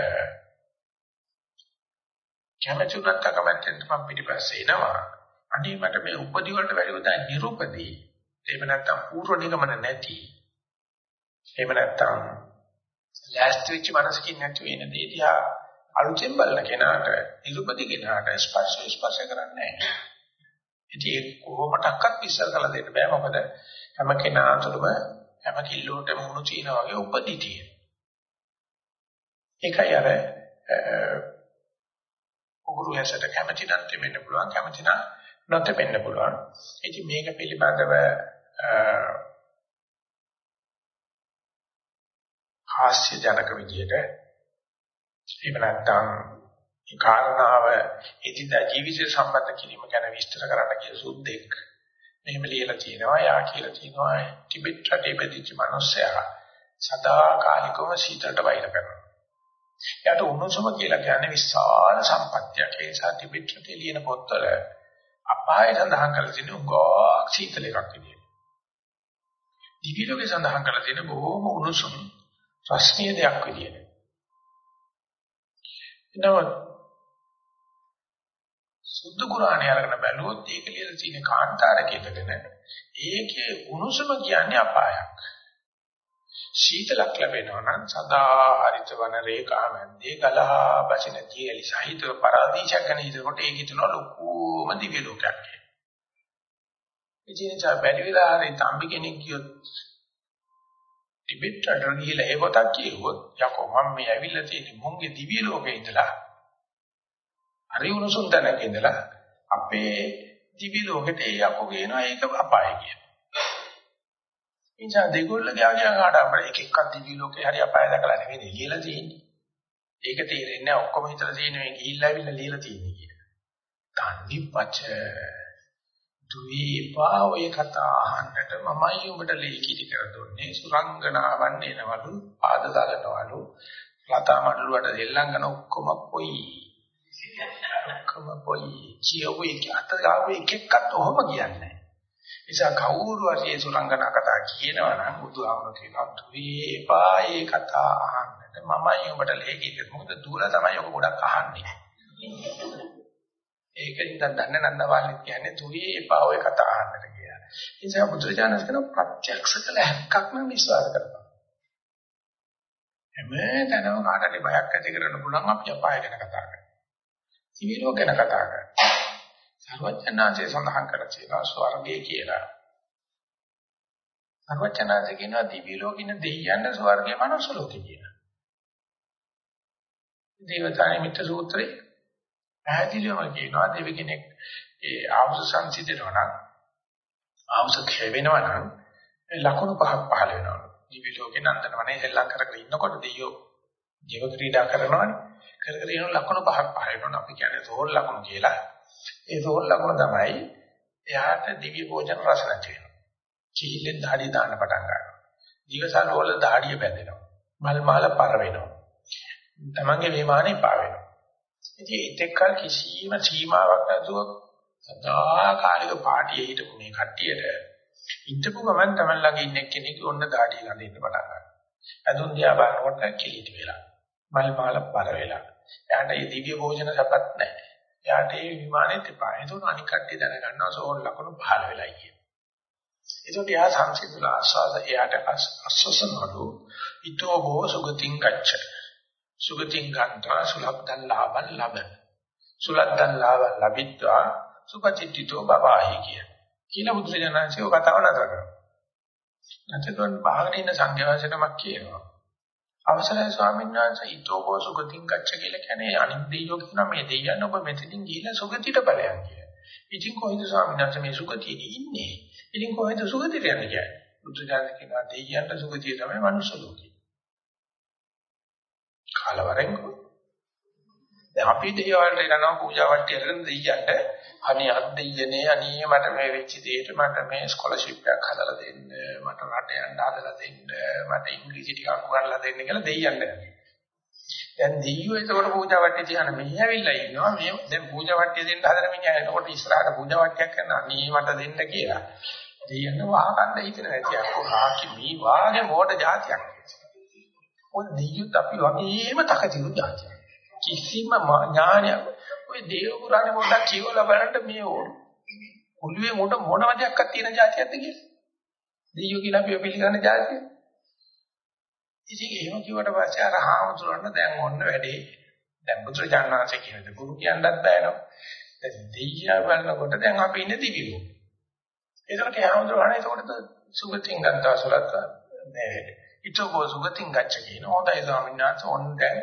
S1: කැමැතුනත් අකමැත්තෙන් මම පිටිපස්සේ එනවා. අනේ මට මේ උපදී වලට වැඩිව දැන් නිරූපදී. එහෙම නැත්නම් පූර්ව නිගමන නැති. එහෙම නැත්නම් ලෑස්ති වෙච්ච මනසකින් නැති වෙන දේ දිහා අලුතෙන් බලන කෙනාට නිරූපදී කෙනාට ස්පර්ශ ස්පර්ශ කරන්නේ නැහැ. ඉතින් ඒක කොහොමඩක්වත් විශ්සල් කරලා දෙන්න බෑ මොකද හැම කෙනා තුළම හැම කිල්ලෝටම මුණු තියනා වගේ උපදී තියෙනවා. ඒකයි අර උගුරු හැසට කැමැති නම් දෙන්න පුළුවන් කැමැති නම් නොතෙන්න පුළුවන්. ඉතින් මේක පිළිබඳව හාස්‍ය ජනක විදියට එහෙම නැත්නම් ඒ කාරණාව එදිනදා ජීවිතය සම්බන්ධ කිරීම ගැන විස්තර කරන්න කියලා සුද්දෙක් මෙහෙම ලියලා තියෙනවා. යා කියලා තියෙනවා ටිබෙට් රටේ පැතිච්ච මිනිස්සයා සදාකාලිකව සීතලට වෛර කරනවා. එයාට උණුසුම කියලා කියන්නේ විශාල සම්පත්තියක්. ඒ නිසා ටිබෙට් රටේ ලියන පොත්වල අපාය සඳහන් කරලා තියෙන උගා සීතල එකක් විදියට. දිවි ලෝකේ සඳහන් කරලා තියෙන බොහොම උණුසුම් රස්නීය දෙයක් විදියට. එනවත් සුද්ධ කුරාණේ අරගෙන බැලුවොත් ඒක ලියලා තියෙන කාන්තාරකයකගෙන ඒකේ උණුසුම කියන්නේ අපායක්. සීතලක් ලැබෙනවා නම් සදා හරිත වන රේඛා මැද්දේ ගලහා බසින ජීලි සහිතව පරාදීශයක් ගැන හිතනකොට ඒක හිතන ලොකුම දිව්‍ය ලෝකයක් කියලා. ඉතින් බැරි වෙලා හරි තම්බි කෙනෙක් කියොත් ටිබෙට් රටට ගිහලා ඒ පොතක් කියුවොත් යකෝ මම මේ ඇවිල්ලා තියෙන්නේ මුංගේ දිව්‍ය ලෝකේ ඉඳලා හරි උණුසුම් තැනක ඉඳලා අපේ දිවි ලෝකෙට ඒ යකෝ කියනවා ඒක අපාය කියන. ඉන්ජා දෙගොල්ල ගියා කාට අපේ එක එකක් දිවි ලෝකේ හරි අපාය දැකලා නෙවෙයි ලියලා තියෙන්නේ. ඒක තේරෙන්නේ නැහැ. ඔක්කොම හිතලා තියෙන මේ ගිහිල්ලා ඇවිල්ලා ලියලා තියෙන්නේ කියලා. තන්නි පච. දුවේපා ඔය කතා අහන්නට මමයි උඹට ලේකිලි කර දුන්නේ සුරංගනාවන් එනවලු පාද දලනවලු ලතා මඩලුවට දෙල්ලංගන ඔක්කොම පොයි ඔක්කොම පොයි කියෝ එක අත ගාව එක එක්කත් ඔහොම කියන්නේ නිසා කවුරු හරි ඒ සුරංගනා කතා කියනවා නම් බුදුහාමුදුරු කියනවා දුවේපා ඒ කතා අහන්නට මමයි උඹට ලේකිලි මොකද දුර තමයි ඔක ගොඩක් අහන්නේ ඒකෙන් දැන් දන්නේ නන්දවාලි කියන්නේ තුරී එපා ඔය කතා අහන්නට කියලා. ඒ නිසා බුදුරජාණන් කියන ප්‍රත්‍යක්ෂ කළ හැක්කක්ම විශ්වාස කරනවා. හැම තැනම කාටද බයක් ඇති කරන්න පුළුවන් අපි අපාය ගැන කතා කරනවා. ජීවිතය ගැන කතා කරනවා. සර්වඥාන්සේ සඳහන් කරලා තියෙනවා ස්වර්ගය කියලා. සර්වඥාන්සේ කියනවා දිව්‍ය ලෝකින දෙයයන් ස්වර්ගය මනුස්ස ලෝකේ කියලා. දේවතානි මිත්‍ර සූත්‍රේ පැහැදිලිවම කියනවා දෙවි කෙනෙක් ඒ ආවුස සංසිඳනවා නම් ආවුස ක්ෂය වෙනවා නම් ලකුණු පහක් පහළ වෙනවා. දිවි ලෝකේ නන්දනවනේ සෙල්ලම් කරගෙන ඉන්නකොට දෙයියෝ ජීව ක්‍රීඩා කරනවානේ. කර කර ඉන්න ලකුණු පහක් පහළ වෙනවා. අපි කියන්නේ සෝල් ලකුණු කියලා. ඒ සෝල් ලකුණු තමයි එයාට දිව්‍ය භෝජන රස නැති වෙනවා. කිහිල්ලෙන් ධාඩිය දාන්න පටන් ගන්නවා. දිවසල් වල ධාඩිය බැඳෙනවා. මල් මාල පර වෙනවා. තමන්ගේ විමානේ පා වෙනවා. ඉතින් ඒතෙක්කල් කිසිම සීමාවක් නැතුව සදාකාලික පාටියේ හිටපු මේ කට්ටියට ඉඳපු ගමන් තමයි ළඟ ඉන්න කෙනෙක් ඔන්න දාඩිය ගන්න ඉන්න පටන් ගන්නවා. අදුන් දිහා බලනකොට කිලිටි වෙලා. මල් මාල පර වෙලා. එයාට මේ දිව්‍ය භෝජන සපත් නැහැ. එයාට මේ විමානෙත් එපා. එතකොට අනික් කට්ටිය දැනගන්නවා සෝන් ලකුණු පහළ වෙලා කියන. එතකොට එයා සංසිඳුලා ආස්වාද එයාට අස්වසනවලු ඊතෝ හෝ සුගතින් ගච්ඡ. සුගතින් ගන්නවා සුලබ්දන් ලාභන් ලබන. සුලබ්දන් ලාභන් ලැබිත්වා සුපචිත්තිතෝ බබාහි කිය. කියලා බුදුරජාණන්සේ ඔය කතාව නතර කරනවා. නැත්නම් බාහිර ඉන්න සංඝයාසනමක් කියනවා. අවසරයි ස්වාමීන් වහන්සේ ඊතෝකෝ සුගතින් ගච්ඡ කියලා කියන්නේ අනිත් දෙයියෝ කියන මේ දෙයියන් ඔබ මෙතනින් ගිහිල්ලා සුගතියට බලයන් කියලා. ඉතින් කොහෙද ස්වාමීන් වහන්සේ මේ සුගතියේ ඉන්නේ? ඉතින් කොහෙද සුගතියට යන්නේ කියන්නේ? බුදුරජාණන් කියනවා දෙයියන්ට සුගතිය තමයි මනුස්ස ලෝකේ. කලවරෙන්කෝ. දැන් අපි දේවල්ට යනවා පූජා වට්ටිය කරන දෙයියන්ට අනේ අත් දෙයියනේ අනේ මට මේ වෙච්ච දෙයට මට මේ ස්කෝලර්ෂිප් එකක් හදලා දෙන්න මට රට යන්න හදලා දෙන්න මට ඉංග්‍රීසි ටිකක් උගන්ලා දෙන්න කියලා දෙයියන්ට. දැන් දෙයියෝ ඒකට පූජා වට්ටිය තියන මෙහි ඇවිල්ලා ඉන්නවා. මේ දැන් පූජා වට්ටිය දෙන්න හදන මිනිහා එතකොට ඉස්සරහට පූජා වට්ටියක් කරන අනේ මට දෙන්න කියලා. දෙයියන් වහකන්න හිතන නැති අක්කෝ. ආකි මේ වාගේ මෝඩ જાතියක්. ඔය දෙයියොත් අපි වගේම තකතිරු જાතියක්. කිසිම ඥානයක් ඔය දේව පුරාණේ පොඩ්ඩක් කියවලා බලන්න මේ ඔළුවේ මොඩ මොනම දෙයක්වත් තියෙන જાතියක්ද කියලා. දෙයියෝ කියලා අපි පිළිගන්න જાතිය. ඉතින් එහෙම කිව්වට පස්සේ අර හාමුදුරන්න දැන් ඔන්න වැඩේ. දැන් බුදුරජාණන්සේ කියනද ගුරු කියන්නත් බෑනෝ. දැන් දෙයියා බලනකොට දැන් අපි ඉන්නේ දිවි ලෝකේ. ඒකට හැමෝටම ඒකට සුගතින් ගත්තා සලත් මේ ඊටකෝ සුගතින් ගච්ඡ කියන හොඳයි ස්වාමීන් වහන්සේ ඔන්න දැන්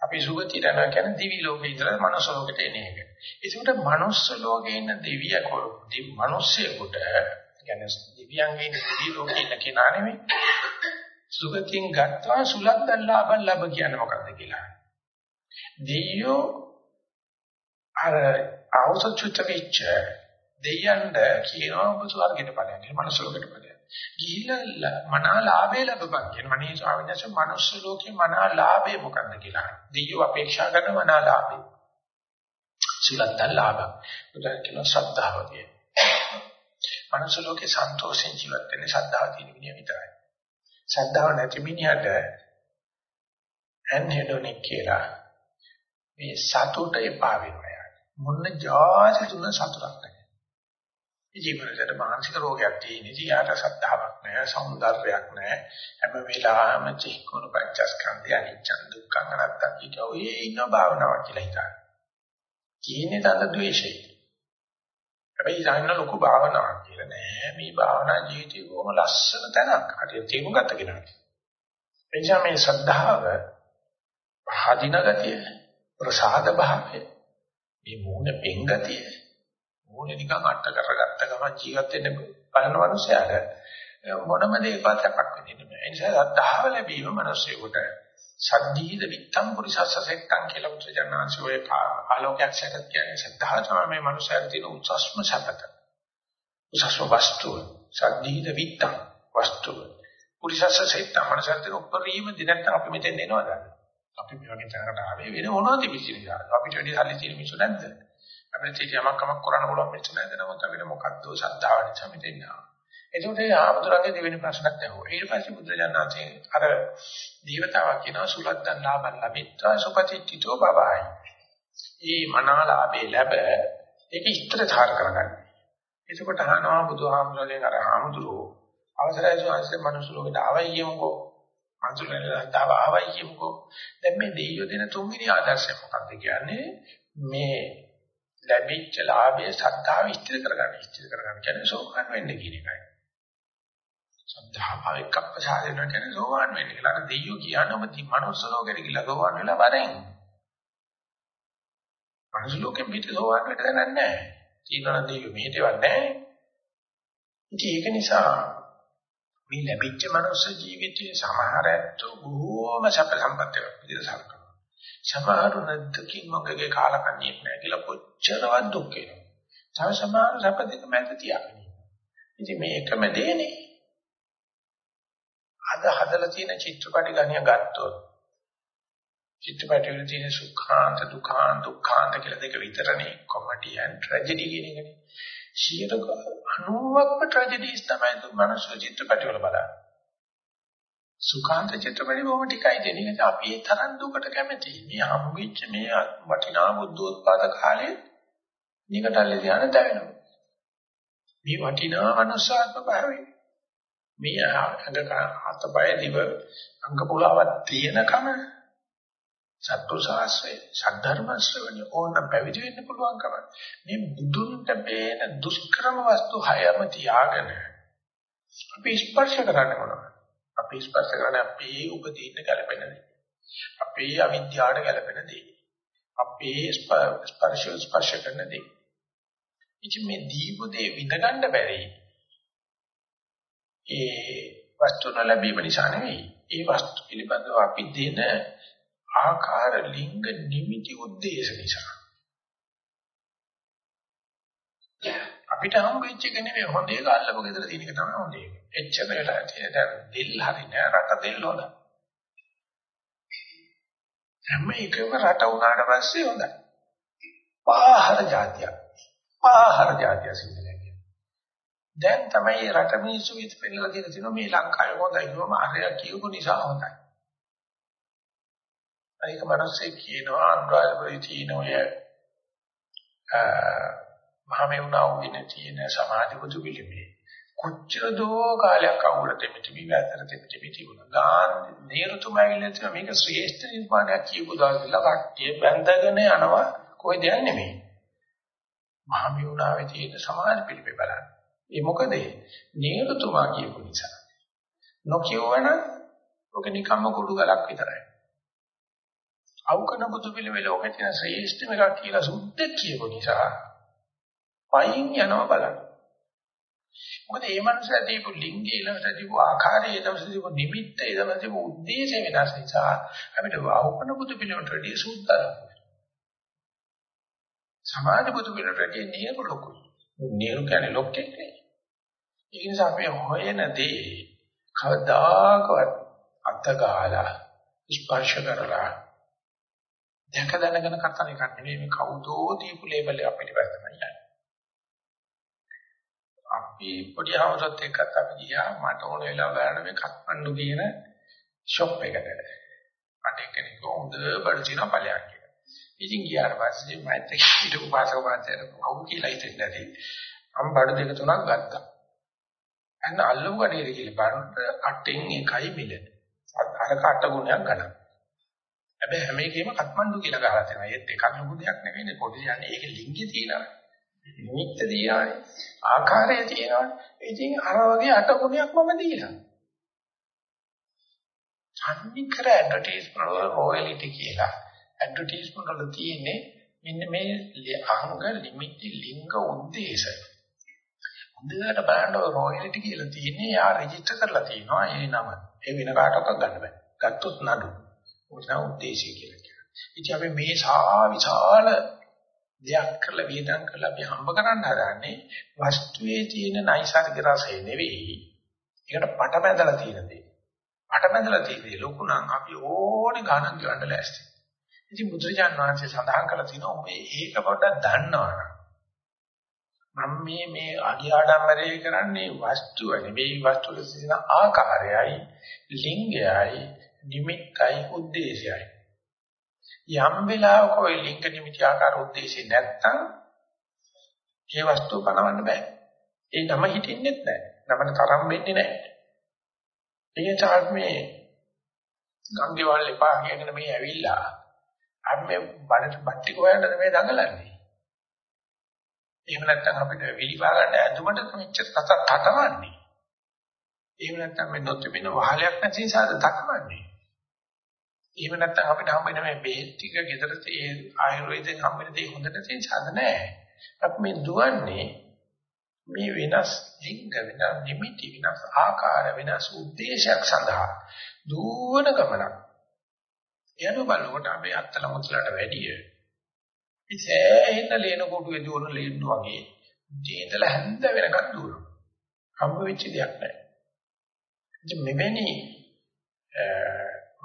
S1: අපි සුගතියට යනවා කියන්නේ දිවි ලෝකේ ඉඳලා මනුස්ස ලෝකෙට එන එක. ඒකට මනුස්ස ලෝකේ ඉන්න දෙවියකෝ දිවි මිනිස්සෙකුට කියන්නේ දිව්‍යංගේ ඉන්න දිවි ලෝකේ ඉන්න කෙනා නෙමෙයි. සුගතින් ගත්තා සුලද්දන් ලාභන් ලැබ කියන්නේ මොකක්ද කියලා. දෙයියෝ අර අවසචුත වෙච්ච දෙයයන්ට කියනවා ඔබ ස්වර්ගයට ඵලයන් කියලා මනුස්ස ලෝකෙට ඵලයන්. ගිහිල්ලා මනා ලාභය ලැබපන් කියන මනේ ස්වාමීන් වහන්සේ මනුස්ස ලෝකේ මනා ලාභය මොකක්ද කියලා. දෙයියෝ අපේක්ෂා කරන මනා ලාභය. සුලද්දන් ලාභ. උදාහරණ කියනවා ශ්‍රද්ධාව කියන. මනුස්ස ලෝකේ සන්තෝෂෙන් ජීවත් වෙන්නේ ශ්‍රද්ධාව තියෙන මිනිහ විතරයි. ශ්‍රද්ධාව නැති මිනිහට ඇන්හෙඩොනික් කියලා මේ සතුට එපා වෙනවා. මොන જાති තුන සතුටක් නැහැ. ජීවිතේට මානසික රෝගයක් තියෙන ඉතින් යාට සද්ධාාවක් නැහැ సౌందර්යයක් නැහැ හැම වෙලාවෙම චික්කුණු පංචස්කන්ධය අනිච්ච දුක්ඛ අනාත්ම කියන ඔය ඉන්න භාවනාවක් කියලා හිතන්න. කියන්නේ තද ද්වේෂය. හැබැයි ඉතින් ලොකු භාවනාවක් කියලා නෑ මේ භාවනා ජීවිතේ කොහොම ලස්සන තැනක් හරියට තේරුම් ගත්ත කෙනාට. එනිසා මේ සද්ධාව හදින ගතිය ප්‍රසාද භාවය මේ මූණ පෙන් ගතිය මූණ නිකන් අට්ට කරගත්ත ගමන් ජීවත් වෙන්න බලන මනුස්සයාට මොනම දෙයක්වත් අපක් වෙන්නේ නැහැ. ඒ නිසා සද්ධාව ලැබීම මිනිස්සුෙකුට සද්ධීද විත්තම් පුරිසස්සසෙක්කම් කියලා මුද්‍රජනාංශ ඔය ආලෝකයක් සැකත් කියන්නේ සද්ධා තමයි මේ මනුස්සයාට තියෙන උසස්ම සැපත. උසස්ම වස්තුව සද්ධීද විත්තම් වස්තුව. පුරිසස්සසෙක්කම් මනුස්සයාට තියෙන උපරිම දිනක් අපි මෙතෙන් එනවද? අපි මේ වගේ තැනකට ආවේ වෙන මොනවද පිළිසිරියා. අපිට වැඩි සල්ලි තියෙන මිනිස්සු නැද්ද? අපිට ඒක යමක් කමක් කරන්න පුළුවන් මිනිස්සු නැද්ද? නමුත් අපිට මොකද්ද ශ්‍රද්ධාව නිසා මෙතෙන් ආවා. එතකොට ඒ ආමතුරුන්ගේ දෙවෙනි ප්‍රශ්නක් ඇහුවා. ඊට පස්සේ බුදුරජාණන්සේ අර දීවතාවක් කියනවා සුලද්දන් ලාභන් ලැබිත්වා සුපතිච්චිතෝ බවයි. මේ මනාලාභේ ලැබ ඒක ඉස්තරධාර කරගන්න. එතකොට අහනවා බුදුහාමුදුරනේ අර හාමුදුරුවෝ අවසරයි සෝන්සේ මනුස්ස ලෝකෙට ආවයි කියමුකෝ. මනුස්සලෙන් තාව ආවයි කියමුකෝ. දැන් මේ දෙයියෝ දෙන තුන්වෙනි ආදර්ශය මොකක්ද කියන්නේ? මේ ලැබිච්ච ලාභයේ සත්‍තාව ඉස්තර කරගන්න ඉස්තර කරගන්න කියන්නේ සෝකන් වෙන්න කියන එකයි. සද්ධාව එක්ක ප්‍රසාර වෙනවා කියන්නේ සෝවාන් වෙන්නේ කියලා. අර දෙයියෝ කියන්නේ ඔබ ති මනුස්ස ලෝකෙට ගිහිල්ලා සෝවාන් වෙලා වරෙන්. මනුස්ස ලෝකෙන් පිට සෝවාන් වෙන්න දැනන්නේ නැහැ. තියෙනවා දෙයියෝ මෙහෙටවත් නැහැ. ඉතින් ඒක නිසා මේ ලැබිච්ච මනුස්ස ජීවිතයේ සමහර ඇත්තෝ බොහෝම සැප සම්පත් විදිහට සලකනවා. සමහරු නැද්දකින් මොකගේ කාලකන්ණියක් නැහැ කියලා කොච්චරවත් දුක් වෙනවා. තව සමහර සැප දෙක මැද තියාගෙන ඉන්නවා. ඉතින් මේ එකම දෙන්නේ අද හදලා තියෙන චිත්‍රපටි ගණිය ගත්තොත් චිත්‍රපටි වල තියෙන සුඛාන්ත දුඛාන්ත දුක්ඛාන්ත කියලා දෙක විතරනේ කොමඩි ඇන්ඩ් ට්‍රැජඩි කියන එකනේ 90ක්ම ට්‍රැජඩිස් තමයි මනස චිත්‍රපටි වල බලන්නේ සුඛාන්ත චිත්‍රපටි බොහොම ටිකයි දෙන්නේ. අපි ඒ තරම් දුකට කැමති. මේ හම්බෙච්ච මේ වටිනා බුද්ධෝත්පාද කාලේ නිකටල්ලේ ධානය දැවෙනවා. මේ වටිනා අනුසාරක භාවයේ. මේ අඟ අතපය දිව අංග පුලාවක් තියෙනකම සත්පුරුෂාශ්‍රය සද්ධර්ම ශ්‍රවණය ඕන පැවිදි වෙන්න පුළුවන්කම මේ බුදුන්ට බේන දුෂ්කරම වස්තු හයම තියාගෙන අපි ස්පර්ශ කරන්නේ මොනවද අපි ස්පර්ශ කරන්නේ අපේ උපදීන ගැලපෙන දේ අපේ අවිද්‍යාවට ගැලපෙන දේ අපේ ස්පර්ශ ස්පර්ශ කරන දේ ඉතින් මේ දීපු දේ විඳගන්න බැරි ඒ වස්තු ලැබීම නිසා නෙවෙයි. ඒ වස්තු පිළිබඳව අපි දෙන ආකාර ලිංග නිමිති උද්දේශ නිසා. අපිට හම් වෙච්ච එක නෙවෙයි හොඳ එක අල්ලපු ගෙදර තියෙන එක තමයි හොඳ එක. එච්චර වෙලා තියෙන දැන් දෙල් හරි නෑ රට දෙල් හොඳ. හැම එකම රට උනාට පස්සේ හොඳයි. පාහර જાතිය. පාහර જાතිය සිද්ධ දැන් තමයි රට මිනිස්සු විත් පෙන්නලා දෙන තියෙනවා මේ ලංකාවේ හොඳයි නෝම අරයා කියපු නිසා හොඳයි. අනික මිනිස්සේ කියනවා අනුරාධපුරයේ තියෙන ඔය මහමෙවුනා උගින තියෙන සමාධි බුදු පිළිමේ කොච්චර දෝ කාලයක් අවුලට මෙතිමි වැතර දෙපිටි තිබුණා. ගාන නේරුතුමයිල තියෙන මේක ශ්‍රේෂ්ඨ නිර්මාණයක් කියපු දාලා කට්ටිය බැඳගෙන යනවා කොයි දෙයක් නෙමෙයි. මහමියුණාවේ තියෙන සමාජ පිළිපෙ බලන්න. ඒ මොකද? නේරුතුමා කියපු නිසා. නොකියවන ඔක නිකම්ම කුඩු ගලක් විතරයි. අවකන බුදු පිළිවෙල ලෝකේ තියෙන ශ්‍රේෂ්ඨම එකක් කියලා සුද්ධ කියපු නිසා පයින් යනවා බලන්න. මොකද මේ මනුස්සයා දීපු ලිංගය ඊළඟට දීපු ආකාරය ඊළඟට දීපු නිමිත්ත ඊළඟට දීපු ಉದ್ದೇಶය වෙනස් නිසා අපිට වහුකන බුදු පිළිමට වැඩිය සූදානම්. සමාජ බුදු පිළිමට වැඩිය නියම ලොකුයි. නියම කියන්නේ ලොක්කෙක් නෙවෙයි. ඒ නිසා අපි හොයනදී කවදාකවත් අත්කාලා ස්පර්ශ කරලා දැක දැනගෙන කතා කරන්නේ මේ කවුදෝ දීපු ලේබල් එක අපිට වැදගත් නැහැ. අපි පොඩි හවුසත් එක්කත් අපි ගියා මට ඕන වෙලාව බලන්න මේ කත්මණ්ඩු කියන ෂොප් එකට. මට එක්කෙනෙක් හොඳ බඩචින ඵලයක් කියලා. ඉතින් ගියාට පස්සේ මයිත් එක්ක හිටපු පාසක වාසයට කවුරු කියලා හිතෙන්නේ නැති. මම බඩ දෙක තුනක් ගත්තා. අන්න අල්ලමු කඩේට කියලා බලනකොට අටෙන් එකයි මිල. අර කට ගුණයක් ගන්න. හැබැයි හැම එකෙම කත්මණ්ඩු කියලා ගහලා තියෙනවා. ඒත් එකක් ලොකු දෙයක් නෙවෙයි පොඩි යන්නේ. ඒකේ ලිංගය තියෙනවා. නිමිත්ත දියානේ. ආකාරය තියෙනවා. ඉතින් අර වගේ අට ගුණයක් මම දීලා. අනිකර ඇඩ්වර්ටයිස්මන්ට් වල රොයලිටි කියලා. ඇඩ්වර්ටයිස්මන්ට් වල තියෙන්නේ මෙන්න මේ අංග ලිමිටි ලිංග උද්දේශය. හොඳට බලන්න රොයලිටි කියලා තියෙන්නේ යා රෙජිස්ටර් කරලා තියෙනවා ඒ නම. ඒ වෙන කාටවත් ගන්න බෑ. ගත්තොත් නඩු. මොනවා උද්දේශය කියලා කියනවා. ඉතින් අපි මේ සා විශාල දෙයක් කරලා වියදම් කරලා අපි හම්බ කරන්න හදාන්නේ වස්තුවේ තියෙන නයිසර්ගික රසය නෙවෙයි. ඒකට පට බැඳලා තියෙන දේ. පට බැඳලා තියෙන දේ ලොකු නම් අපි ඕනේ ගණන් ගන්න ලෑස්ති. ඉතින් බුදුරජාන් වහන්සේ සඳහන් කළා තියෙනවා මේ ඒක පොඩ්ඩක් දන්නවනම් මම මේ මේ අගියාඩම්බරේ කරන්නේ වස්තුව නෙවෙයි වස්තුවේ තියෙන ආකාරයයි ලිංගයයි නිමිත්තයි උද්දේශයයි යම් වෙලාවක ওই ලිංග නිමිති ආකාර උද්දේශය නැත්තම් ඒ වස්තුව පණවන්න බෑ. ඒ නම හිටින්නෙත් නෑ. නමන තරම් වෙන්නේ නෑ. ඒ තාක් මේ ගංගේවල් එපා කියන මේ ඇවිල්ලා අපි මේ බඩට බට්ටි හොයන්නද මේ දඟලන්නේ. එහෙම නැත්නම් අපිට විලිපා ගන්න ඇඳුමට මෙච්චර තත තටවන්නේ. එහෙම නැත්නම් මේ නොතිබෙන වහලයක් නැති නිසාද තකවන්නේ. එහෙම නැත්නම් අපිට හම්බෙන මේ බෙහෙත් ටික ගෙදර ඒ ආයුර්වේදයෙන් හම්බෙන දේ හොඳ නැතිව සාද නැහැ. අපි මේ දුවන්නේ මේ වෙනස් ලිංග වෙනස් නිමිති වෙනස් ආකාර වෙනස් උද්දේශයක් සඳහා දුවන ගමනක්. යන බලනකොට අපේ අත්තල මුත්තලට වැඩිය. ඉතේන ලේන කොටුවේ දුවන ලේන්න වගේ ජීතල හැන්ද වෙනකන් දුවනවා. හම්බ වෙච්ච දෙයක් නැහැ. ඉතින් මෙවැනි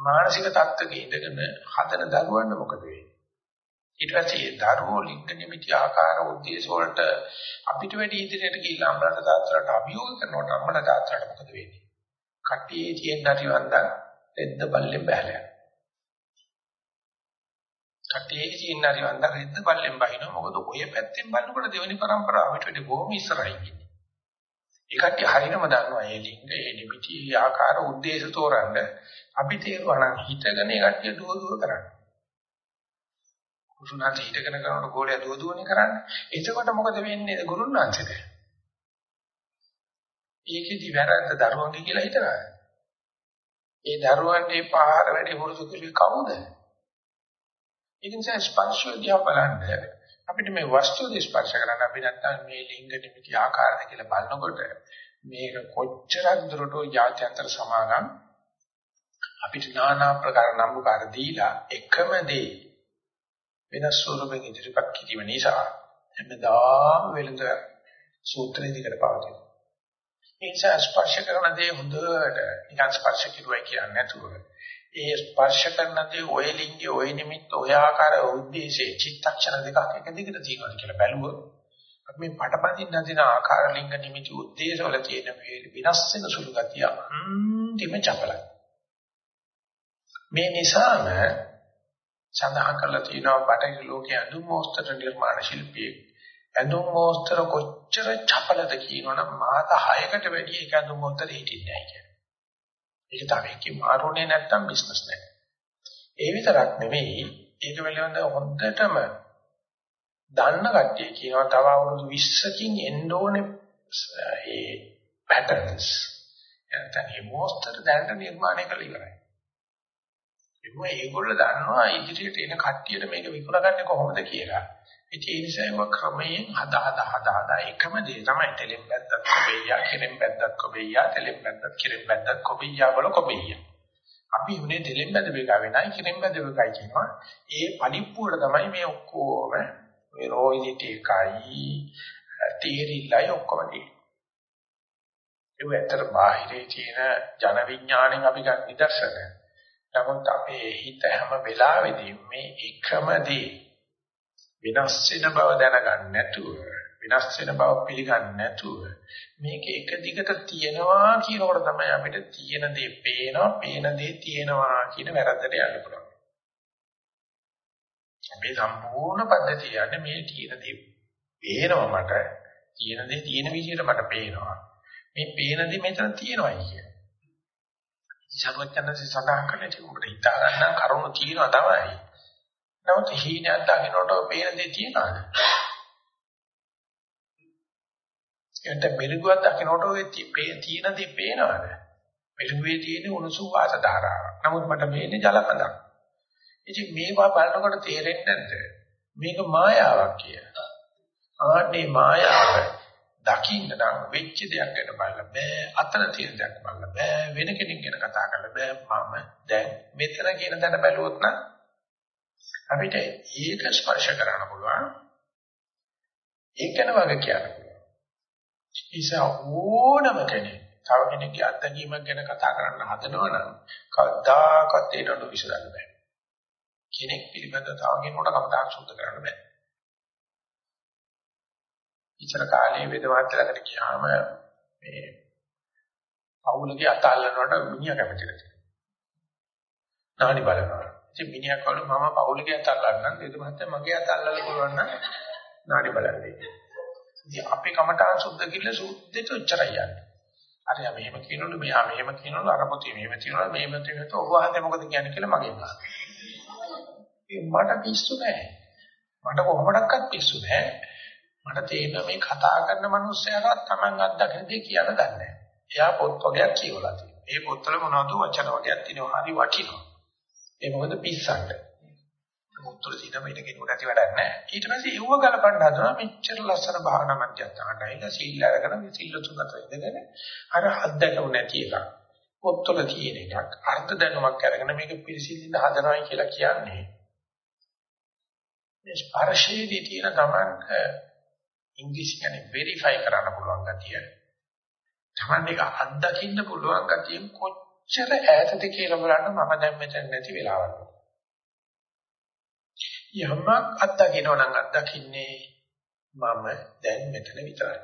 S1: මානසික තත්ත්වක ඉඳගෙන හදන දරුවන්න මොකද වෙන්නේ? ඊට පස්සේ දරුවෝ ලිංග නිමිති ආකාර උද්දේශ වලට අපිට වැඩි ඉදිරියට ගිහිල්ලා අම්මලාට තාත්තලාට අභියෝග කරනකොට අම්මලා තාත්තලාට මොකද වෙන්නේ? කට්ටියේ තියෙන හරිවන්දන් දෙද්ද බල්ලෙන් බහැලා. කට්ටියේ තියෙන හරිවන්දන් දෙද්ද බල්ලෙන් බහිනවා. මොකද ඔය පැත්තෙන් බලනකොට දෙවෙනි પરම්පරාව අපිට වැඩි බොහොම ඉස්සරහින් ඉන්නේ. ඒ කට්ටිය හරියම දන්නවා මේ ලිංග, මේ නිමිති ආකාර උද්දේශ තෝරන්න අපි තේරුවා නම් හිතගෙන ඒ කට්ටිය දුව දුව කරන්නේ. කුරුණාට හිතගෙන කරනකොට ගෝලයා දුව දුවනේ කරන්නේ. එතකොට මොකද වෙන්නේ ගුරුනාන්සේට? ඒකෙදි වැරද්ද දරුවන්ගේ කියලා හිතනවා. ඒ දරුවන්ගේ පහර වැඩි හුරුසු කිලි කවුද? ඒක නිසා ස්පර්ශය දිහා බලන්න අපිට මේ වස්තු ස්පර්ශ කරන්න අපි නැත්තම් මේ ලිංග නිමිති ආකාරද කියලා බලනකොට මේක කොච්චරක් දුරට ජාත්‍යන්තර සමාගම් අපිට নানা ප්‍රකාර නම්බුකාර දීලා එකම දේ වෙනස් ස්වරූපෙන් ඉදිරිපත් කිරීම නිසා හැමදාම වෙලඳ සූත්‍රෙ දිකට පවතින. ඒ නිසා ස්පර්ශ කරන දේ හොඳට නිකන් ස්පර්ශ කිරුවයි කියන්නේ නැතුව ඒ ස්පර්ශ කරන දේ ඔය ලිංගය ඔය නිමිත්ත ඔය ආකාර උද්දේශයේ චිත්තක්ෂණ දෙකක් එක දිගට තියෙනවා කියලා බැලුවොත් අපි මේ පටපදින්න දින ආකාර ලිංග නිමිති උද්දේශ වල තියෙන වෙනස් වෙන සුළු ගතිය අන්තිම චපලයි. මේ නිසාම සඳහන් කරලා තියෙනවා බටහිර ලෝකයේ අඳුම් මෝස්තර නිර්මාණ ශිල්පී අඳුම් මෝස්තර කොච්චර චපලද කියනවනම් මාත 6කට වැඩි එක අඳුම් මෝස්තර හිටින්නේ නැහැ කියන්නේ. ඒක තමයි කි මාරුනේ නැත්තම් බිස්නස් නැහැ. ඒ විතරක් නෙමෙයි ඒක පිළිබඳව හොඳටම දන්න කට්ටිය කියනවා තව අවුරුදු 20කින් එන්න ඕනේ ඒ patterns. නැත්නම් මේ මොස්තර දැනට නිර්මාණය කරලා ඉවරයි. ඒක ඒගොල්ලෝ දන්නවා ඉදිරියට එන කට්ටියට මේක විකුණගන්නේ කොහොමද කියලා. ඉතින් ඒ නිසා ඒක ක්‍රමයෙන් හදා හදා හදා හදා එකම දේ තමයි තෙලෙන් බැද්දත් කොබෙයියා කෙරෙන් බැද්දත් කොබෙයියා තෙලෙන් බැද්දත් කෙරෙන් බැද්දත් කොබෙයියා වල කොබෙයියා. අපි උනේ තෙලෙන් බැද්ද බේකා වෙනයි කෙරෙන් බැද්ද බේකයි කියනවා. ඒ පරිප්පුවල තමයි මේ ඔක්කොම මේ රෝයිලිටි එකයි තීරිල්ලයි ඔක්කොම තියෙන්නේ. ඒ ඇත්තට බාහිරේ තියෙන ජන විඥාණයෙන් අපි ගන්න නිදර්ශන. නමුත් අපේ හිත හැම වෙලාවෙදී මේ එකම දේ විනාශ වෙන බව දැනගන්න නැතුව විනාශ වෙන බව පිළිගන්නේ නැතුව මේක එක දිගට තියෙනවා කියනකොට තමයි අපිට තියෙන දේ පේනවා පේන දේ තියෙනවා කියන වැරද්දට යන්න පුළුවන්. මේ සම්පූර්ණ පද්ධතිය යන්නේ මේ තියෙන දේ පේනවා මට තියෙන දේ තියෙන විදිහට මට පේනවා. මේ පේන දේ මෙතන තියෙනවායි කියන්නේ. සර්වඥන්සේ සඳහන් කළේ ඒක උඹට හිතා ගන්න කරුණු තියෙනවා තමයි. නමුත් හීනයක් දකින්නට පේන දේ තියනවාද? එන්ට මිරිඟුවක් දකින්නට ඔය තියෙන දේ පේනවාද? මිරිඟුවේ තියෙන උණුසුම් වාස ධාරාව. නමුත් මට මේන්නේ ජලකඳක්. ඉතින් මේවා බලනකොට තේරෙන්නේ නැද්ද? මේක මායාවක් කියලා. ආන්නේ මායාව දකින්න නම් වෙච්ච දෙයක් ගැන බලන්න බෑ අතන තියෙන දෙයක් බලන්න බෑ වෙන කෙනෙක් ගැන කතා කරන්න බෑ මම දැන් මෙතන කියන දැන බැලුවොත් නම් අපිට ඒක ස්පර්ශ කරන්න පුළුවන් ඒකන වගේ කියන්න පුළුවන් ඉතින් ඕනම කෙනෙක් තව කෙනෙක්ගේ අත්දැකීමක් ගැන කතා කරන්න හදනවනම් කවදාකවත් ඒක නඩු විසඳන්න බෑ කෙනෙක් පිළිබඳව තව කෙනෙකුට කමතාක් සුද්ධ කරන්න බෑ ඉතර කාලේ වේදවාත් ළඟට ගියාම මේ පවුලගේ අතල්ලනකොට මිනිහා කැමති නැති. නාඩි බලනවා. ඉතින් මිනිහා කවලු මම පවුලගේ අතල්ලන්නම් වේදවාත් මගේ අතල්ලලා පුළුවන් නම් නාඩි බලන්නේ. ඉතින් අපේ කමඨාන් සුද්ධ කිල්ල සුද්ධෙට උච්චරයි යන්නේ. අර යා මෙහෙම කියනවලු මෙයා මෙහෙම කියනවලු අර පොතේ මෙහෙම කියනවලු මෙහෙම කියනවලු ඔබ වහන්සේ මොකද කියන්නේ කියලා මගෙන් අහනවා. මට පිස්සු නැහැ. මට කොහොමඩක්වත් පිස්සු නැහැ. මට තේරෙනවා මේ කතා කරන මිනිස්සයාට Taman අත්දකින දේ කියන්න දන්නේ නැහැ. එයා පොත් වර්ගයක් කියවලා තියෙනවා. ඒ පොත්වල මොනවද වචන වර්ගයක් තියෙනවා. හරි වටිනවා. ඒ මොකද පිස්සන්ට. උත්තර දින මේක කෙනෙකුට ඇති වැඩක් නැහැ. ඊට පස්සේ ඒව ගලපන්න හදනවා මෙච්චර ලස්සන භාවනා මධ්‍යස්ථානට ඇවිල්ලා සීල් අරගෙන මේ සීල් තුනත් ඉඳගෙන අර අත්දැකව නැති එකක්. පොත්වල තියෙන එකක් අර්ථ දැනුමක් අරගෙන මේක පිළිසිඳින්න හදනවායි කියලා කියන්නේ. මේ ස්පර්ශයේදී තියෙන ගමන්ක ඉංග්‍රීසි කියන්නේ වෙරිෆයි කරන්න පුළුවන් ගතිය. Taman එක අත්දකින්න පුළුවන් ගතියෙන් කොච්චර ඈතද කියලා බලන්න මම දැන් මෙතන නැති වෙලාවක්. යමක් අත්දකින්නව නම් අත්දකින්නේ මම දැන් මෙතන විතරයි.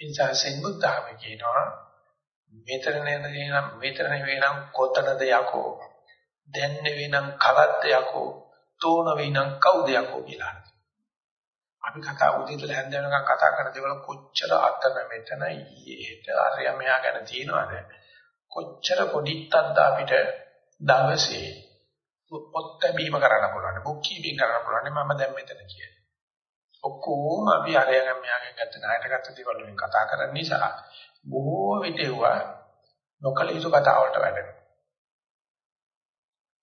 S1: ඉන්සා සෙන්බුද්ධාම කියනවා මෙතන නේනම් මෙතන වෙනම් කොතනද යකෝ දැන් නෙවෙනම් කවද්ද යකෝ තෝන වෙනම් කවුද යකෝ කියලා. අපි කතා උදේ ඉඳලා හැන්ද වෙනකන් කතා කරන දේවල් කොච්චර අතන මෙතන ඊයේ හෙට අරයා මෙහා ගැන තියනවාද කොච්චර පොඩිත්තක්ද අපිට දවසේ පොත් බීම කරන්න පුළුවන් බුක් කීපින් කරන්න පුළුවන් මම දැන් මෙතන කියන්නේ. ඔක්කොම අපි අරයාගෙන් මෙහාගෙන් ගත්ත ණයට ගත්ත දේවල් වලින් කතා කරන නිසා බොහෝ විට ඒවා නොකල යුතු කතා වලට වැටෙනවා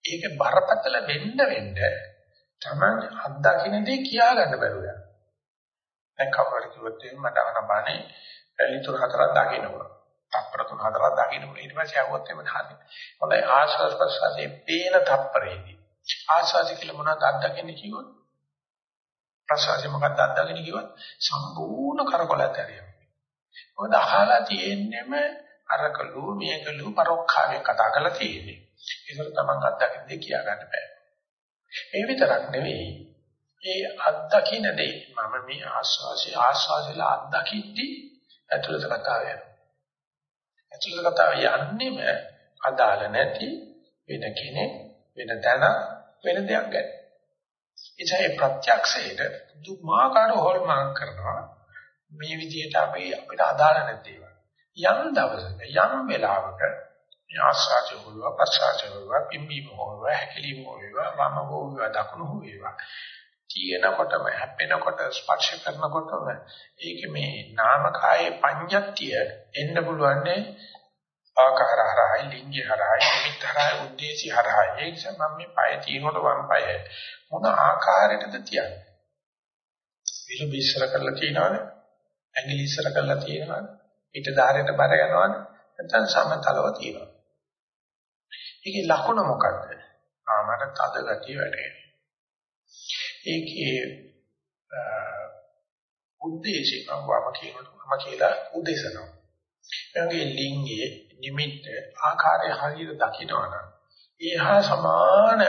S1: ඒක බරපතල වෙන්න වෙන්න තමයි අත්දකින්නේ කියා ගන්න බැරුව. යනවා දැන් කවුරු කිව්වොත් මට අනබනේ පැලි තුන හතරක් දකින්න ඕන. තප්පර තුන හතරක් දකින්න ඕන. ඊට පස්සේ ආවොත් එමෙ හරි. හොඳයි ආශ්වාස ප්‍රශ්වාසයේ පේන තප්පරේදී. ආශ්වාසය කියලා මොනවද අත්දකින්නේ කිව්වොත්? ප්‍රශ්වාසය මොකක්ද අත්දකින්නේ කිව්වොත් සම්පූර්ණ කරකොලත් ඇරියා. මොකද අහලා තියෙන්නේම අරකලු මේකලු පරෝක්ඛාවෙන් කතා කරලා තියෙන්නේ. ඒකට තමන් අත්දකින්නේ කියා ගන්න බෑ. ඒ විතරක් නෙවෙයි ඒ අත්දකින්න දේ මම මේ ආස්වාසිය ආස්වාසියලා අත්දකිද්දී ඇතුළත කතාව යනවා. ඇතුළත කතාව යන්නේම අදාළ නැති වෙන කෙනෙක් වෙන තැන වෙන දෙයක් ගැන. ඉතින් ඒ ප්‍රත්‍යක්ෂයට දුමාකාර හොල්මන් කරනවා මේ විදිහට අපි අපිට අදාළ නැති ඒවා. යම් දවසක යම් වෙලාවක ආස්වාදය හොයවා ප්‍රසආදය හොයවා පිම්බීම හොයවා හැකිලිම හොයවා වම හොයවා දකුණු හොයවා තියෙනකොටම හැපෙනකොට ස්පර්ශ කරනකොටම ඒක මේ නාමකායේ පඤ්ඤත්තිය එන්න පුළුවන්නේ ආකාර හරහායි ලිංගය හරහායි නිමිත්ත හරහායි උද්දේශي හරහායි. ඒ නිසා මම මේ පය තියෙනකොට වම් පය මොන ආකාරයකටද තියන්නේ? විලුඹ ඉස්සර කරලා තියනවද? ඇඟිලි ඉස්සර කරලා තියනවද? පිට ධාරයට බර යනවද? නැත්නම් සමතලව තියනවද? ඒකේ ලකුණ මොකද්ද ආමර තද ගතිය වැඩේ ඒකේ උද්දේශය මම වම කියනවා කියලා උදේශනවා එයාගේ ලිංගයේ නිමිත්ත ආකාරය හරියට දකිනවනම් ඒහා සමාන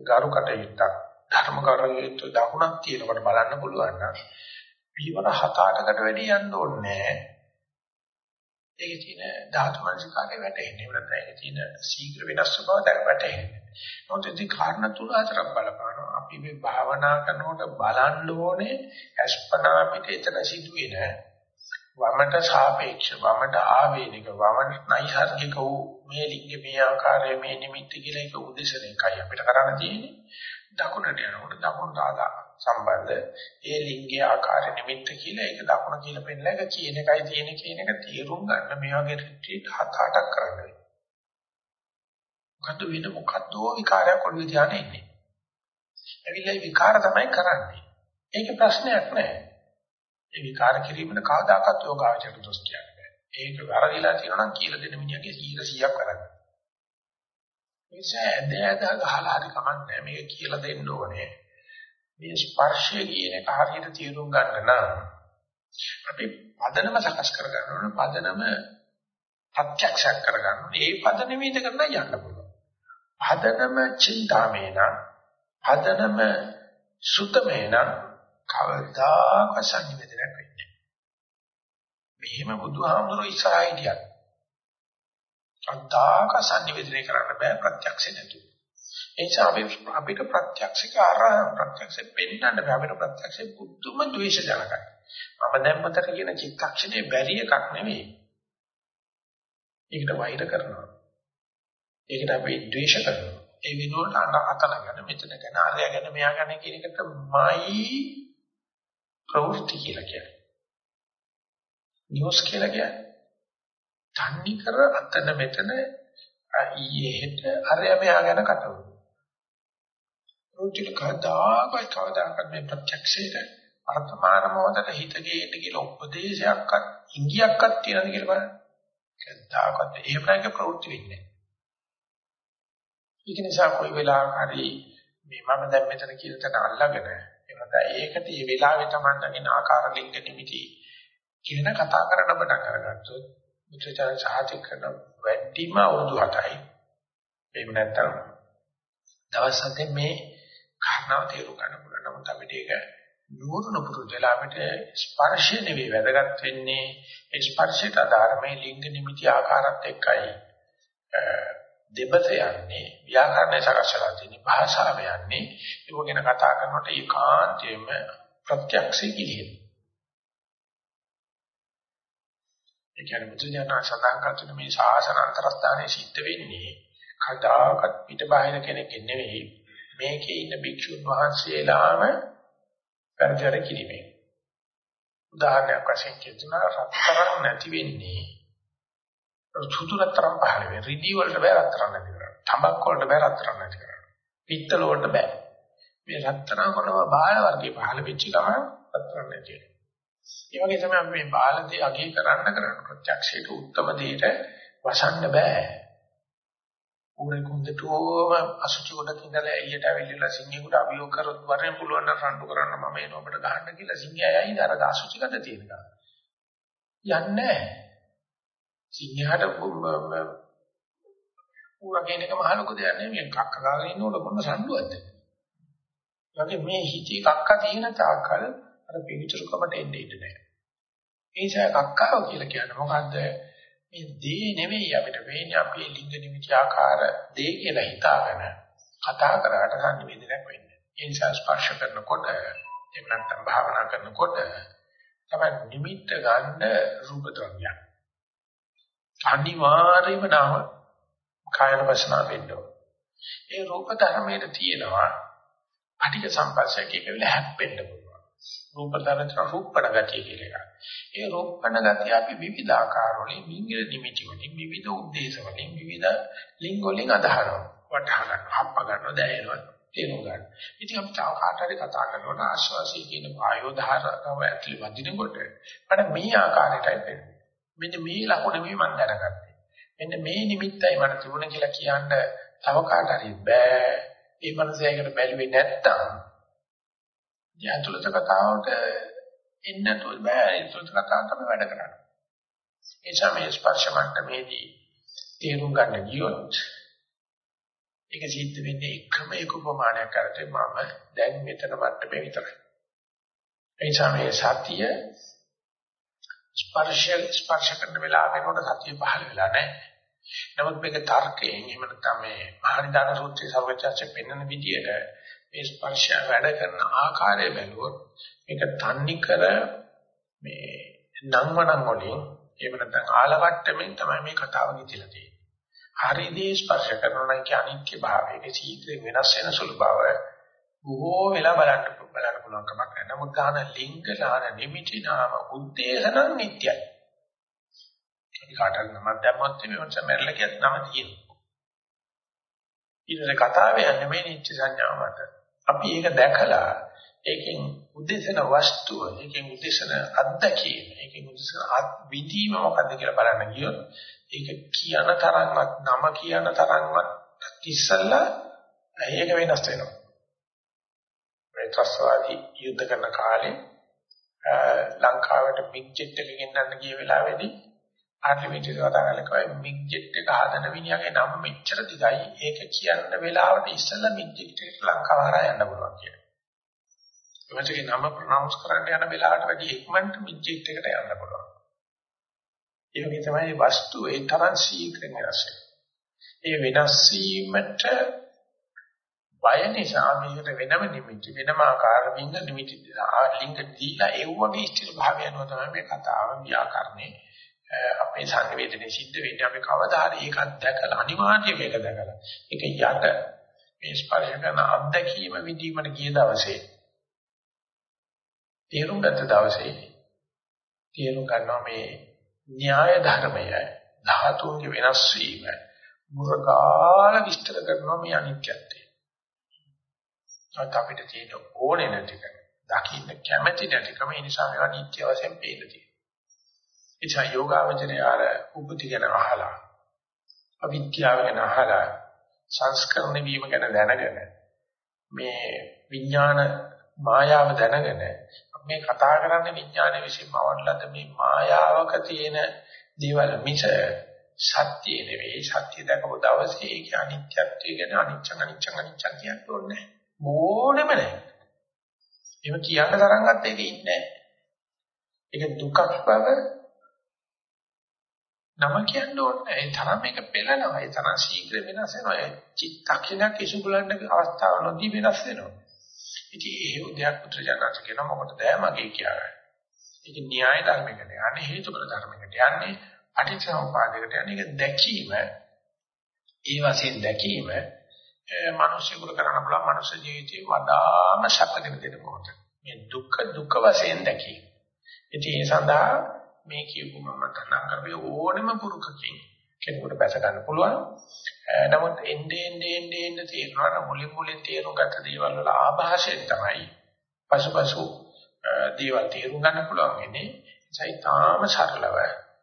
S1: ගරු කටයුත්තක් ධර්ම කරුණුත් දකුණක් තියෙනකොට බලන්න පුළුවන් නම් පියවර හත අටකට වැඩි යන්න ඕනේ. ඒකේ තියෙන ධාතු මනසිකාරය වැටෙන්නේ නැත්නම් ඒකේ තියෙන ශීඝ්‍ර වෙනස් ස්වභාව දැක වැටෙන්නේ. මොකද ඉතින් කාරණා තුන හතරක් බලපානවා. අපි මේ භාවනා කරනකොට බලන්න ඕනේ අස්පනා පිට එතන සිදුවෙන වමට සාපේක්ෂ වමට ආවේනික වමට නයිසර්ගික වූ මේ ලිංග මේ ආකාරයේ මේ නිමිත්ත කියලා එක උදේශන එකයි අපිට කරන්න තියෙන්නේ. දකුණට යනකොට දකුණට ආදා සම්බන්ධ ඒ ලිංගයේ ආකාර නිමිත්ත කියලා ඒක දකුණ කියලා පෙන්නලා ඒක කියන එකයි තියෙන කියන එක තේරුම් ගන්න මේ වගේ රිට්‍රීට් හත අටක් කරන්න වෙනවා. මොකද වෙන මොකද්ද විකාරයක් ඔළුවේ ධානය ඉන්නේ. ඇවිල්ලා විකාර තමයි කරන්නේ. ඒක ප්‍රශ්නයක් නෑ. ඒ විකාර කිරීමන කවදාකවත් යෝගාවචර දොස් කියන්නේ. ඒක වැරදිලා තියෙනවා නම් කියලා දෙන්න මිනිහගේ 100ක් කරන්නේ. නිසා ඇදහැදා ගහලා හරි කමන්නේ මේක කියලා දෙන්න ඕනේ. මේ ස්පර්ශය කියන එක හරියට තේරුම් ගන්න නම් අපි පදනම සකස් කර ගන්න ඕනේ. පදනම ප්‍රත්‍යක්ෂ කර ගන්න ඕනේ. ඒ පදනම ඉද කරන්න යන්න පුළුවන්. පදනම චින්තාමේන පදනම සුතමේන කවදාක සංනිවේදනය වෙන්නේ. මෙහෙම බුදුහාමුදුරුවෝ ඉස්සරහා හිටියා. අදාක සංනිවේදනය කරන්න බෑ ප්‍රත්‍යක්ෂ නැතුව. ඒ නිසා අපි අපිට ප්‍රත්‍යක්ෂික ආරහ ප්‍රත්‍යක්ෂ පෙන්වන්න බෑ අපිට ප්‍රත්‍යක්ෂ බුද්ධම ද්වේෂ ජනකයි. මම දැන් මතක කියන චිත්තක්ෂණේ බැරි එකක් නෙවෙයි. ඒකට වෛර කරනවා. ඒකට අපි ද්වේෂ කරනවා. ඒ විනෝඩ අතලගෙන මෙතන ගැන ආරය ගැන මෙයා ගැන කියන එකට මයි ප්‍රවෘත්ති කියලා කියන්නේ. නිවස් කියලා කියන්නේ. තන්නේ කර අතන මෙතන ඊයේ හෙට අරය මෙයා ගැන කතා රුචික කවදාකවත් කවදාකවත් මේ ප්‍රත්‍යක්ෂයට වර්තමාන මොහොතට හිත ගේන්න කියලා උපදේශයක්වත් ඉංගියක්වත් තියනද කියලා බලන්න. කවදාකවත් එහෙම නැක ප්‍රවෘත්ති වෙන්නේ නැහැ. ඒක නිසා කොයි වෙලාවක හරි මේ මම දැන් මෙතන කියන තැන අල්ලගෙන එනද ඒකට මේ වෙලාවේ Taman දකින්න ආකාර ලිංග නිමිති කියන කතා කරන පටන් අරගත්තොත් මුත්‍රාචාර සාහිත්‍ය කරන වැඩිම අවුරුදු 7යි. එහෙම නැත්නම් දවස් හතේ මේ කාරණාව තේරුම් ගන්න පුළුවන්. නමුත් අපිට ඒක නුවණ පුරුදුලා අපිට ස්පර්ශය නෙවෙයි වැදගත් වෙන්නේ ඒ ස්පර්ශයට අදාළ මේ ලිංග නිමිති ආකාරات එක්කයි දෙබත යන්නේ ව්‍යාකරණය සකස්ලා තියෙන භාෂාව යන්නේ ඒක ගැන කතා කරනකොට ඒකාන්තයෙන්ම ප්‍රත්‍යක්ෂී කිලියෙන. ඒ කියන්නේ මුතුඥාන සදාන් කරන මේ ශාසන අන්තරස්ථානයේ සිද්ධ වෙන්නේ කදාකත් පිට බාහිර කෙනෙක් නෙවෙයි මේකේ ඉන්න භික්ෂුන් වහන්සේලාම පරිචාර කිරීමේ. උදාහරණයක් වශයෙන් කියනවා රත්තරන් නැති වෙන්නේ. සුදු රත්තරන් පහළ වෙන්නේ. රිදී වලට බෑ රත්තරන් නැති කරන්න. තඹක් වලට බෑ රත්තරන් නැති කරන්න. පිත්තල වලට බෑ. මේ රත්තරන් වලම බාල වර්ගයේ පහළ වෙච්ච ගමන් රත්තරන් නැති වෙනවා. ඒ වගේ තමයි අපි මේ බාලදී අගේ කරන්න කරන්න ප්‍රත්‍යක්ෂයට උත්තම දෙයට වසන්න බෑ. ඌරේ කුන්දටෝම අසුචි කොට ඉඳලා එළියට ඇවිල්ලා සිංහෙකුට අභියෝග කරොත් වරෙන් පුළුවන් නම් රණ්ඩු කරන්න මම එනවා අපිට ගහන්න කියලා සිංහයා යයිද අර අසුචි කට තියෙනවා. යන්නේ සිංහයාට ඌරා කියන එක මහ ලොකු දෙයක් නෙමෙයි. කක්ක ගාගෙන ඉන්නකොට මොන සම්ඩුවක්ද වගේ මේ හිතේ කක්ක තියෙන තාක්කල් අර පිළිතුරුකමට එන්නේ ඉන්නේ නැහැ. ඒ නිසා කක්කාව කියලා කියන්නේ මොකද්ද? මේ දේ නෙවෙයි අපිට වෙන්නේ අපේ ලිංග නිමිති ආකාර දේ කියලා හිතාගෙන කතා කරාට සංනිවේදනයක් වෙන්නේ. ඒ නිසා ස්පර්ශ කරනකොට එහෙම නැත්නම් භාවනා කරනකොට තමයි නිමිත්ත ගන්න රූප ද්‍රව්‍යයක්. අනිවාර්යයෙන්ම නාම කායන වසනා වෙන්න ඕන. ඒ රූප ධර්මයේ තියෙනවා පටික සම්පස්සය කියකවිල හැප්පෙන්න පුළුවන්. රූපතරතර රූපණ ගතිය කියලා එකක්. ඒ රූපණ ගතිය අපි විවිධාකාර වලින් මිංගල නිමිති වලින් විවිධ උද්දේශ වලින් විවිධ ලිංග වලින් අදහනවා. වටහා ගන්න, හප්ප ගන්නවා, දැනෙනවා. තේරුම් ගන්න. ඉතින් අපි තව කාට හරි කතා කරනකොට ආශ්වාසය කියන වායෝ ධාරාව ඇතුළේ වදිනකොට මට මේ ආකාරයටයි පේන්නේ. මෙන්න මේ ලකුණ මේ මම දැනගත්තේ. මෙන්න මේ නිමිත්තයි මට තිබුණ කියලා කියන්න තව කාට හරි බෑ. ඒ මනසයකට බැලුවේ නැත්තම් යතුලත කතාවට එන්නට බෑ. යතුලත කතාව තමයි වැඩ කරන්නේ. ඒ සමේ ස්පර්ශ මට්ටමේදී තේරුම් ගන්න ගියොත් ඒක සිද්ධ වෙන්නේ එකම එක උපමානයක් කරතේ මම දැන් මෙතන මට්ටමේ විතරයි. ඒ සමේ සතිය ස්පර්ශ ස්පර්ශ කරන වෙලාවෙනකොට සතිය පහළ වෙලා නැහැ. නමුත් මේක තර්කයෙන් එහෙම නැත්නම් මේ මහනිදාන සූත්‍රයේ සර්වචර්චයෙන් පෙන්වන විදියට මේ ස්පර්ශය වැඩ කරන ආකාරය බැලුවොත් මේක තන්නේ කර මේ නම්වනම් වලින් එහෙම නැත්නම් ආලවට්ටමින් තමයි මේ කතාව ගෙතිලා තියෙන්නේ. හරිදී ස්පර්ශ කරනවා නම් කිය අනිත්‍ය භාවයේ සීක්‍රේ වෙනස් වෙන සුළු බව බොහෝ වෙලා බලන්න බලන්න පුළුවන් කමක් නැහැ. නමුත් ගාන ලිංග නාන නිමිති නාම උද්දේශන නිට්ටයයි. අපි කාටවත් නමක් දැම්මොත් මේ මොනස මැරලා කියත් නම තියෙනවා. ඊට කතාව යන්නේ මේ නිච්ච සංඥාව මත. අපි ඒක දැකලා ඒකෙන් උද්දේශන වස්තුව, ඒකෙන් උද්දේශන අත්දැකීම, ඒකෙන් උද්දේශන අත් විදීම මොකද්ද කියලා බලන්න ගියොත් ඒක කියන තරම්වත් නම කියන තරම්වත් ඉස්සල්ලා ඒක වෙනස් වෙනවා. මේ ත්‍ස්වාදී යුද්ධ කරන කාලේ ලංකාවට බිග් ජෙට් එක ගෙන්නන්න ගිය වෙලාවේදී ආර්ලිමේට් කතා කරලා මිග්ජෙට් එක හදන විනියගේ නම මෙච්චර දිගයි ඒක කියන්න වෙලාවට ඉස්සෙල්ලා මිග්ජෙට් එකට ලංකාව හරහා යන්න පුළුවන් කියලා. එවැනිගේ නම ප්‍රොනවුන්ස් කරන්න යන වෙලාවට වැඩි ඉක්මනට මිග්ජෙට් එකට යන්න පුළුවන්. ඒ වගේ තමයි වස්තු ඒ තරම් ශීඝ්‍රයෙන් වෙනස් ඒ වෙනස් වීමට බය නිසා මේකට වෙනම නිමිති වෙනම ආකාර වින්න නිමිති ලිංග දීලා ඒ වගේ ස්ථිර භාවයන්ව තමයි මේ කතාව ව්‍යාකරණේ අපේ සංවේදනයේ සිද්ධ වෙන්නේ අපි කවදා හරි ඒකත් දැකලා අනිවාර්යයෙන් මේක දැකලා ඒක යට මේ ස්පර්ශ කරන අත්දැකීම විදීමට ගිය දවසේ තේරුම් ගත්ත දවසේ තේරුම් ගන්නවා මේ න්‍යාය ධර්මය ධාතුන්ගේ වෙනස් වීම මුරකාල විස්තර කරනවා මේ අනිත්‍යත්වය. අපිට තියෙන ඕනේ නැතික දකින්න කැමැති නැතිකම ඒ නිසා මේවා නිත්‍ය වශයෙන් පේනවා. එචා යෝගාවචරය ආර උපති ගැන අහලා අවිද්‍යාව ගැන අහලා සංස්කරණ වීම ගැන දැනගෙන මේ විඥාන මායාව දැනගෙන මේ කතා කරන්නේ විඥානයේ විසින්මවලද මේ මායාවක තියෙන දේවල් මිස සත්‍ය නෙවෙයි සත්‍ය දැකපු දවසේ ඒක අනිත්‍යත්වය ගැන අනිච්ච අනිච්ච අනිච්ච කියන්න ඕනේ ඕනෙම නැහැ. එහෙම කියන්න තරම්වත් ඒක ඉන්නේ නැහැ. ඒක දුකක් බව නම කියන්න ඕනේ. ඒ තරම් මේක පෙළනවා. ඒ තරම් ශීඝ්‍ර වෙනස් වෙනවා. ඒ චිත්තක්ෂණයක් ඉසුගලන්න අවස්ථාව නොදී වෙනස් වෙනවා. ඉතින් ඒ උදයක් පුත්‍රජනක කියන මොකටද මගේ කියන්නේ. ඒක න්‍යාය ධර්මයකට යන්නේ හේතුඵල ධර්මයකට යන්නේ අටිච්චසමුපාදයකට යන්නේ ඒක දැකීම. ඒ වශයෙන් දැකීම මිනිස්සුන්ට කරන්න පුළුවන් මනුෂ්‍ය ජීවිතේ වඩාම සැපගෙන දෙන මොහොත. මේ දුක්ඛ දුක්ඛ වශයෙන් දැකීම. ඉතින් ඒ සඳහා මේ කියපු මම තනං කරේ ඕනෙම පුරුකකින් කෙනෙකුට බැස ගන්න පුළුවන්. නමුත් එන්නේ එන්නේ එන්නේ එන්නේ තේරෙනවා මුලින් මුලින් තේරුම් ගත්ත දේවල් වල ආభాෂයෙන් තමයි පසුපසු දේවල් තේරුම් ගන්න පුළුවන් වෙන්නේ. ඒසයි තාම සරලව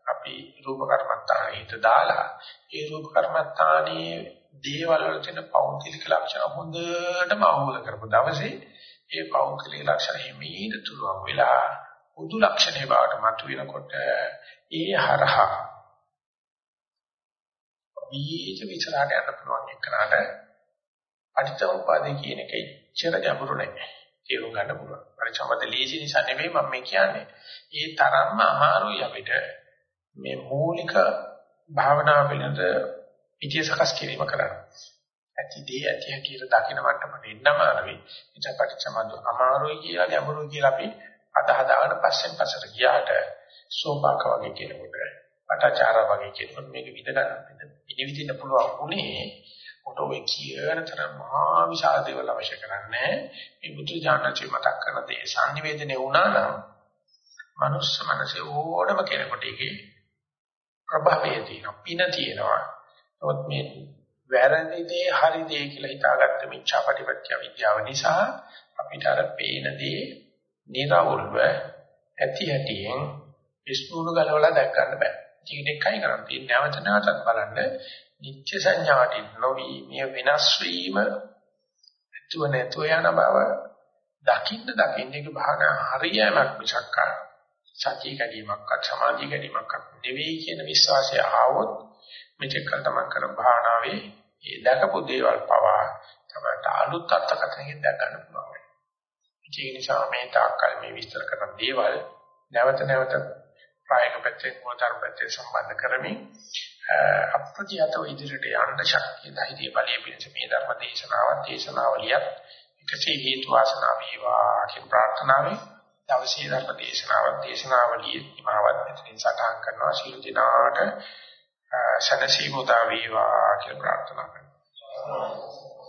S1: අපි රූප කර්මත්තානිට දාලා ඒ රූප කර්මත්තානී දේවල් වල තියෙන පෞද්ගලික ලක්ෂණ හොඳටම අවබෝධ කරපු දවසේ ඒ පෞද්ගලික ලක්ෂණ හිමීට තුරුම් වෙලා පොදු ලක්ෂණේ බවට මතුවෙනකොට ඒ හරහා බීජ විචාරයට යන්න පුළුවන් එක්කනට අටිච්චෝපාදේ කියන එක ඉච්ඡර ගැඹුරු නැහැ. තේරුම් ගන්න පුළුවන්. පරිචමත ලීසි නිසා නෙමෙයි මම මේ කියන්නේ. ඒ තරම්ම අමාරුයි අපිට මේ මූලික භාවනාව පිළිබඳ පිටිය සකස් කිරීම කරන්න. ඇතිදී ඇති හැටියට දකින්න මට්ටමට එන්නම අමාරුයි. ඉතින් පරිචමත අමාරුයි කියලා ගැඹුරුයි කියලා අපි අද හදාගෙන පස්සෙන් පස්සට ගියාට සෝපාක වගේ කෙනෙකුට පටාචාර වගේ කෙනෙකුට මේක විඳ ගන්න විඳින්න පුළුවන් උනේ කොට ඔය කියන තරම් මහා විශාල දේවල් අවශ්‍ය කරන්නේ මේ බුදු දානචි මතක් කරන දේ. sannivedane වුණා නම් මනුස්ස මනසේ ඕනම කෙනෙකුට ඒකේ ප්‍රභවය තියෙනවා පින තියෙනවා. නමුත් මේ වැරදි දේ හරි දේ කියලා හිතාගත්ත මිච්ඡාපටිපත්‍ය විද්‍යාව නිසා අපිට අර පේන දේ නිරවුල්ව ඇති ඇටියෙන් විශ්නුණු ගලවලා දැක් ගන්න බෑ. ඒක එකයි කරන් තියෙන්නේ නැවත නැවතත් බලන්න නිත්‍ය සංඥාටින් නොවි මේ වෙනස් වීම ඇතුව නැතුව යන බව දකින්න දකින්න එක භාගන හරියමක් මිසක් සතිය ගැනීමක්වත් සමාධිය ගැනීමක්වත් නෙවෙයි කියන විශ්වාසය ආවොත් මෙතෙක් කල තමන් කරන භාවනාවේ ඒ දැකපු දේවල් පවා තමයි අලුත් අර්ථකථනකින් දැක ගන්න පුළුවන්. ඒ නිසා මේ තාක්කල් මේ විස්තර කරන දේවල් නැවත නැවත ප්‍රායෝගික පැත්තෙන් මොතර පැත්තෙන් සම්බන්ධ කරමින් අප්‍රතිහතව ඉදිරියට යන්න ශක්තිය ධෛර්ය බලය පිණිස මේ ධර්ම දේශනාවත් දේශනාවලියත් එකසේ හේතු වාසනා වේවා කියන ප්‍රාර්ථනාවෙන් දවසේ ධර්ම දේශනාවත් දේශනාවලියේ හිමාවත් මෙතනින් සටහන් කරනවා. සියලු දිනාට සනසීමුදා වේවා කියලා ප්‍රාර්ථනා කරනවා.